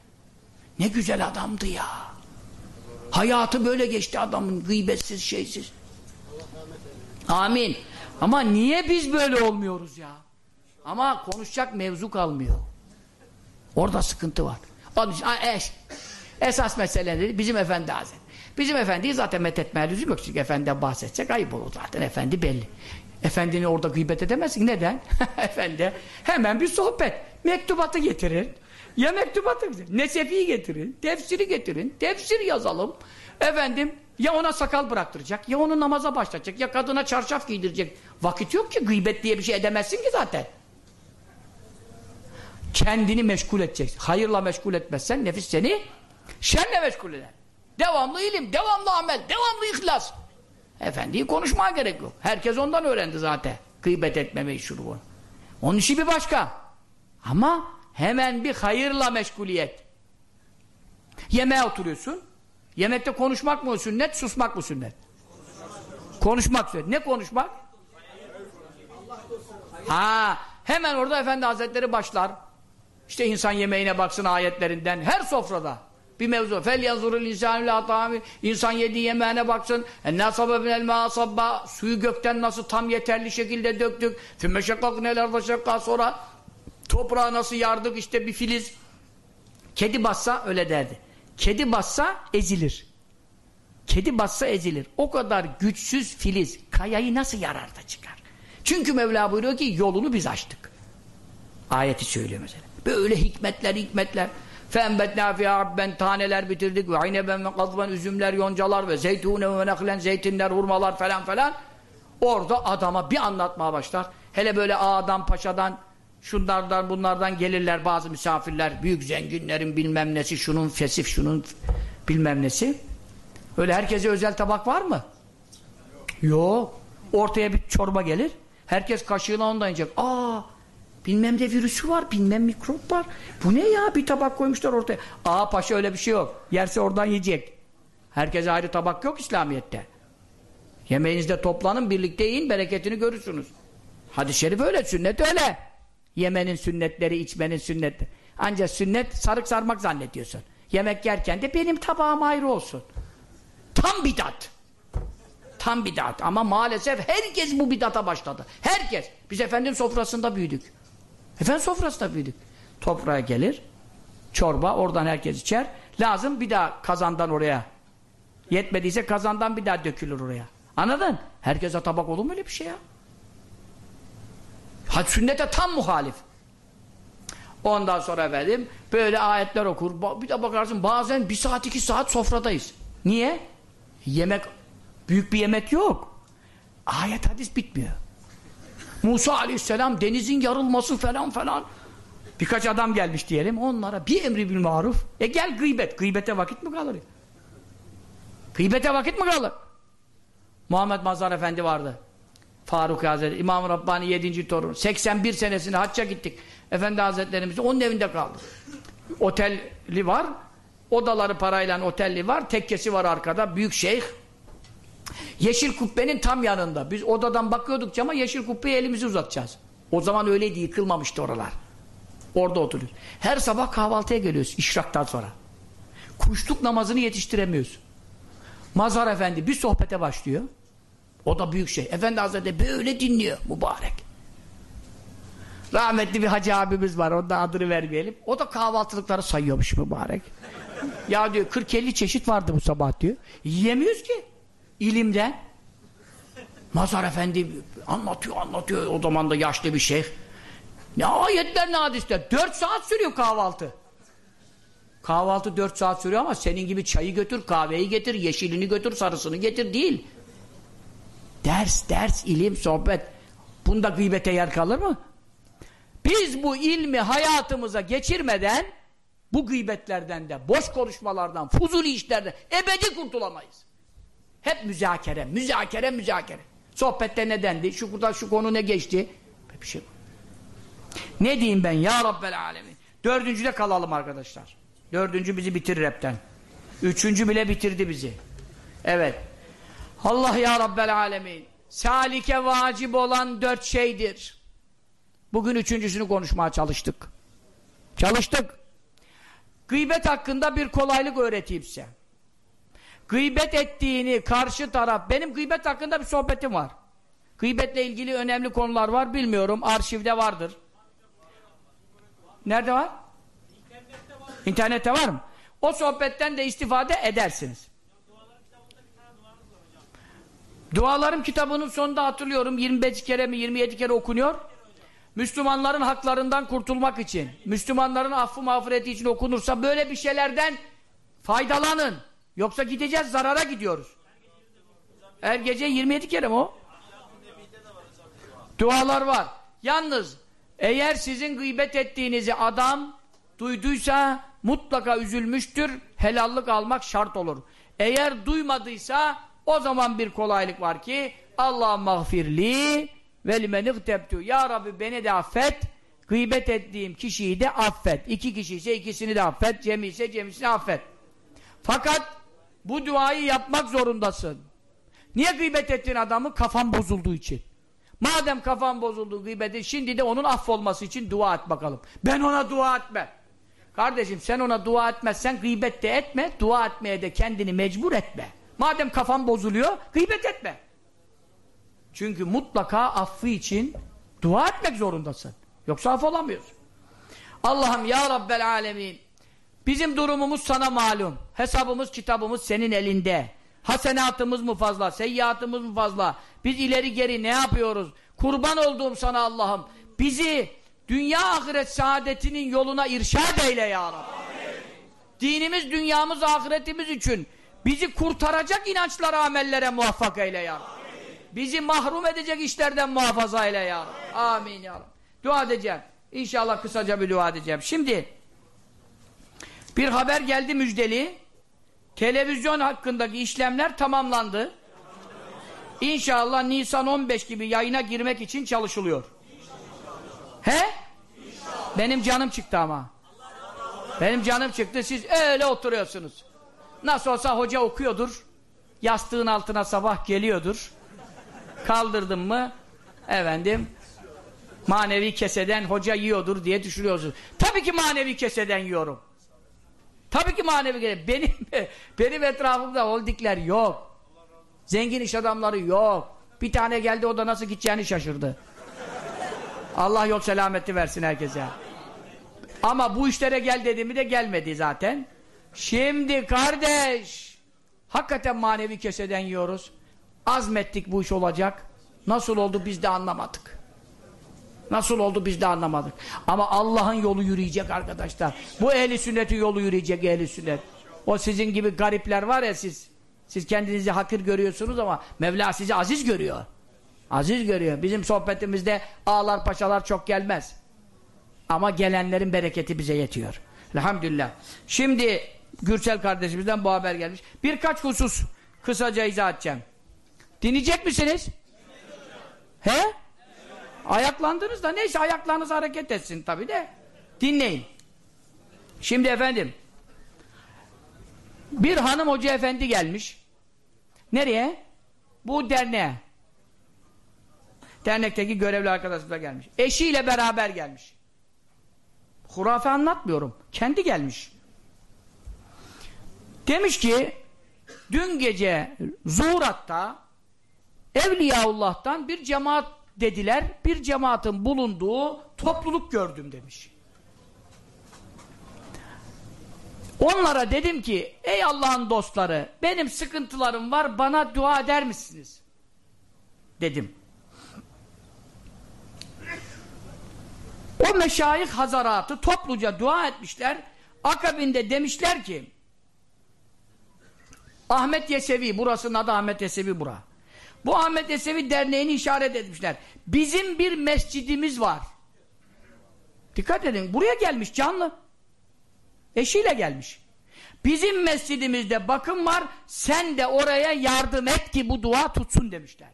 Ne güzel adamdı ya. Hayatı böyle geçti adamın gıybetsiz şeysiz. Amin. Ama niye biz böyle olmuyoruz ya? Ama konuşacak mevzu kalmıyor. Orada sıkıntı var. Onun için eş, esas mesele dedi, bizim efendi hazret. Bizim efendiyi zaten methetmeye lüzum yok. Çünkü efendiden bahsedecek ayıp olur zaten. Efendi belli. Efendini orada gıybet edemezsin. Neden? (laughs) Efendi hemen bir sohbet. Mektubatı getirin. Ya mektubatı getirin. Nesefi'yi getirin. Tefsiri getirin. Tefsir yazalım. Efendim ya ona sakal bıraktıracak, ya onu namaza başlatacak, ya kadına çarşaf giydirecek. Vakit yok ki gıybet diye bir şey edemezsin ki zaten. Kendini meşgul edeceksin. Hayırla meşgul etmezsen nefis seni şerle meşgul eder. Devamlı ilim, devamlı amel, devamlı ihlas. Efendiyi konuşmaya gerek yok. Herkes ondan öğrendi zaten. Gıybet etmemeyi şunu bunu. Onun işi bir başka. Ama hemen bir hayırla meşguliyet. Yemeğe oturuyorsun. Yemekte konuşmak mı sünnet, susmak mı sünnet? Konuşmak sünnet. Ne konuşmak? Ha, hemen orada Efendi Hazretleri başlar. İşte insan yemeğine baksın ayetlerinden. Her sofrada bir mevzu. Fel yazurul insan. İnsan yediği yemeğine baksın. Enna sababin el sabba. Suyu gökten nasıl tam yeterli şekilde döktük. Fümme şekkak neler şekka sonra toprağı nasıl yardık işte bir filiz. Kedi bassa öyle derdi. Kedi bassa ezilir. Kedi bassa ezilir. O kadar güçsüz filiz kayayı nasıl yarar da çıkar? Çünkü Mevla buyuruyor ki yolunu biz açtık. Ayeti söylüyor mesela. Böyle hikmetler hikmetler. فَاَنْبَتْنَا فِيهَا ben taneler bitirdik. ve وَعِنَبًا وَقَضْبًا üzümler, yoncalar ve zeytune ve neklen zeytinler, hurmalar falan falan. Orada adama bir anlatmaya başlar. Hele böyle ağadan, paşadan, şunlardan, bunlardan gelirler bazı misafirler. Büyük zenginlerin bilmem nesi, şunun fesif, şunun bilmem nesi. Öyle herkese özel tabak var mı? Yok. Ortaya bir çorba gelir. Herkes kaşığına ondan yiyecek. Aa Bilmem de virüsü var, bilmem mikrop var. Bu ne ya? Bir tabak koymuşlar ortaya. Aa paşa öyle bir şey yok. Yerse oradan yiyecek. Herkese ayrı tabak yok İslamiyet'te. Yemeğinizde toplanın, birlikte yiyin, bereketini görürsünüz. Hadis-i şerif öyle, sünnet öyle. Yemenin sünnetleri, içmenin sünnetleri. Ancak sünnet sarık sarmak zannediyorsun. Yemek yerken de benim tabağım ayrı olsun. Tam bidat. Tam bidat. Ama maalesef herkes bu bidata başladı. Herkes. Biz efendim sofrasında büyüdük. Efendim sofrasında büyüdük. Toprağa gelir, çorba, oradan herkes içer. Lazım bir daha kazandan oraya. Yetmediyse kazandan bir daha dökülür oraya. Anladın? Herkese tabak olur mu öyle bir şey ya? Hadi sünnete tam muhalif. Ondan sonra efendim böyle ayetler okur. Bir de bakarsın bazen bir saat iki saat sofradayız. Niye? Yemek, büyük bir yemek yok. Ayet hadis bitmiyor. Musa aleyhisselam denizin yarılması falan falan. Birkaç adam gelmiş diyelim. Onlara bir emri bil maruf. E gel gıybet. Gıybete vakit mi kalır? Gıybete vakit mi kalır? Muhammed Mazhar Efendi vardı. Faruk Hazretleri, İmam Rabbani 7. torun. 81 senesinde hacca gittik. Efendi Hazretlerimiz onun evinde kaldı. Otelli var. Odaları parayla otelli var. Tekkesi var arkada. Büyük şeyh. Yeşil kubbenin tam yanında. Biz odadan bakıyorduk cama yeşil kubbeye elimizi uzatacağız. O zaman öyleydi yıkılmamıştı oralar. Orada oturuyoruz. Her sabah kahvaltıya geliyoruz işraktan sonra. Kuşluk namazını yetiştiremiyoruz. Mazhar Efendi bir sohbete başlıyor. O da büyük şey. Efendi Hazretleri böyle dinliyor mübarek. Rahmetli bir hacı abimiz var. Onun adını vermeyelim. O da kahvaltılıkları sayıyormuş mübarek. ya diyor 40-50 çeşit vardı bu sabah diyor. Yiyemiyoruz ki ilimden Mazhar Efendi anlatıyor anlatıyor o zaman da yaşlı bir şeyh ne ayetler ne hadisler dört saat sürüyor kahvaltı kahvaltı dört saat sürüyor ama senin gibi çayı götür kahveyi getir yeşilini götür sarısını getir değil ders ders ilim sohbet bunda gıybete yer kalır mı biz bu ilmi hayatımıza geçirmeden bu gıybetlerden de boş konuşmalardan fuzuli işlerden ebedi kurtulamayız hep müzakere, müzakere, müzakere. Sohbette ne dendi? Şu burada şu konu ne geçti? Bir şey. Ne diyeyim ben ya Rabbel Alemin? Dördüncüde kalalım arkadaşlar. Dördüncü bizi bitirir hepten. Üçüncü bile bitirdi bizi. Evet. Allah ya Rabbel Alemin. Salike vacip olan dört şeydir. Bugün üçüncüsünü konuşmaya çalıştık. Çalıştık. Gıybet hakkında bir kolaylık öğreteyim size. Gıybet ettiğini karşı taraf, benim gıybet hakkında bir sohbetim var. Gıybetle ilgili önemli konular var, bilmiyorum. Arşivde vardır. Nerede var? İnternette var mı? O sohbetten de istifade edersiniz. Dualarım kitabının sonunda hatırlıyorum 25 kere mi 27 kere okunuyor. Müslümanların haklarından kurtulmak için, Müslümanların affı mağfireti için okunursa böyle bir şeylerden faydalanın. Yoksa gideceğiz zarara gidiyoruz. Her gece 27 kere mi o? Dualar var. Yalnız eğer sizin gıybet ettiğinizi adam duyduysa mutlaka üzülmüştür. Helallik almak şart olur. Eğer duymadıysa o zaman bir kolaylık var ki Allah mağfirli ve limenigtebtu. Ya Rabbi beni de affet. Gıybet ettiğim kişiyi de affet. İki kişi ise ikisini de affet. Cemi ise cemisini affet. Fakat bu duayı yapmak zorundasın. Niye gıybet ettiğin adamı? Kafan bozulduğu için. Madem kafan bozuldu gıybeti, şimdi de onun affolması için dua et bakalım. Ben ona dua etme. Kardeşim sen ona dua etmezsen gıybet de etme, dua etmeye de kendini mecbur etme. Madem kafan bozuluyor, gıybet etme. Çünkü mutlaka affı için dua etmek zorundasın. Yoksa af olamıyorsun. Allah'ım ya Rabbel Alemin bizim durumumuz sana malum. Hesabımız, kitabımız senin elinde. Hasenatımız mı fazla, seyyiatımız mı fazla? Biz ileri geri ne yapıyoruz? Kurban olduğum sana Allah'ım. Bizi dünya ahiret saadetinin yoluna irşad eyle ya Rabbi. Dinimiz, dünyamız, ahiretimiz için bizi kurtaracak inançlara, amellere muvaffak eyle ya Rabbi. Bizi mahrum edecek işlerden muhafaza eyle ya Rabbi. Amin ya Rabbi. Dua edeceğim. İnşallah kısaca bir dua edeceğim. Şimdi bir haber geldi müjdeli. Televizyon hakkındaki işlemler tamamlandı. İnşallah Nisan 15 gibi yayına girmek için çalışılıyor. He? Benim canım çıktı ama. Benim canım çıktı. Siz öyle oturuyorsunuz. Nasıl olsa hoca okuyordur. Yastığın altına sabah geliyordur. Kaldırdım mı? Efendim manevi keseden hoca yiyordur diye düşünüyorsunuz. Tabii ki manevi keseden yiyorum. Tabii ki manevi keseden. Benim, (laughs) benim etrafımda holdikler yok. Zengin iş adamları yok. Bir tane geldi o da nasıl gideceğini şaşırdı. Allah yok selameti versin herkese. Ama bu işlere gel dediğimi de gelmedi zaten. Şimdi kardeş hakikaten manevi keseden yiyoruz. Azmettik bu iş olacak. Nasıl oldu biz de anlamadık. Nasıl oldu biz de anlamadık. Ama Allah'ın yolu yürüyecek arkadaşlar. Bu ehli sünneti yolu yürüyecek ehli sünnet. O sizin gibi garipler var ya siz. Siz kendinizi hakir görüyorsunuz ama Mevla sizi aziz görüyor. Aziz görüyor. Bizim sohbetimizde ağlar paşalar çok gelmez. Ama gelenlerin bereketi bize yetiyor. Elhamdülillah. Şimdi Gürsel kardeşimizden bu haber gelmiş. Birkaç husus kısaca izah edeceğim. Dinleyecek misiniz? He? Ayaklandınız da neyse ayaklarınız hareket etsin tabi de. Dinleyin. Şimdi efendim bir hanım hoca efendi gelmiş. Nereye? Bu derneğe. Dernekteki görevli arkadaşımıza gelmiş. Eşiyle beraber gelmiş. Hurafe anlatmıyorum. Kendi gelmiş. Demiş ki dün gece Zuhurat'ta Evliyaullah'tan bir cemaat dediler. Bir cemaatin bulunduğu topluluk gördüm demiş. Onlara dedim ki ey Allah'ın dostları benim sıkıntılarım var bana dua eder misiniz? Dedim. O meşayih hazaratı topluca dua etmişler. Akabinde demişler ki Ahmet Yesevi, burasının adı Ahmet Yesevi bura. Bu Ahmet Yesevi derneğini işaret etmişler. Bizim bir mescidimiz var. Dikkat edin, buraya gelmiş canlı. Eşiyle gelmiş. Bizim mescidimizde bakım var, sen de oraya yardım et ki bu dua tutsun demişler.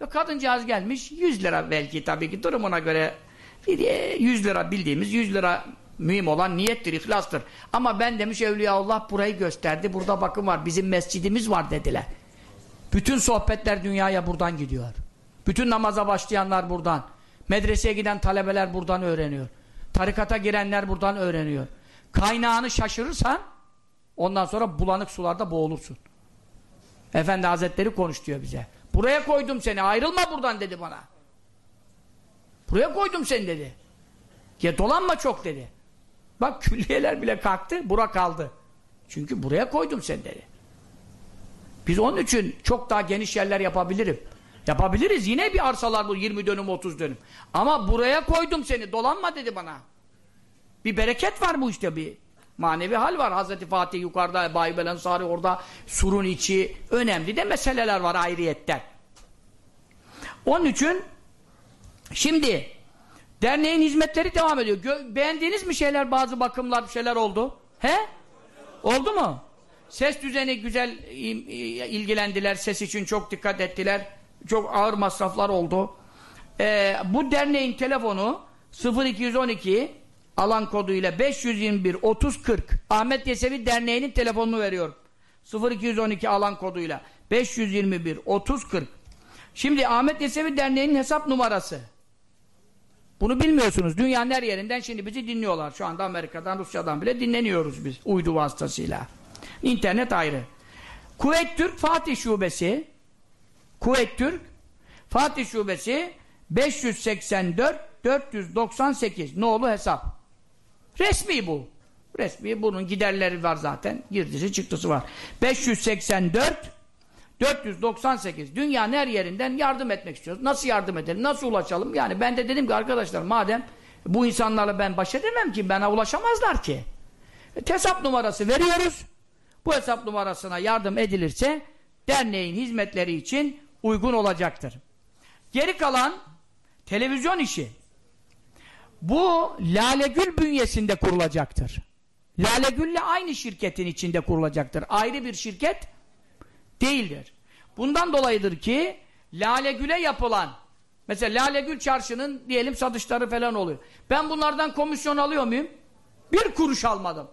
Ve kadıncağız gelmiş, 100 lira belki tabii ki durumuna göre 100 lira bildiğimiz 100 lira Mühim olan niyettir, ihlastır. Ama ben demiş Evliyaullah burayı gösterdi. Burada bakın var. Bizim mescidimiz var dediler. Bütün sohbetler dünyaya buradan gidiyor. Bütün namaza başlayanlar buradan. Medreseye giden talebeler buradan öğreniyor. Tarikata girenler buradan öğreniyor. Kaynağını şaşırırsan ondan sonra bulanık sularda boğulursun. Efendi Hazretleri konuş diyor bize. Buraya koydum seni ayrılma buradan dedi bana. Buraya koydum seni dedi. Ya dolanma çok dedi. Bak külliyeler bile kalktı, bura kaldı. Çünkü buraya koydum seni dedi. Biz onun için çok daha geniş yerler yapabilirim. Yapabiliriz. Yine bir arsalar bu 20 dönüm 30 dönüm. Ama buraya koydum seni. Dolanma dedi bana. Bir bereket var bu işte bir. Manevi hal var. Hazreti Fatih yukarıda, Baybel Ensari orada, surun içi. Önemli de meseleler var ayrıyetten. Onun için şimdi derneğin hizmetleri devam ediyor. Gö beğendiğiniz mi şeyler, bazı bakımlar, şeyler oldu? He? Oldu mu? Ses düzeni güzel ilgilendiler. Ses için çok dikkat ettiler. Çok ağır masraflar oldu. Ee, bu derneğin telefonu 0212 alan koduyla 521 3040 Ahmet Yesevi Derneği'nin telefonunu veriyorum. 0212 alan koduyla 521 3040 Şimdi Ahmet Yesevi Derneği'nin hesap numarası. Bunu bilmiyorsunuz. Dünyanın her yerinden şimdi bizi dinliyorlar. Şu anda Amerika'dan, Rusya'dan bile dinleniyoruz biz. Uydu vasıtasıyla. İnternet ayrı. Kuveyt Türk Fatih Şubesi Kuveyt Türk Fatih Şubesi 584 498 nolu hesap. Resmi bu. Resmi bunun giderleri var zaten. Girdisi çıktısı var. 584 498 dünyanın her yerinden yardım etmek istiyoruz. Nasıl yardım edelim? Nasıl ulaşalım? Yani ben de dedim ki arkadaşlar madem bu insanlarla ben baş edemem ki bana ulaşamazlar ki. E, hesap numarası veriyoruz. Bu hesap numarasına yardım edilirse derneğin hizmetleri için uygun olacaktır. Geri kalan televizyon işi bu Lalegül bünyesinde kurulacaktır. Lalegül'le aynı şirketin içinde kurulacaktır. Ayrı bir şirket değildir. Bundan dolayıdır ki Lalegül'e yapılan mesela Lalegül çarşının diyelim satışları falan oluyor. Ben bunlardan komisyon alıyor muyum? Bir kuruş almadım.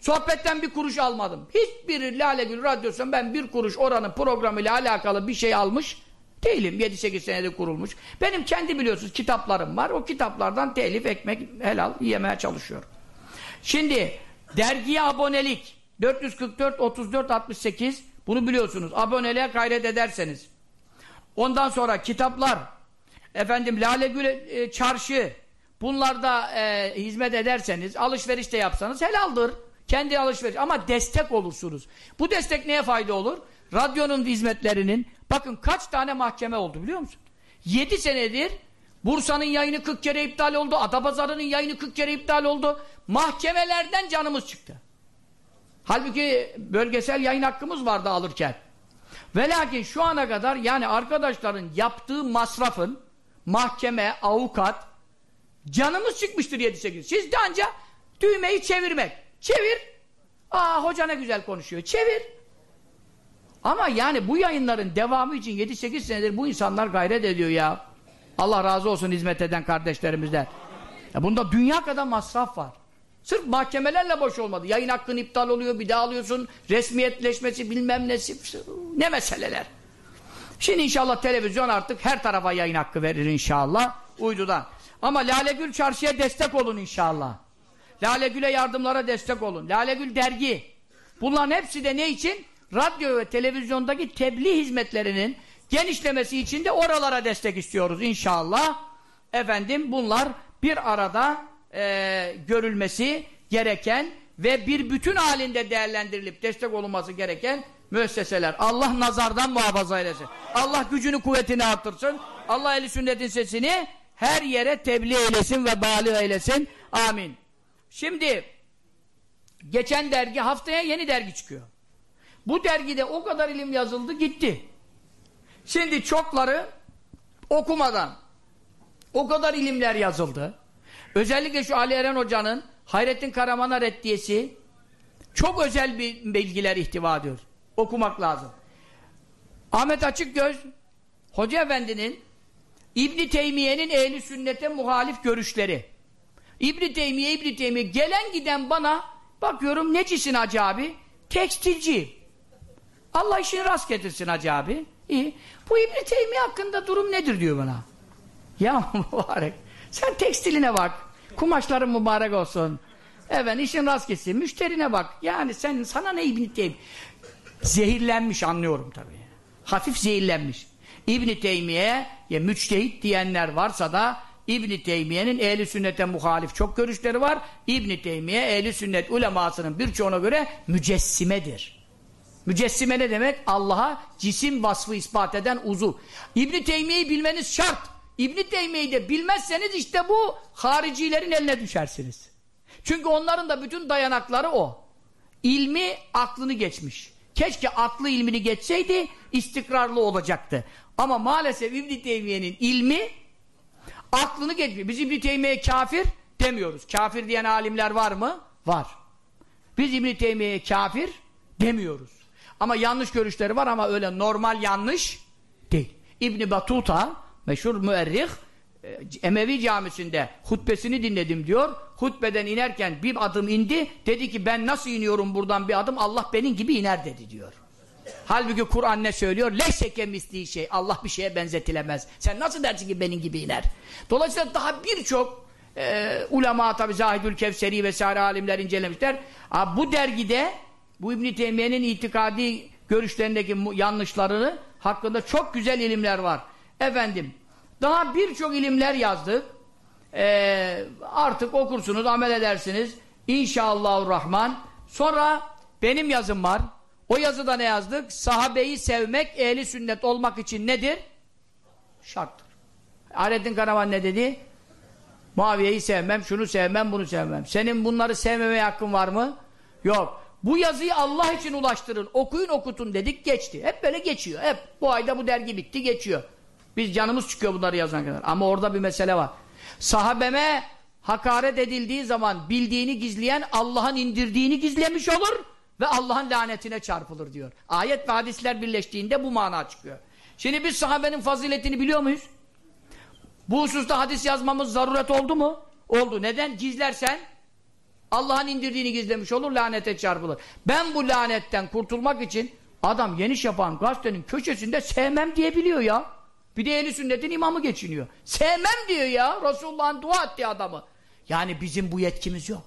Sohbetten bir kuruş almadım. Hiçbir Lalegül radyosundan ben bir kuruş oranın programıyla alakalı bir şey almış değilim. 7-8 senede kurulmuş. Benim kendi biliyorsunuz kitaplarım var. O kitaplardan telif, ekmek, helal yemeye çalışıyorum. Şimdi dergiye abonelik 444 34 68 bunu biliyorsunuz. Aboneliğe gayret ederseniz. Ondan sonra kitaplar efendim Lale Gül e, çarşı bunlarda e, hizmet ederseniz alışveriş de yapsanız helaldir. Kendi alışveriş ama destek olursunuz. Bu destek neye fayda olur? Radyonun hizmetlerinin bakın kaç tane mahkeme oldu biliyor musun? 7 senedir Bursa'nın yayını 40 kere iptal oldu. Adapazarı'nın yayını 40 kere iptal oldu. Mahkemelerden canımız çıktı. Halbuki bölgesel yayın hakkımız vardı alırken. Ve lakin şu ana kadar yani arkadaşların yaptığı masrafın mahkeme, avukat canımız çıkmıştır 7-8. Siz de anca düğmeyi çevirmek. Çevir. Aa hoca ne güzel konuşuyor. Çevir. Ama yani bu yayınların devamı için 7-8 senedir bu insanlar gayret ediyor ya. Allah razı olsun hizmet eden kardeşlerimizden. Ya bunda dünya kadar masraf var. Sırf mahkemelerle boş olmadı. Yayın hakkın iptal oluyor, bir daha alıyorsun. Resmiyetleşmesi bilmem nesi. Ne meseleler. Şimdi inşallah televizyon artık her tarafa yayın hakkı verir inşallah. Uydudan. Ama Lalegül çarşıya destek olun inşallah. Lalegül'e yardımlara destek olun. Lalegül dergi. Bunların hepsi de ne için? Radyo ve televizyondaki tebliğ hizmetlerinin genişlemesi için de oralara destek istiyoruz inşallah. Efendim bunlar bir arada e, görülmesi gereken ve bir bütün halinde değerlendirilip destek olunması gereken müesseseler. Allah nazardan muhafaza eylesin. Allah gücünü kuvvetini arttırsın. Allah eli sünnetin sesini her yere tebliğ eylesin ve bali eylesin. Amin. Şimdi geçen dergi haftaya yeni dergi çıkıyor. Bu dergide o kadar ilim yazıldı gitti. Şimdi çokları okumadan o kadar ilimler yazıldı. Özellikle şu Ali Eren Hoca'nın Hayrettin Karaman'a reddiyesi çok özel bir bilgiler ihtiva ediyor. Okumak lazım. Ahmet Açıkgöz Hoca Efendi'nin İbni Teymiye'nin ehli sünnete muhalif görüşleri İbni Teymiye, İbni Teymiye. Gelen giden bana bakıyorum necisin Hacı abi? Tekstilci. Allah işini rast getirsin Hacı abi. İyi. Bu İbni Teymiye hakkında durum nedir diyor bana. Ya (laughs) mübarek. Sen tekstiline bak. Kumaşların mübarek olsun. Evet işin rast gitsin. Müşterine bak. Yani sen sana ne İbni? Zehirlenmiş anlıyorum tabii. Hafif zehirlenmiş. İbni Teymiye ya müçtehit diyenler varsa da İbni Teymiye'nin ehli sünnete muhalif çok görüşleri var. İbni Teymiye ehli sünnet ulemasının birçoğuna göre mücessimedir. Mücessime ne demek? Allah'a cisim vasfı ispat eden uzuv. İbni Teymiye'yi bilmeniz şart. İbni Teymiye'yi de bilmezseniz işte bu haricilerin eline düşersiniz. Çünkü onların da bütün dayanakları o. İlmi aklını geçmiş. Keşke aklı ilmini geçseydi istikrarlı olacaktı. Ama maalesef İbn Teymiye'nin ilmi aklını geçmiyor. Biz İbn Teymiye kafir demiyoruz. Kafir diyen alimler var mı? Var. Biz İbn Teymiye'ye kafir demiyoruz. Ama yanlış görüşleri var ama öyle normal yanlış değil. İbn Batuta meşhur müerrih e, Emevi camisinde hutbesini dinledim diyor. Hutbeden inerken bir adım indi. Dedi ki ben nasıl iniyorum buradan bir adım Allah benim gibi iner dedi diyor. Halbuki Kur'an ne söylüyor? Leşeke misli şey. Allah bir şeye benzetilemez. Sen nasıl dersin ki benim gibi iner? Dolayısıyla daha birçok e, ulema tabi Zahidül Kevseri vesaire alimler incelemişler. Abi, bu dergide bu İbn Teymiye'nin itikadi görüşlerindeki yanlışlarını hakkında çok güzel ilimler var. Efendim daha birçok ilimler yazdık. Ee, artık okursunuz, amel edersiniz. İnşallahurrahman. Sonra benim yazım var. O yazıda ne yazdık? Sahabeyi sevmek, ehli sünnet olmak için nedir? Şarttır. Alettin Karaman ne dedi? Muaviye'yi sevmem, şunu sevmem, bunu sevmem. Senin bunları sevmemeye hakkın var mı? Yok. Bu yazıyı Allah için ulaştırın, okuyun okutun dedik, geçti. Hep böyle geçiyor. Hep bu ayda bu dergi bitti, geçiyor. Biz canımız çıkıyor bunları yazan kadar. Ama orada bir mesele var. Sahabeme hakaret edildiği zaman bildiğini gizleyen Allah'ın indirdiğini gizlemiş olur ve Allah'ın lanetine çarpılır diyor. Ayet ve hadisler birleştiğinde bu mana çıkıyor. Şimdi biz sahabenin faziletini biliyor muyuz? Bu hususta hadis yazmamız zaruret oldu mu? Oldu. Neden? Gizlersen Allah'ın indirdiğini gizlemiş olur, lanete çarpılır. Ben bu lanetten kurtulmak için adam geniş yapan gazetenin köşesinde sevmem diyebiliyor ya. Bir de ehli sünnetin imamı geçiniyor. Sevmem diyor ya. Resulullah'ın dua ettiği adamı. Yani bizim bu yetkimiz yok.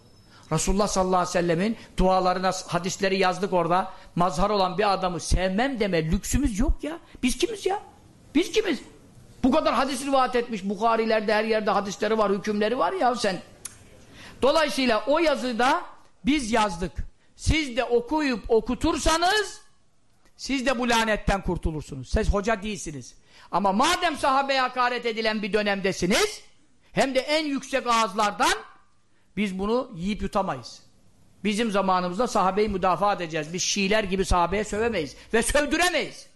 Resulullah sallallahu aleyhi ve sellemin dualarına hadisleri yazdık orada. Mazhar olan bir adamı sevmem deme lüksümüz yok ya. Biz kimiz ya? Biz kimiz? Bu kadar hadis rivayet etmiş. Bukhari'lerde her yerde hadisleri var, hükümleri var ya sen. Dolayısıyla o yazıda biz yazdık. Siz de okuyup okutursanız siz de bu lanetten kurtulursunuz. Siz hoca değilsiniz. Ama madem sahabeye hakaret edilen bir dönemdesiniz hem de en yüksek ağızlardan biz bunu yiyip yutamayız. Bizim zamanımızda sahabeyi müdafaa edeceğiz. Biz Şiiler gibi sahabeye sövemeyiz. Ve sövdüremeyiz.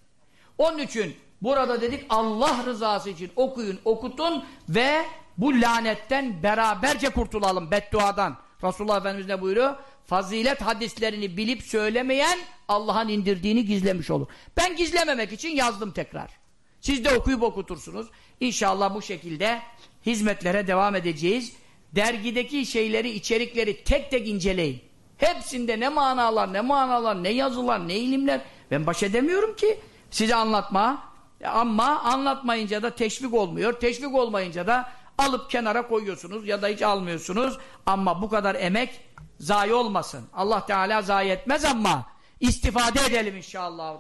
Onun için burada dedik Allah rızası için okuyun, okutun ve bu lanetten beraberce kurtulalım bedduadan. Resulullah Efendimiz ne buyuruyor? Fazilet hadislerini bilip söylemeyen Allah'ın indirdiğini gizlemiş olur. Ben gizlememek için yazdım tekrar. Siz de okuyup okutursunuz. İnşallah bu şekilde hizmetlere devam edeceğiz. Dergideki şeyleri, içerikleri tek tek inceleyin. Hepsinde ne manalar, ne manalar, ne yazılar, ne ilimler. Ben baş edemiyorum ki size anlatma. Ama anlatmayınca da teşvik olmuyor. Teşvik olmayınca da alıp kenara koyuyorsunuz ya da hiç almıyorsunuz. Ama bu kadar emek zayi olmasın. Allah Teala zayi etmez ama istifade edelim inşallah.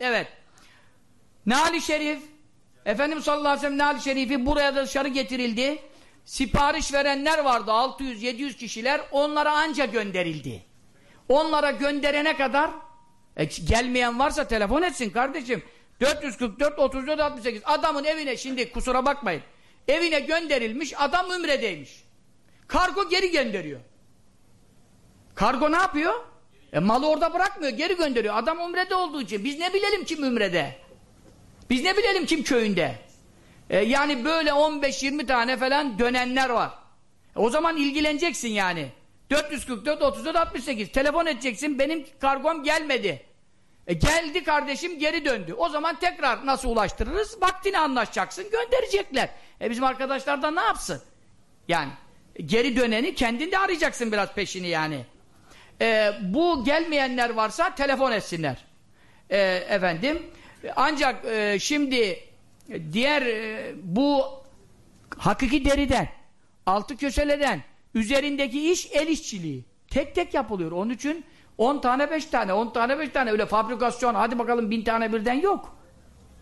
Evet. Nali Şerif Efendimiz sallallahu aleyhi ve sellem Nali Şerif'i buraya da dışarı getirildi. Sipariş verenler vardı 600-700 kişiler onlara anca gönderildi. Onlara gönderene kadar e, gelmeyen varsa telefon etsin kardeşim. 444 34 68 adamın evine şimdi kusura bakmayın. Evine gönderilmiş adam ümredeymiş. Kargo geri gönderiyor. Kargo ne yapıyor? E, malı orada bırakmıyor geri gönderiyor. Adam ümrede olduğu için biz ne bilelim kim ümrede? Biz ne bilelim kim köyünde? E, yani böyle 15-20 tane falan dönenler var. E, o zaman ilgileneceksin yani. 444 34 68 telefon edeceksin benim kargom gelmedi. E, geldi kardeşim geri döndü. O zaman tekrar nasıl ulaştırırız? Vaktini anlaşacaksın gönderecekler. E bizim arkadaşlar da ne yapsın? Yani geri döneni kendin de arayacaksın biraz peşini yani. Ee, bu gelmeyenler varsa telefon etsinler. Ee, efendim ancak e, şimdi diğer e, bu hakiki deriden altı köşeleden üzerindeki iş el işçiliği. Tek tek yapılıyor. Onun için 10 tane 5 tane 10 tane 5 tane öyle fabrikasyon hadi bakalım bin tane birden yok.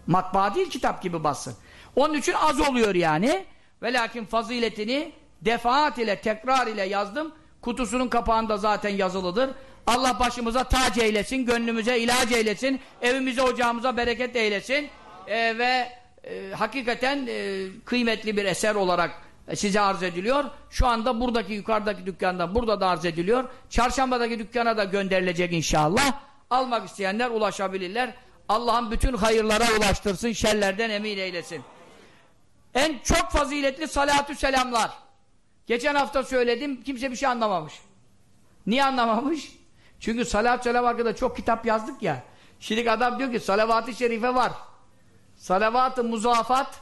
Matbaa değil kitap gibi bassın. Onun için az oluyor yani. Ve lakin faziletini defaat ile tekrar ile yazdım. Kutusunun kapağında zaten yazılıdır. Allah başımıza tac eylesin, gönlümüze ilaç eylesin, evimize ocağımıza bereket eylesin. Ee, ve e, hakikaten e, kıymetli bir eser olarak size arz ediliyor. Şu anda buradaki yukarıdaki dükkanda burada da arz ediliyor. Çarşambadaki dükkana da gönderilecek inşallah. Almak isteyenler ulaşabilirler. Allah'ın bütün hayırlara ulaştırsın, şerlerden emin eylesin. En çok faziletli salatü selamlar. Geçen hafta söyledim, kimse bir şey anlamamış. Niye anlamamış? Çünkü salatü selam hakkında çok kitap yazdık ya. Şimdi adam diyor ki salavat-ı şerife var. Salavat-ı muzafat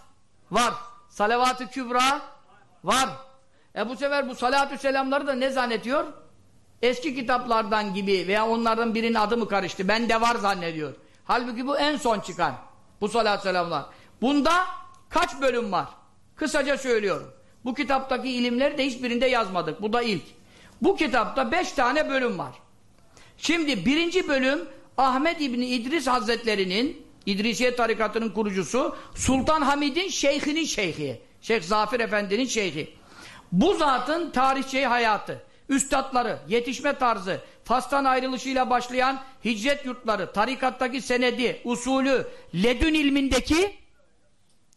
var. Salavat-ı kübra var. E bu sefer bu salatü selamları da ne zannediyor? Eski kitaplardan gibi veya onlardan birinin adı mı karıştı? Bende var zannediyor. Halbuki bu en son çıkan. Bu salatü selamlar. Bunda kaç bölüm var? Kısaca söylüyorum. Bu kitaptaki ilimleri de hiçbirinde yazmadık. Bu da ilk. Bu kitapta beş tane bölüm var. Şimdi birinci bölüm Ahmet İbni İdris Hazretleri'nin İdrisiye tarikatının kurucusu Sultan Hamid'in şeyhinin şeyhi. Şeyh Zafir Efendi'nin şeyhi. Bu zatın tarihçeyi hayatı, üstadları, yetişme tarzı, Fas'tan ayrılışıyla başlayan hicret yurtları, tarikattaki senedi, usulü, ledün ilmindeki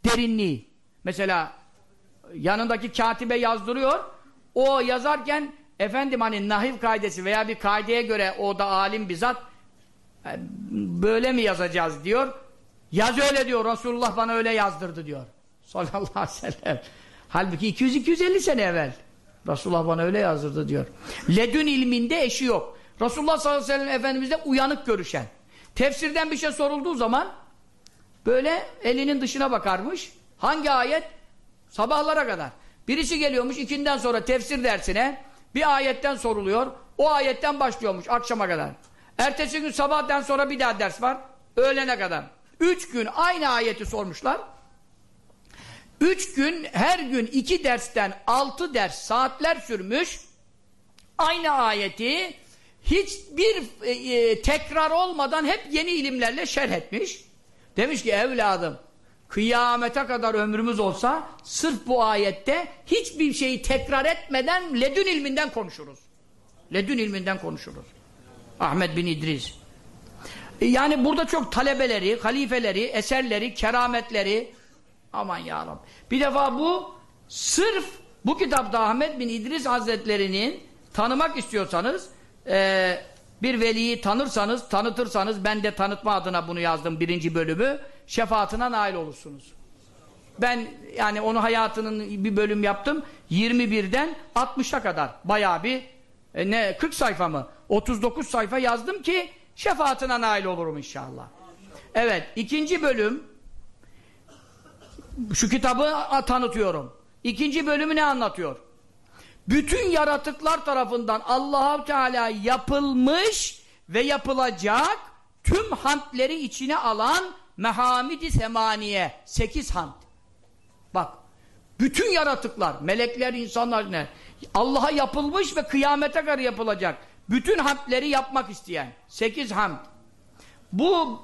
derinliği. Mesela yanındaki katibe yazdırıyor, o yazarken efendim hani nahiv kaidesi veya bir kaideye göre o da alim bizzat e, böyle mi yazacağız diyor. Yaz öyle diyor. Resulullah bana öyle yazdırdı diyor. (laughs) Sallallahu aleyhi ve sellem. Halbuki 200-250 sene evvel. Resulullah bana öyle yazdırdı diyor. Ledün ilminde eşi yok. Resulullah sallallahu aleyhi ve sellem Efendimiz'de uyanık görüşen. Tefsirden bir şey sorulduğu zaman böyle elinin dışına bakarmış. Hangi ayet? Sabahlara kadar. Birisi geliyormuş ikinden sonra tefsir dersine bir ayetten soruluyor. O ayetten başlıyormuş akşama kadar. Ertesi gün sabahtan sonra bir daha ders var. Öğlene kadar. Üç gün aynı ayeti sormuşlar. Üç gün, her gün iki dersten altı ders saatler sürmüş. Aynı ayeti hiçbir e, e, tekrar olmadan hep yeni ilimlerle şerh etmiş. Demiş ki evladım kıyamete kadar ömrümüz olsa sırf bu ayette hiçbir şeyi tekrar etmeden ledün ilminden konuşuruz. Ledün ilminden konuşuruz. Ahmet bin İdris. E, yani burada çok talebeleri, halifeleri, eserleri, kerametleri aman ya Rabbi. Bir defa bu sırf bu kitapta Ahmet bin İdris Hazretleri'nin tanımak istiyorsanız e, bir veliyi tanırsanız, tanıtırsanız ben de tanıtma adına bunu yazdım birinci bölümü şefaatine nail olursunuz. Ben yani onu hayatının bir bölüm yaptım 21'den 60'a kadar bayağı bir e, ne 40 sayfa mı? 39 sayfa yazdım ki şefaatine nail olurum inşallah. Evet, ikinci bölüm şu kitabı tanıtıyorum. İkinci bölümü ne anlatıyor? Bütün yaratıklar tarafından Allah Teala yapılmış ve yapılacak tüm hamdleri içine alan mehamidi semaniye sekiz hamd. Bak bütün yaratıklar, melekler, insanlar ne? Allah'a yapılmış ve kıyamete kadar yapılacak. Bütün hamdleri yapmak isteyen. Sekiz hamd. Bu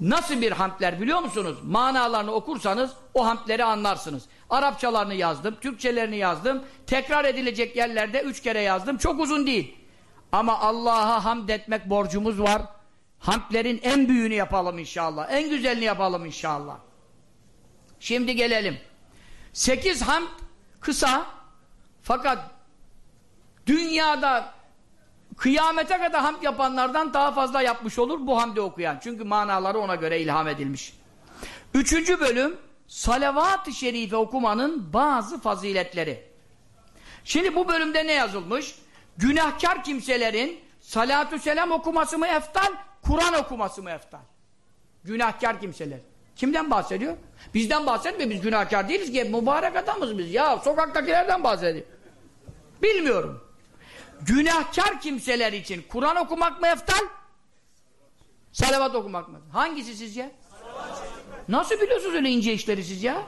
nasıl bir hamdler biliyor musunuz? Manalarını okursanız o hamdleri anlarsınız. Arapçalarını yazdım, Türkçelerini yazdım. Tekrar edilecek yerlerde üç kere yazdım. Çok uzun değil. Ama Allah'a hamd etmek borcumuz var. Hamdlerin en büyüğünü yapalım inşallah. En güzelini yapalım inşallah. Şimdi gelelim. Sekiz hamd kısa fakat dünyada kıyamete kadar hamd yapanlardan daha fazla yapmış olur bu hamdi okuyan. Çünkü manaları ona göre ilham edilmiş. Üçüncü bölüm salavat-ı şerife okumanın bazı faziletleri. Şimdi bu bölümde ne yazılmış? Günahkar kimselerin salatü selam okuması mı eftal, Kur'an okuması mı eftal? Günahkar kimseler. Kimden bahsediyor? Bizden bahsetmiyor. Biz günahkar değiliz ki. Mübarek adamız biz. Ya sokaktakilerden bahsediyor. Bilmiyorum. Günahkar kimseler için Kur'an okumak mı eftal? Salavat okumak mı? Hangisi sizce? Nasıl biliyorsunuz öyle ince işleri siz ya?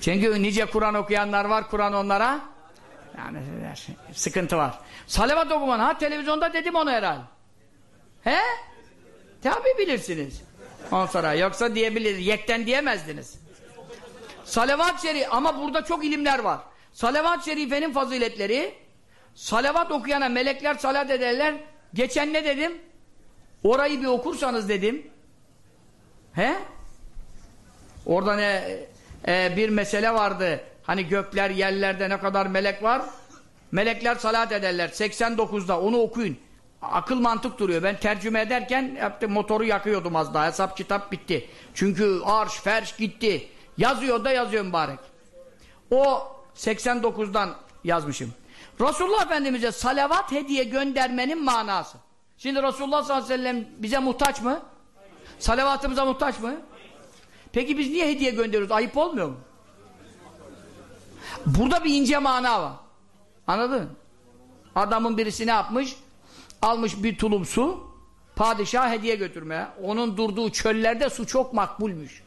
Çünkü nice Kur'an okuyanlar var, Kur'an onlara yani sıkıntı var. Salavat okuman, ha televizyonda dedim onu herhalde. He? Tabi bilirsiniz. Ondan sonra yoksa diyebilir, yekten diyemezdiniz. Salavat şerif ama burada çok ilimler var. Salavat şerifenin faziletleri salavat okuyana melekler salat ederler. Geçen ne dedim? Orayı bir okursanız dedim. He? Orada ne e, bir mesele vardı. Hani gökler, yerlerde ne kadar melek var? Melekler salat ederler. 89'da onu okuyun. Akıl mantık duruyor. Ben tercüme ederken yaptım, motoru yakıyordum az daha. Hesap kitap bitti. Çünkü arş, ferş gitti. Yazıyor da yazıyor mübarek. O 89'dan yazmışım. Resulullah Efendimiz'e salavat hediye göndermenin manası. Şimdi Resulullah sallallahu aleyhi ve sellem bize muhtaç mı? Salavatımıza muhtaç mı? Peki biz niye hediye gönderiyoruz? Ayıp olmuyor mu? Burada bir ince mana var. Anladın? Adamın birisi ne yapmış? Almış bir tulum su, padişaha hediye götürmeye. Onun durduğu çöllerde su çok makbulmuş.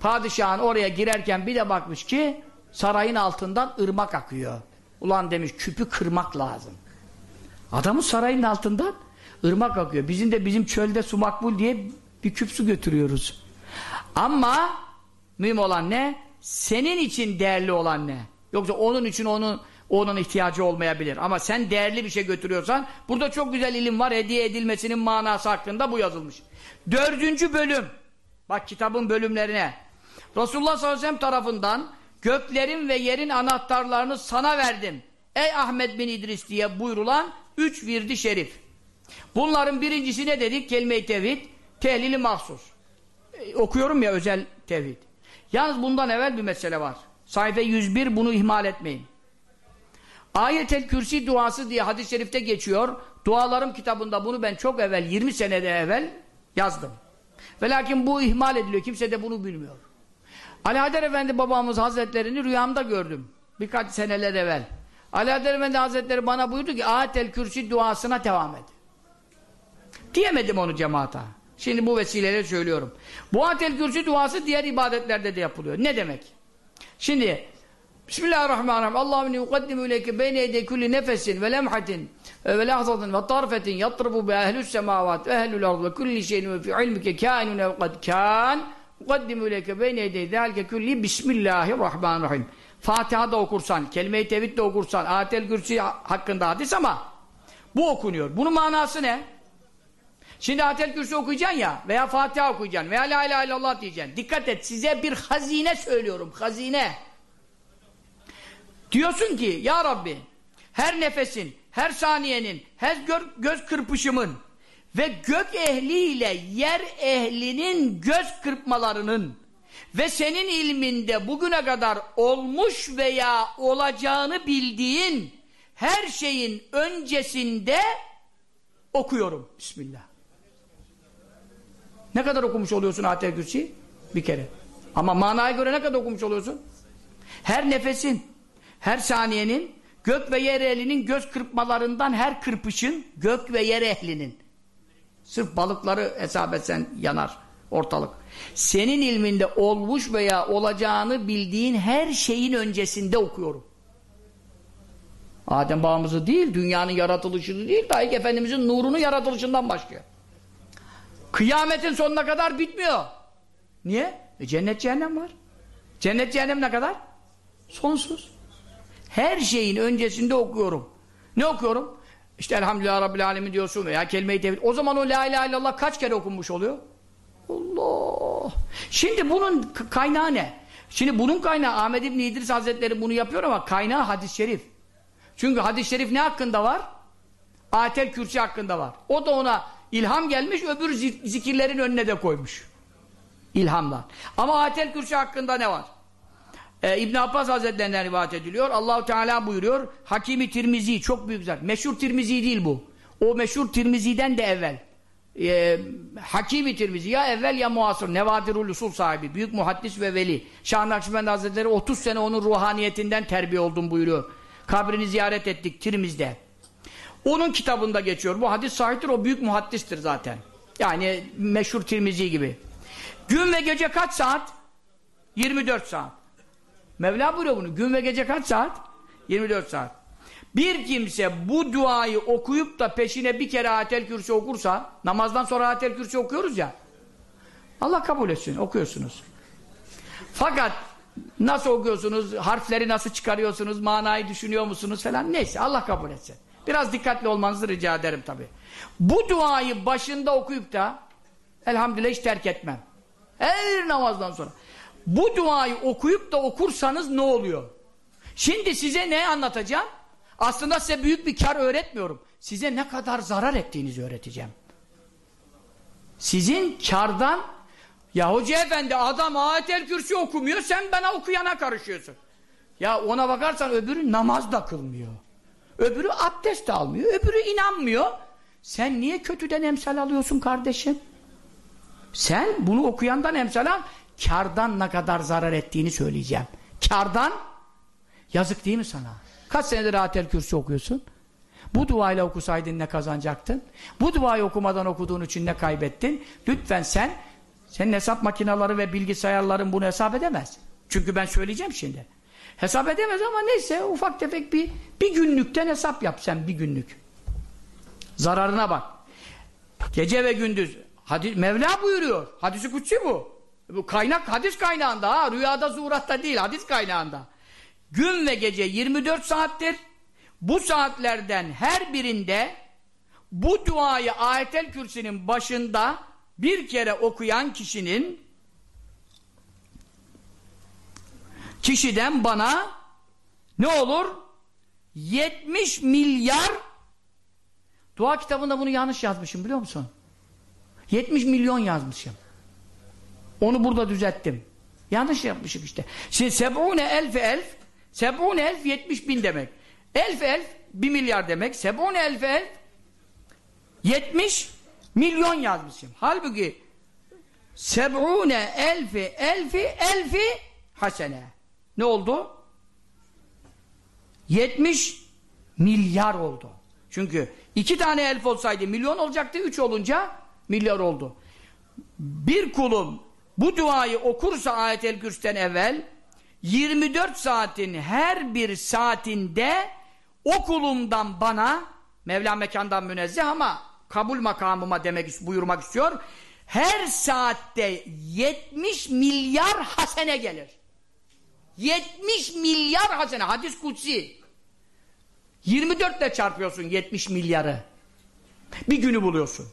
Padişahın oraya girerken bir de bakmış ki sarayın altından ırmak akıyor. Ulan demiş küpü kırmak lazım. Adamın sarayın altından ırmak akıyor. Bizim de bizim çölde su makbul diye bir küp su götürüyoruz. Ama mühim olan ne? Senin için değerli olan ne? Yoksa onun için onun onun ihtiyacı olmayabilir. Ama sen değerli bir şey götürüyorsan burada çok güzel ilim var. Hediye edilmesinin manası hakkında bu yazılmış. Dördüncü bölüm. Bak kitabın bölümlerine. Resulullah sallallahu aleyhi ve sellem tarafından göklerin ve yerin anahtarlarını sana verdim. Ey Ahmet bin İdris diye buyurulan üç virdi şerif. Bunların birincisi ne dedik? Kelime-i tevhid, tehlili mahsus. E, okuyorum ya özel tevhid. Yalnız bundan evvel bir mesele var. Sayfa 101 bunu ihmal etmeyin. Ayetel Kürsi duası diye hadis-i şerifte geçiyor. Dualarım kitabında bunu ben çok evvel, 20 senede evvel yazdım. Ve lakin bu ihmal ediliyor. Kimse de bunu bilmiyor. Ali Haydar Efendi babamız hazretlerini rüyamda gördüm. Birkaç seneler evvel. Ali Haydar Efendi hazretleri bana buyurdu ki Ayetel Kürsi duasına devam et. Diyemedim onu cemaata. Şimdi bu vesileyle söylüyorum. Bu Ayetel Kürsi duası diğer ibadetlerde de yapılıyor. Ne demek? Şimdi Bismillahirrahmanirrahim. Allahümme yukaddimu ileyke beyne yedey kulli nefesin ve lemhatin ve lahzatin ve tarfetin yatribu bi ehlü's semavat ve ehlül ardı ve kulli şeyin ve fi ilmike kâinun ev kad kân yukaddimu ileyke beyne yedey zâlike kulli Bismillahirrahmanirrahim. Fatiha da okursan, kelime-i tevhid de okursan, ayetel kürsi hakkında hadis ama bu okunuyor. Bunun manası ne? Şimdi ayetel kürsi okuyacaksın ya veya Fatiha okuyacaksın veya la ilahe illallah diyeceksin. Dikkat et size bir hazine söylüyorum. Hazine. Diyorsun ki ya Rabbi her nefesin, her saniyenin, her göz kırpışımın ve gök ehliyle yer ehlinin göz kırpmalarının ve senin ilminde bugüne kadar olmuş veya olacağını bildiğin her şeyin öncesinde okuyorum. Bismillah. Ne kadar okumuş oluyorsun Atel Kürsi? Bir kere. Ama manaya göre ne kadar okumuş oluyorsun? Her nefesin, her saniyenin, gök ve yer ehlinin göz kırpmalarından her kırpışın, gök ve yer ehlinin. Sırf balıkları hesap etsen yanar ortalık. Senin ilminde olmuş veya olacağını bildiğin her şeyin öncesinde okuyorum. Adem bağımızı değil, dünyanın yaratılışını değil, dahi Efendimizin nurunu yaratılışından başlıyor. Kıyametin sonuna kadar bitmiyor. Niye? E cennet cehennem var. Cennet cehennem ne kadar? Sonsuz. Her şeyin öncesinde okuyorum. Ne okuyorum? İşte Elhamdülillah Rabbil Alemin diyorsun veya kelime-i tevhid. O zaman o La İlahe illallah kaç kere okunmuş oluyor? Allah! Şimdi bunun kaynağı ne? Şimdi bunun kaynağı Ahmed İbni İdris Hazretleri bunu yapıyor ama kaynağı hadis-i şerif. Çünkü hadis-i şerif ne hakkında var? Ayetel Kürsi hakkında var. O da ona ilham gelmiş öbür zikirlerin önüne de koymuş. İlhamla. Ama Ayetel Kürsi hakkında ne var? Ee, İbn Abbas Hazretlerinden rivayet ediliyor. Allahu Teala buyuruyor. Hakimi Tirmizi çok büyük zat. Meşhur Tirmizi değil bu. O meşhur Tirmizi'den de evvel. e, Hakim-i Tirmizi ya evvel ya muasır Nevadirul Usul sahibi büyük muhaddis ve veli Şah Nakşibendi Hazretleri 30 sene onun ruhaniyetinden terbiye oldum buyuruyor kabrini ziyaret ettik Tirmiz'de onun kitabında geçiyor bu hadis sahiptir o büyük muhaddistir zaten yani meşhur Tirmizi gibi gün ve gece kaç saat? 24 saat Mevla buyuruyor bunu gün ve gece kaç saat? 24 saat bir kimse bu duayı okuyup da peşine bir kere ayetel kürsi okursa, namazdan sonra ayetel kürsi okuyoruz ya, Allah kabul etsin, okuyorsunuz. Fakat nasıl okuyorsunuz, harfleri nasıl çıkarıyorsunuz, manayı düşünüyor musunuz falan, neyse Allah kabul etsin. Biraz dikkatli olmanızı rica ederim tabi. Bu duayı başında okuyup da, elhamdülillah hiç terk etmem. Her namazdan sonra. Bu duayı okuyup da okursanız ne oluyor? Şimdi size ne anlatacağım? Aslında size büyük bir kar öğretmiyorum. Size ne kadar zarar ettiğinizi öğreteceğim. Sizin kardan ya hoca efendi adam ayetel kürsi okumuyor sen bana okuyana karışıyorsun. Ya ona bakarsan öbürü namaz da kılmıyor. Öbürü abdest de almıyor. Öbürü inanmıyor. Sen niye kötüden emsal alıyorsun kardeşim? Sen bunu okuyandan emsal al. Kardan ne kadar zarar ettiğini söyleyeceğim. Kardan yazık değil mi sana? Kaç senedir Atel Kürsi okuyorsun? Bu duayla okusaydın ne kazanacaktın? Bu duayı okumadan okuduğun için ne kaybettin? Lütfen sen, senin hesap makineleri ve bilgisayarların bunu hesap edemez. Çünkü ben söyleyeceğim şimdi. Hesap edemez ama neyse ufak tefek bir, bir günlükten hesap yap sen bir günlük. Zararına bak. Gece ve gündüz. Hadis, Mevla buyuruyor. Hadisi kutsi bu. Bu kaynak hadis kaynağında ha. Rüyada zuhuratta değil hadis kaynağında. Gün ve gece 24 saattir. Bu saatlerden her birinde bu duayı ayetel kürsünün başında bir kere okuyan kişinin kişiden bana ne olur? 70 milyar dua kitabında bunu yanlış yazmışım biliyor musun? 70 milyon yazmışım. Onu burada düzelttim. Yanlış yapmışım işte. Şimdi sebune elfe elf sebune elf 70 bin demek. Elf elf 1 milyar demek. Sebune elfe elf 70 milyon yazmışım. Halbuki sebune elfi elfi elfi hasene. Ne oldu? 70 milyar oldu. Çünkü iki tane elf olsaydı milyon olacaktı, üç olunca milyar oldu. Bir kulum bu duayı okursa ayet-el kürsüden evvel 24 saatin her bir saatinde o kulumdan bana Mevla mekandan münezzeh ama kabul makamıma demek buyurmak istiyor. Her saatte 70 milyar hasene gelir. 70 milyar hasene. Hadis kutsi. 24 ile çarpıyorsun 70 milyarı. Bir günü buluyorsun.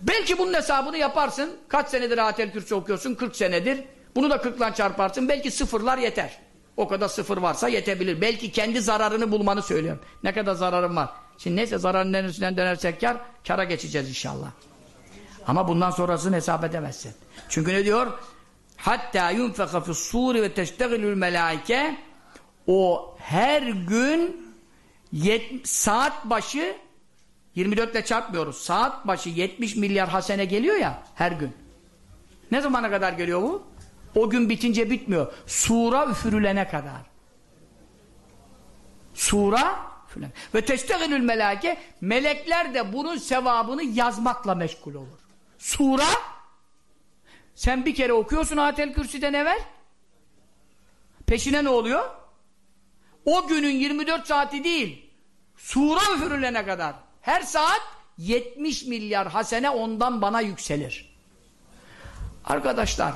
Belki bunun hesabını yaparsın. Kaç senedir Atel Kürtçe okuyorsun? 40 senedir. Bunu da 40 ile çarparsın. Belki sıfırlar yeter. O kadar sıfır varsa yetebilir. Belki kendi zararını bulmanı söylüyorum. Ne kadar zararım var. Şimdi neyse zararın en üstünden dönersek kar, kara geçeceğiz inşallah. Ama bundan sonrasını hesap edemezsin. Çünkü ne diyor? Hatta yunfeka fis suri ve teştegilül melaike o her gün saat başı 24 ile çarpmıyoruz. Saat başı 70 milyar hasene geliyor ya her gün. Ne zamana kadar geliyor bu? O gün bitince bitmiyor. Sura üfürülene kadar. Sura üfürülene. Ve teştegilül melake melekler de bunun sevabını yazmakla meşgul olur. Sura sen bir kere okuyorsun Atel Kürsi'den evvel peşine ne oluyor? O günün 24 saati değil sura üfürülene kadar her saat 70 milyar hasene ondan bana yükselir. Arkadaşlar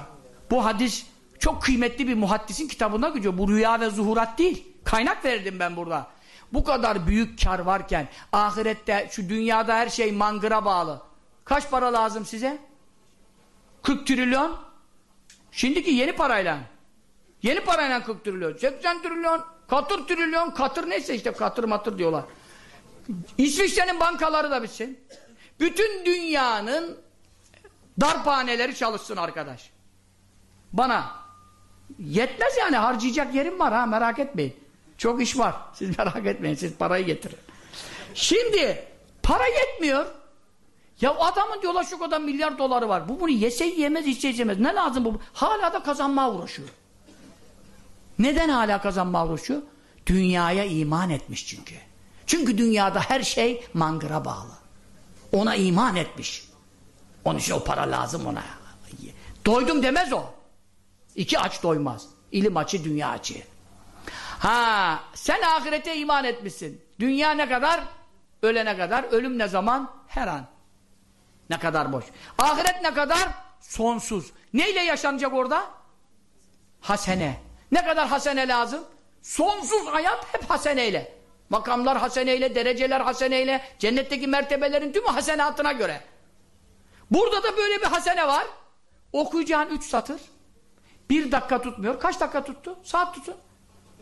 bu hadis çok kıymetli bir muhaddisin kitabına gidiyor. Bu rüya ve zuhurat değil. Kaynak verdim ben burada. Bu kadar büyük kar varken ahirette şu dünyada her şey mangıra bağlı. Kaç para lazım size? 40 trilyon. Şimdiki yeni parayla. Yeni parayla 40 trilyon. 80 trilyon. Katır trilyon. Katır neyse işte katır matır diyorlar. İsviçre'nin bankaları da bitsin. Bütün dünyanın darphaneleri çalışsın arkadaş. Bana. Yetmez yani harcayacak yerim var ha merak etmeyin. Çok iş var. (laughs) Siz merak etmeyin. Siz parayı getirin. Şimdi para yetmiyor. Ya adamın diyorlar şu kadar milyar doları var. Bu bunu yese yemez, içse yemez. Ne lazım bu? Hala da kazanmaya uğraşıyor. Neden hala kazanmaya uğraşıyor? Dünyaya iman etmiş çünkü. Çünkü dünyada her şey mangıra bağlı. Ona iman etmiş. Onun için o para lazım ona. Doydum demez o. İki aç doymaz. İlim açı, dünya açı. Ha, sen ahirete iman etmişsin. Dünya ne kadar? Ölene kadar. Ölüm ne zaman? Her an. Ne kadar boş. Ahiret ne kadar? Sonsuz. Neyle yaşanacak orada? Hasene. Ne kadar hasene lazım? Sonsuz hayat hep haseneyle. Makamlar haseneyle, dereceler haseneyle, cennetteki mertebelerin tümü hasenatına göre. Burada da böyle bir hasene var. Okuyacağın üç satır. Bir dakika tutmuyor. Kaç dakika tuttu? Saat tutun.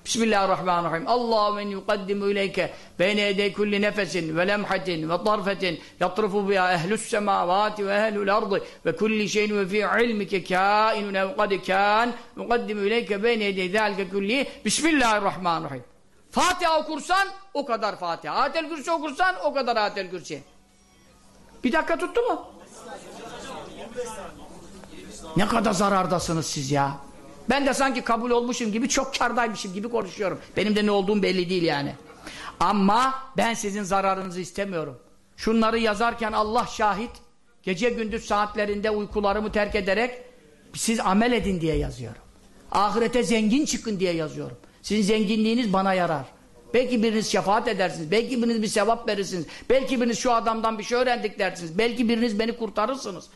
Bismillahirrahmanirrahim. Allahu en yukaddimu ileyke beyne yedey kulli nefesin ve lemhatin ve tarfetin yatrifu biha ehlus semavati ve ehlul ardı ve kulli şeyin ve fi ilmike kainun ev kad kan yukaddimu ileyke beyne yedey zâlike kulli Bismillahirrahmanirrahim. Fatiha okursan o kadar Fatiha. Ayetel Kürsi okursan o kadar Ayetel Kürsi. Bir dakika tuttu mu? Ne kadar zarardasınız siz ya. Ben de sanki kabul olmuşum gibi çok kardaymışım gibi konuşuyorum. Benim de ne olduğum belli değil yani. Ama ben sizin zararınızı istemiyorum. Şunları yazarken Allah şahit, gece gündüz saatlerinde uykularımı terk ederek siz amel edin diye yazıyorum. Ahirete zengin çıkın diye yazıyorum. Sizin zenginliğiniz bana yarar. Belki biriniz şefaat edersiniz. Belki biriniz bir sevap verirsiniz. Belki biriniz şu adamdan bir şey öğrendik dersiniz. Belki biriniz beni kurtarırsınız.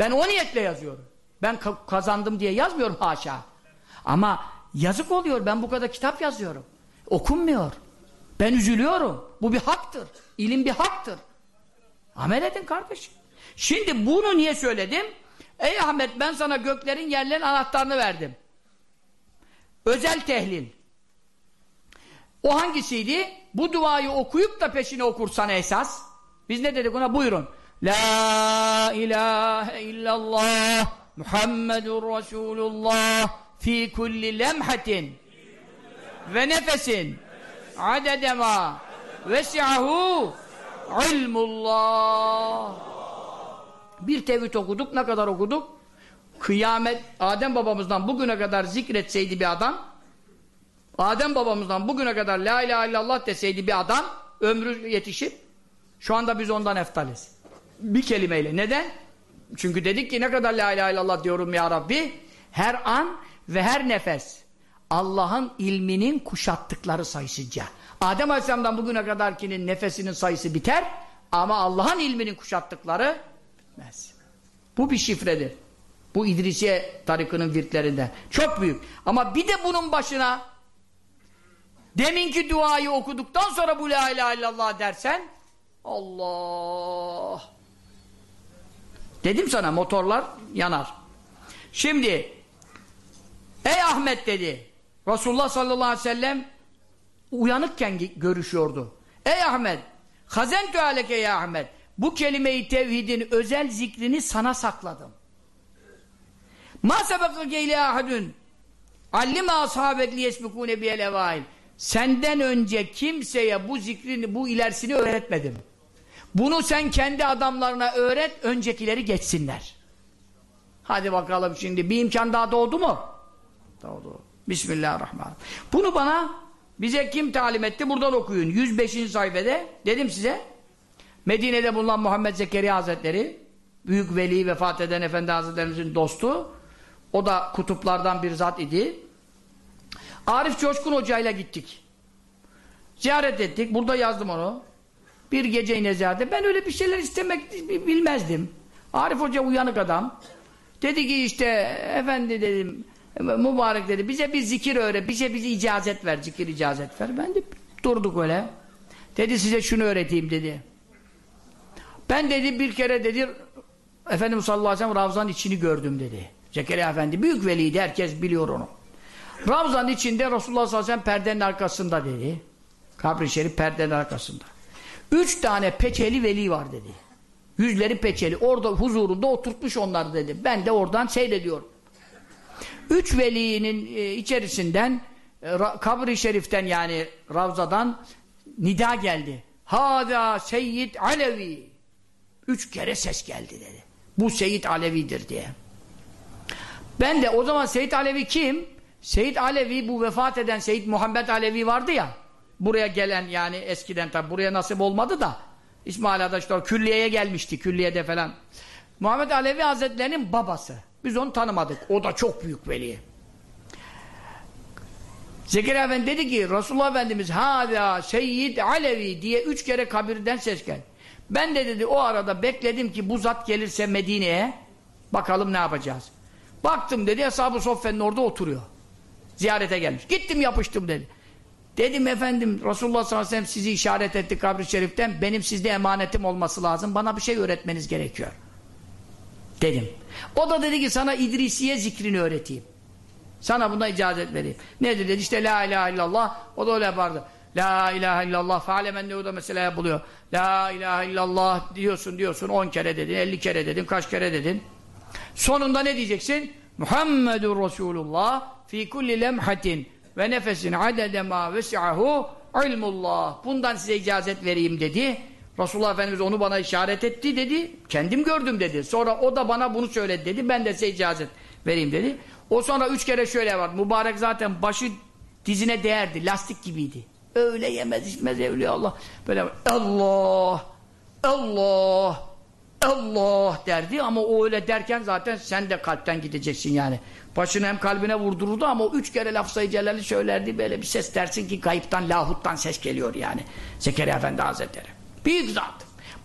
Ben o niyetle yazıyorum. Ben kazandım diye yazmıyorum haşa. Ama yazık oluyor. Ben bu kadar kitap yazıyorum. Okunmuyor. Ben üzülüyorum. Bu bir haktır. İlim bir haktır. Amel edin kardeşim. Şimdi bunu niye söyledim? Ey Ahmet ben sana göklerin yerlerin anahtarını verdim. Özel tehlil. O hangisiydi? Bu duayı okuyup da peşine okursan esas. Biz ne dedik ona? Buyurun. La ilahe illallah Muhammedur Resulullah fi kulli lemhatin ve nefesin adedema vesi'ahu ilmullah bir tevhid okuduk ne kadar okuduk kıyamet Adem babamızdan bugüne kadar zikretseydi bir adam Adem babamızdan bugüne kadar la ilahe illallah deseydi bir adam ömrü yetişip şu anda biz ondan eftaliz bir kelimeyle neden? Çünkü dedik ki ne kadar la ilahe illallah diyorum ya Rabbi her an ve her nefes Allah'ın ilminin kuşattıkları sayısınca Adem Aleyhisselam'dan bugüne kadarkinin nefesinin sayısı biter ama Allah'ın ilminin kuşattıkları bitmez. Bu bir şifredir. Bu İdrisiye tarikının virtlerinden. Çok büyük. Ama bir de bunun başına deminki duayı okuduktan sonra bu la ilahe illallah dersen Allah Dedim sana motorlar yanar. Şimdi ey Ahmet dedi Resulullah sallallahu aleyhi ve sellem uyanıkken görüşüyordu. Ey Ahmet hazentu aleke ya Ahmet bu kelime-i tevhidin özel zikrini sana sakladım. Ma sebekake ile ahadun allime ashabek liyesbikune biyel evail senden önce kimseye bu zikrini bu ilerisini öğretmedim. Bunu sen kendi adamlarına öğret, öncekileri geçsinler. Hadi bakalım şimdi bir imkan daha doğdu mu? Doğdu. Bismillahirrahmanirrahim. Bunu bana bize kim talim etti? Buradan okuyun. 105. sayfada dedim size. Medine'de bulunan Muhammed Zekeriya Hazretleri büyük veli vefat eden Efendi Hazretlerimizin dostu. O da kutuplardan bir zat idi. Arif Coşkun Hoca ile gittik. Ziyaret ettik. Burada yazdım onu. Bir gece nezarette. Ben öyle bir şeyler istemek bilmezdim. Arif Hoca uyanık adam. Dedi ki işte efendi dedim mübarek dedi bize bir zikir öğret. Bize bize icazet ver. Zikir icazet ver. Ben de durduk öyle. Dedi size şunu öğreteyim dedi. Ben dedi bir kere dedi Efendimiz sallallahu aleyhi ve sellem Ravza'nın içini gördüm dedi. Zekeriya Efendi büyük veliydi. Herkes biliyor onu. Ravza'nın içinde Resulullah sallallahu aleyhi ve sellem perdenin arkasında dedi. Kabri şerif perdenin arkasında. Üç tane peçeli veli var dedi. Yüzleri peçeli. Orada huzurunda oturtmuş onları dedi. Ben de oradan seyrediyorum. Üç velinin e, içerisinden e, kabri şeriften yani Ravza'dan nida geldi. Hâzâ seyyid alevi Üç kere ses geldi dedi. Bu Seyit Alevi'dir diye. Ben de o zaman Seyit Alevi kim? Seyit Alevi bu vefat eden Seyit Muhammed Alevi vardı ya. Buraya gelen yani eskiden tabi buraya nasip olmadı da İsmail Adaşlar külliyeye gelmişti külliyede falan. Muhammed Alevi Hazretlerinin babası. Biz onu tanımadık. O da çok büyük veli. Zekeriya Efendi dedi ki Resulullah Efendimiz Hâzâ Seyyid Alevi diye üç kere kabirden ses geldi. Ben de dedi o arada bekledim ki bu zat gelirse Medine'ye bakalım ne yapacağız. Baktım dedi Eshab-ı Soffe'nin orada oturuyor. Ziyarete gelmiş. Gittim yapıştım dedi. Dedim efendim Resulullah sallallahu aleyhi ve sellem sizi işaret etti kabri şeriften. Benim sizde emanetim olması lazım. Bana bir şey öğretmeniz gerekiyor. Dedim. O da dedi ki sana İdrisiye zikrini öğreteyim. Sana buna icazet vereyim. Nedir dedi işte la ilahe illallah. O da öyle yapardı. La ilahe illallah fealemen ne o da mesela yapılıyor. La ilahe illallah diyorsun diyorsun 10 kere dedin, 50 kere dedin, kaç kere dedin. Sonunda ne diyeceksin? Muhammedur Resulullah fi kulli lemhatin ve nefesin adede ma vesi'ahu ilmullah. Bundan size icazet vereyim dedi. Resulullah Efendimiz onu bana işaret etti dedi. Kendim gördüm dedi. Sonra o da bana bunu söyledi dedi. Ben de size icazet vereyim dedi. O sonra üç kere şöyle var. Mübarek zaten başı dizine değerdi. Lastik gibiydi. Öyle yemez içmez evliya Allah. Böyle Allah Allah Allah derdi ama o öyle derken zaten sen de kalpten gideceksin yani. Başını hem kalbine vurdururdu ama üç kere laf-ı celali söylerdi böyle bir ses dersin ki kayıptan lahuttan ses geliyor yani. Zekeriya Efendi Hazretleri. Büyük zat.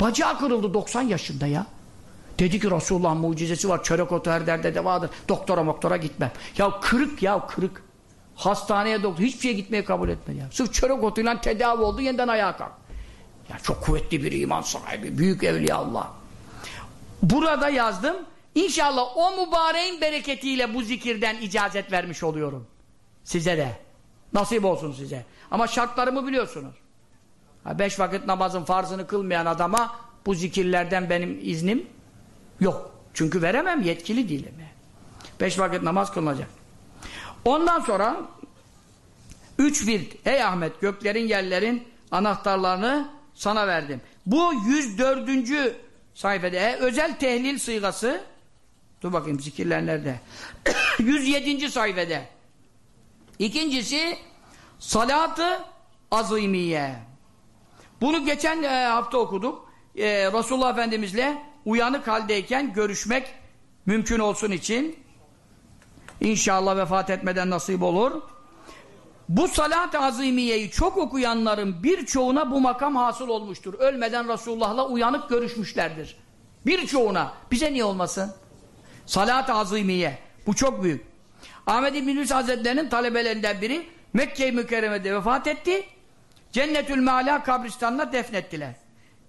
Bacağı kırıldı 90 yaşında ya. Dedi ki Resulullah'ın mucizesi var. Çörek otu her derde de vardır. Doktora moktora gitmem. Ya kırık ya kırık. Hastaneye doktor hiçbir şeye gitmeye kabul etmedi ya. Sırf çörek otuyla tedavi oldu yeniden ayağa kalk. Ya çok kuvvetli bir iman sahibi. Büyük evliya Allah. Burada yazdım. İnşallah o mübareğin bereketiyle bu zikirden icazet vermiş oluyorum. Size de. Nasip olsun size. Ama şartlarımı biliyorsunuz. Beş vakit namazın farzını kılmayan adama bu zikirlerden benim iznim yok. Çünkü veremem, yetkili değilim. Beş vakit namaz kılınacak. Ondan sonra üç virt. Ey Ahmet göklerin yerlerin anahtarlarını sana verdim. Bu 104. sayfada. E, özel tehlil sıygası. Dur bakayım zikirler nerede 107. (coughs) sayfada. İkincisi salatı azimiye. Bunu geçen e, hafta okuduk. E, Resulullah Efendimizle uyanık haldeyken görüşmek mümkün olsun için. İnşallah vefat etmeden nasip olur. Bu salat-ı azimiyeyi çok okuyanların birçoğuna bu makam hasıl olmuştur. Ölmeden Resulullah'la uyanık görüşmüşlerdir. Birçoğuna. Bize niye olmasın? Salat-ı azimiye. Bu çok büyük. Ahmet İbn Yunus Hazretleri'nin talebelerinden biri Mekke-i Mükerreme'de vefat etti. Cennetül Meala kabristanına defnettiler.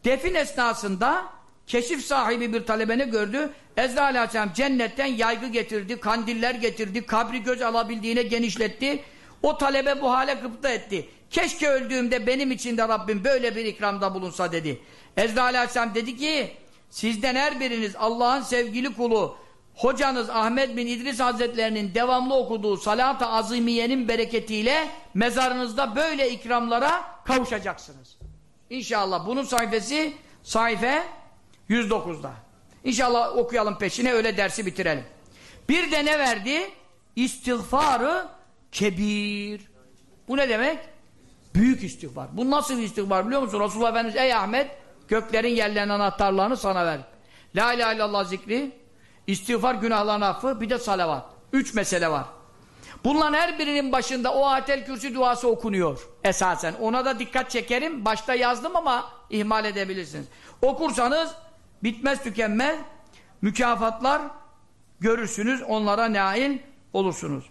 Defin esnasında keşif sahibi bir talebeni gördü. Ezra Aleyhisselam cennetten yaygı getirdi, kandiller getirdi, kabri göz alabildiğine genişletti. O talebe bu hale gıpta etti. Keşke öldüğümde benim için de Rabbim böyle bir ikramda bulunsa dedi. Ezra Aleyhisselam dedi ki sizden her biriniz Allah'ın sevgili kulu hocanız Ahmet bin İdris Hazretlerinin devamlı okuduğu salat-ı azimiyenin bereketiyle mezarınızda böyle ikramlara kavuşacaksınız. İnşallah bunun sayfası sayfa 109'da. İnşallah okuyalım peşine öyle dersi bitirelim. Bir de ne verdi? İstiğfarı kebir. Bu ne demek? Büyük istiğfar. Bu nasıl bir istiğfar biliyor musun? Resulullah Efendimiz ey Ahmet göklerin yerlerin anahtarlarını sana ver. La ilahe illallah zikri, istiğfar günahların affı, bir de salavat. Üç mesele var. Bunların her birinin başında o atel kürsü duası okunuyor esasen. Ona da dikkat çekerim. Başta yazdım ama ihmal edebilirsiniz. Okursanız bitmez tükenmez mükafatlar görürsünüz. Onlara nail olursunuz.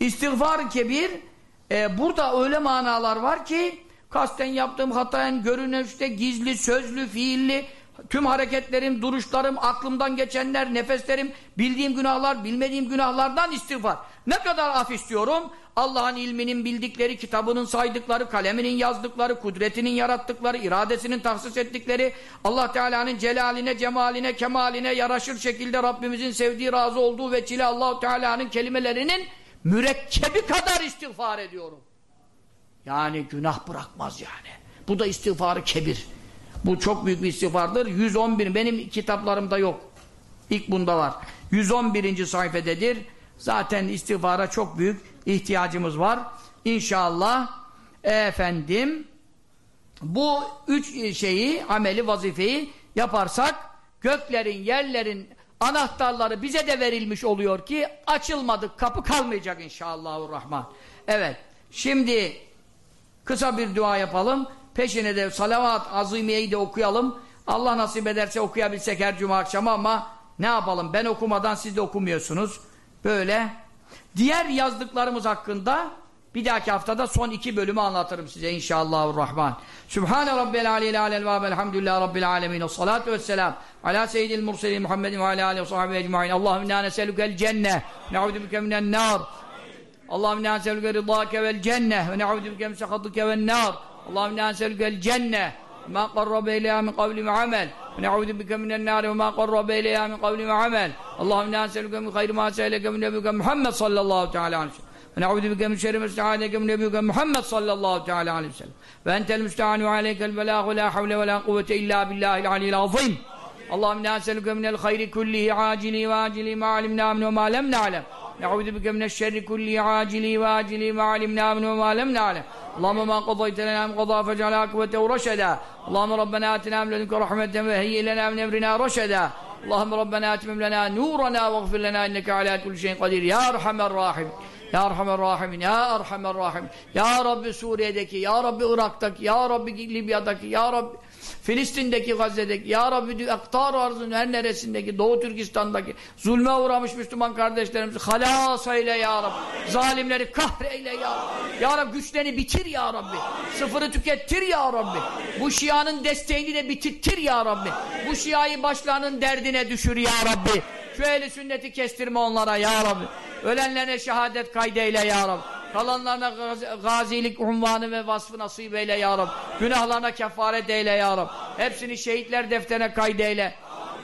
İstiğfar kebir e, burada öyle manalar var ki kasten yaptığım hatayen görünüşte gizli, sözlü, fiilli tüm hareketlerim, duruşlarım, aklımdan geçenler, nefeslerim, bildiğim günahlar, bilmediğim günahlardan istiğfar. Ne kadar af istiyorum? Allah'ın ilminin bildikleri, kitabının saydıkları, kaleminin yazdıkları, kudretinin yarattıkları, iradesinin tahsis ettikleri, Allah Teala'nın celaline, cemaline, kemaline yaraşır şekilde Rabbimizin sevdiği, razı olduğu ve çile Allah Teala'nın kelimelerinin mürekkebi kadar istiğfar ediyorum. Yani günah bırakmaz yani. Bu da istiğfarı kebir. Bu çok büyük bir istiğfardır. 111 benim kitaplarımda yok. İlk bunda var. 111. sayfededir. Zaten istiğfara çok büyük ihtiyacımız var. İnşallah efendim bu üç şeyi, ameli, vazifeyi yaparsak göklerin, yerlerin anahtarları bize de verilmiş oluyor ki açılmadık kapı kalmayacak inşallahurrahman. Evet. Şimdi kısa bir dua yapalım. Peşine de salavat azimiyeyi de okuyalım. Allah nasip ederse okuyabilsek her cuma akşamı ama ne yapalım ben okumadan siz de okumuyorsunuz. Böyle. Diğer yazdıklarımız hakkında bir dahaki haftada son iki bölümü anlatırım size inşallahurrahman. Sübhane Rabbil aleyhi alel ve elhamdülillahi Rabbil alemin. Salatu vesselam ala seyyidil murselin Muhammedin ve ala aleyhi ve sahibi ecmain. Allahümme inna neselükel cenne. Ne'udu bike minen nar. Allahümme inna neselüke rıdâke vel cenne. Ve ne'udu bike misakatike vel nar. Allahümme inna neselükel cenne. ما قرب إليها من قول وعمل ونعوذ بك من النار وما قرب إليها من قول وعمل اللهم إنا نسألك من خير ما سألك من نبيك محمد صلى الله تعالى عليه وسلم ونعوذ بك من شر ما استعاذك من نبيك محمد صلى الله تعالى عليه وسلم. فأنت المستعان وعليك البلاغ ولا حول ولا قوة إلا بالله العلي العظيم. اللهم إنا نسألك من الخير كله عاجله وآجله ما علمنا منه وما لم نعلم. نعوذ بك من الشر كله عاجله وآجله ما علمنا منه وما لم نعلم. اللهم ما قضيت لنا من قضاء فاجعل عاقبته رشدا. اللهم ربنا آتنا من لدنك رحمة وهيئ لنا من أمرنا رشدا. اللهم ربنا أتمم لنا نورنا واغفر لنا إنك على كل شيء قدير. يا أرحم الراحمين. Ya Erhamer Rahimin, Ya Erhamer Rahim, Ya Rabbi Suriye'deki, Ya Rabbi Irak'taki, Ya Rabbi Libya'daki, Ya Rabbi Filistin'deki, Gazze'deki, Ya Rabbi Aktar arzının her neresindeki, Doğu Türkistan'daki zulme uğramış Müslüman kardeşlerimizi halas eyle Ya Rabbi. Zalimleri kahreyle Ya Rabbi. Ya Rabbi güçlerini bitir Ya Rabbi. Sıfırı tükettir Ya Rabbi. Bu şianın desteğini de bitirtir Ya Rabbi. Bu şiayı başlarının derdine düşür Ya Rabbi. Şu ehli sünneti kestirme onlara Ya Rabbi. Ölenlerine şehadet kaydeyle Ya Rabbi. Kalanlarına gazilik unvanı ve vasfı nasip eyle Ya Rabbi. Günahlarına kefaret eyle Ya Rabbi. Hepsini şehitler defterine kaydeyle.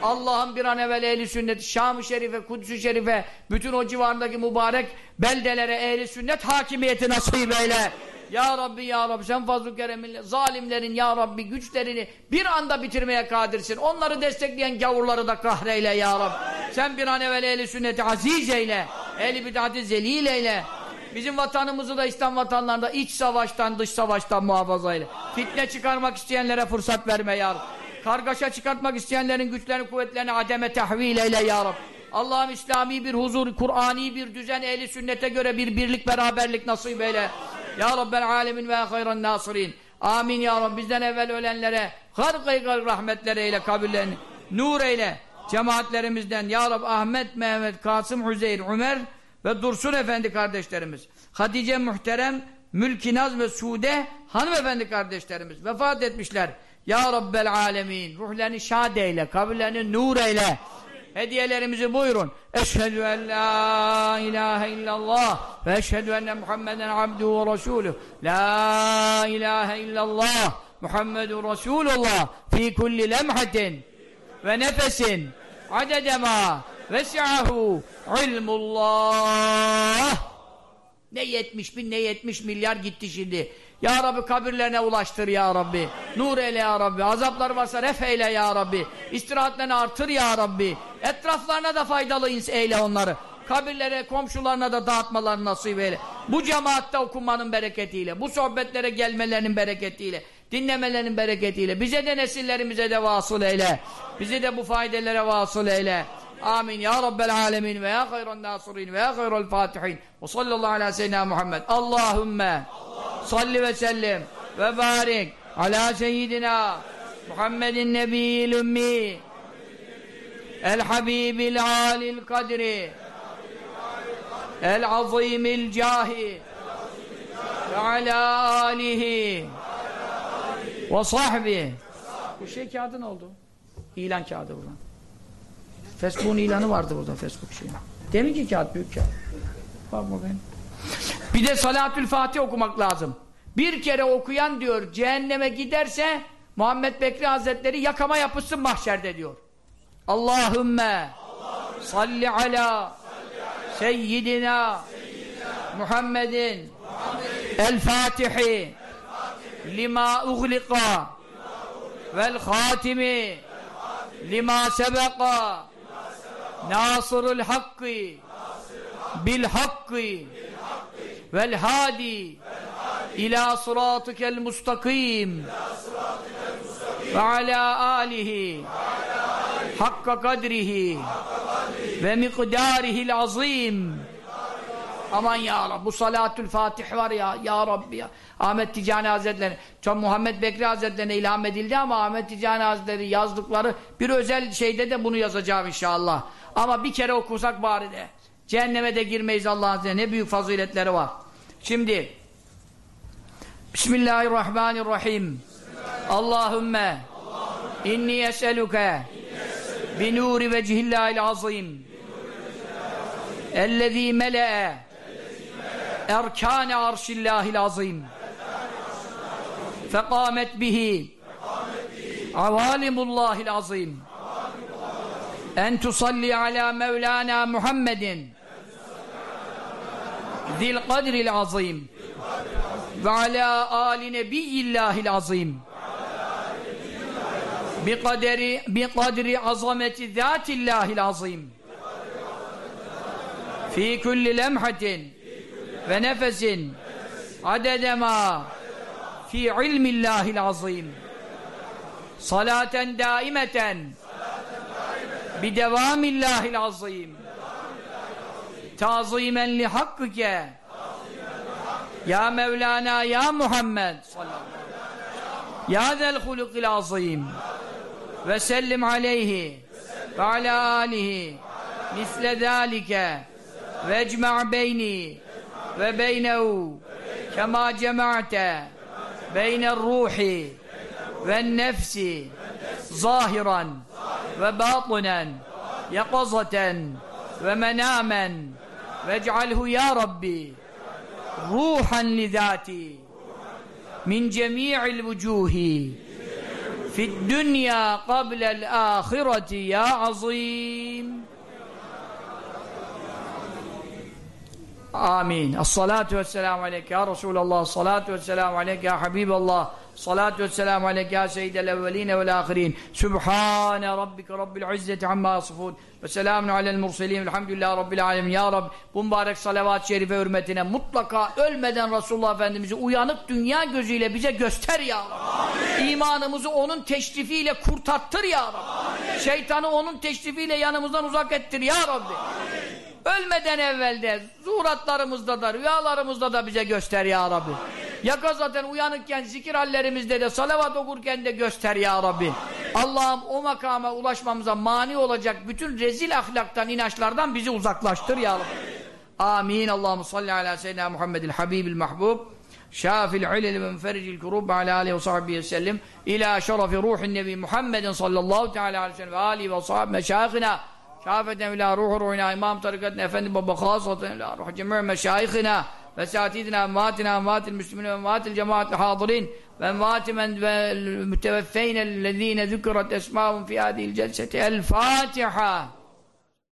Allah'ın bir an evvel ehli sünnet, Şam-ı Şerife, Kudüs-ü Şerife, bütün o civarındaki mübarek beldelere ehli sünnet hakimiyeti nasip eyle. Ya Rabbi ya Rabbi sen fazl-ı kereminle zalimlerin ya Rabbi güçlerini bir anda bitirmeye kadirsin. Onları destekleyen gavurları da kahreyle ya Rabbi. Sen bir an evvel ehli sünneti aziz eyle. Ehli bid'ati zelil eyle. Bizim vatanımızı da İslam vatanlarında iç savaştan dış savaştan muhafaza eyle. Fitne çıkarmak isteyenlere fırsat verme ya Rabbi. Kargaşa çıkartmak isteyenlerin güçlerini kuvvetlerini ademe tahvil eyle ya Rabbi. Allah'ım İslami bir huzur, Kur'ani bir düzen, ehli sünnete göre bir birlik, beraberlik nasip eyle. Ya Rabbel alemin ve hayran nasirin. Amin ya Rabbi. Bizden evvel ölenlere harkayı rahmetler eyle, kabirlerini nur eyle. Cemaatlerimizden Ya Rabbi Ahmet, Mehmet, Kasım, Hüzeyir, Ömer ve Dursun Efendi kardeşlerimiz. Hatice Muhterem, Mülkinaz ve Sude hanımefendi kardeşlerimiz vefat etmişler. Ya Rabbel alemin. Ruhlerini şad eyle, kabirlerini nur eyle. Hediyelerimizi buyurun. Eşhedü en la ilahe illallah ve eşhedü enne Muhammeden abduhu ve resuluh. La ilahe illallah Muhammedun Resulullah fi kulli lemhatin ve nefesin adedema vesi'ahu ilmullah. Ne yetmiş bin ne yetmiş milyar gitti şimdi. Ya Rabbi kabirlerine ulaştır Ya Rabbi. Nur eyle Ya Rabbi. Azaplar varsa ref eyle Ya Rabbi. İstirahatlerini artır Ya Rabbi. Etraflarına da faydalı eyle onları. Kabirlere komşularına da dağıtmalarını nasip eyle. Bu cemaatte okunmanın bereketiyle bu sohbetlere gelmelerinin bereketiyle dinlemelerinin bereketiyle bize de nesillerimize de vasıl eyle. Bizi de bu faydelere vasıl eyle Amin. Ya Rabbel alemin ve ya hayran nasirin ve ya hayral fatihin. Ve sallallahu ala seyyidina Muhammed. Allahümme salli ve sellim ve barik ala seyyidina Muhammedin nebiyyil ümmi. El habibil alil kadri. El azimil cahi. Ve ala alihi ve sahbihi. Bu şey kağıdı ne oldu? İlan kağıdı buradan. Facebook'un ilanı vardı burada Facebook şey. Demin ki kağıt büyük kağıt. Bak bakayım. Bir de Salatül Fatih okumak lazım. Bir kere okuyan diyor cehenneme giderse Muhammed Bekri Hazretleri yakama yapışsın mahşerde diyor. Allahümme salli ala seyyidina Muhammedin el Fatihi lima uglika vel hatimi lima sebeka nasırul hakkı bil hakkı vel hadi. İla sıratikel mustakim ve ala alihi hakka kadrihi. Ve miqdarihil azim aman ya Rabbi bu salatül fatih var ya ya Rabbi ya. Ahmet Ticani Hazretleri çok Muhammed Bekri Hazretlerine ilham edildi ama Ahmet Ticani Hazretleri yazdıkları bir özel şeyde de bunu yazacağım inşallah ama bir kere okusak bari de. Cehenneme de girmeyiz Allah'ın izniyle. Ne büyük faziletleri var. Şimdi Bismillahirrahmanirrahim. Allahümme inni es'eluke binuri vecihillahil azim. Ellezî mele'e erkâne arşillâhil azim. Fekâmet bihi avalimullahil azim en tusalli ala mevlana Muhammedin. Zil kadril azim. Ve ala ali nebiyyillahil azim. Bi kaderi bi kadri azameti zatillahil azim. Fi kulli lemhatin ve nefesin adede ma fi ilmillahil azim. Salaten daimeten bi devamillahil azim. Tazimen li hakkike ya Mevlana ya Muhammed ya zel hulukil azim. Ve sellim aleyhi. Ve ala alihi. Misle zâlike ve ecma' beyni. Ve beynehu. Kema cema'te beyne'r ruhi. Ve nefsi zahiran ve batinen yakazaten ve menamen vec'alhu ya Rabbi ruhan li zati min cemi'il vucuhi fi dünya qablel ahireti ya azim Amin. As-salatu vesselamu aleyke ya Resulallah. As-salatu vesselamu aleyke ya Salatu vesselamu aleyke ya seyyidel evveline vel ahirin. Sübhane rabbike rabbil izzeti amma yasifun. Ve selamun alel murselin. Elhamdülillahi rabbil alemin. Ya Rabbi bu mübarek salavat-ı şerife hürmetine mutlaka ölmeden Resulullah Efendimiz'i uyanık dünya gözüyle bize göster ya Rabbi. İmanımızı onun teşrifiyle kurtattır ya Rabbi. Şeytanı onun teşrifiyle yanımızdan uzak ettir ya Rabbi. Ölmeden evvelde zuhuratlarımızda da rüyalarımızda da bize göster ya Rabbi. Yaka zaten uyanıkken zikir hallerimizde de salavat okurken de göster ya Rabbi. Allah'ım o makama ulaşmamıza mani olacak bütün rezil ahlaktan, inançlardan bizi uzaklaştır ya Rabbi. Amin. Allahu salli ala seyyidina Muhammedil habibil mahbub. Şafil ilil ve müferricil kurub ala aleyhi ve sahbihi sellem ila şerefi ruhin nebi Muhammedin sallallahu teala aleyhi ve sellem ve alihi ve sahibi meşayihina şafeten ila ruhu ruhina imam tarikatına efendi baba khasaten ila ruhu cemî meşayihina وساتذنا أمواتنا أموات المسلمين وأموات الجماعة الحاضرين. وأموات من المتوفين الذين ذكرت اسماؤهم في هذه الجلسة. الفاتحة.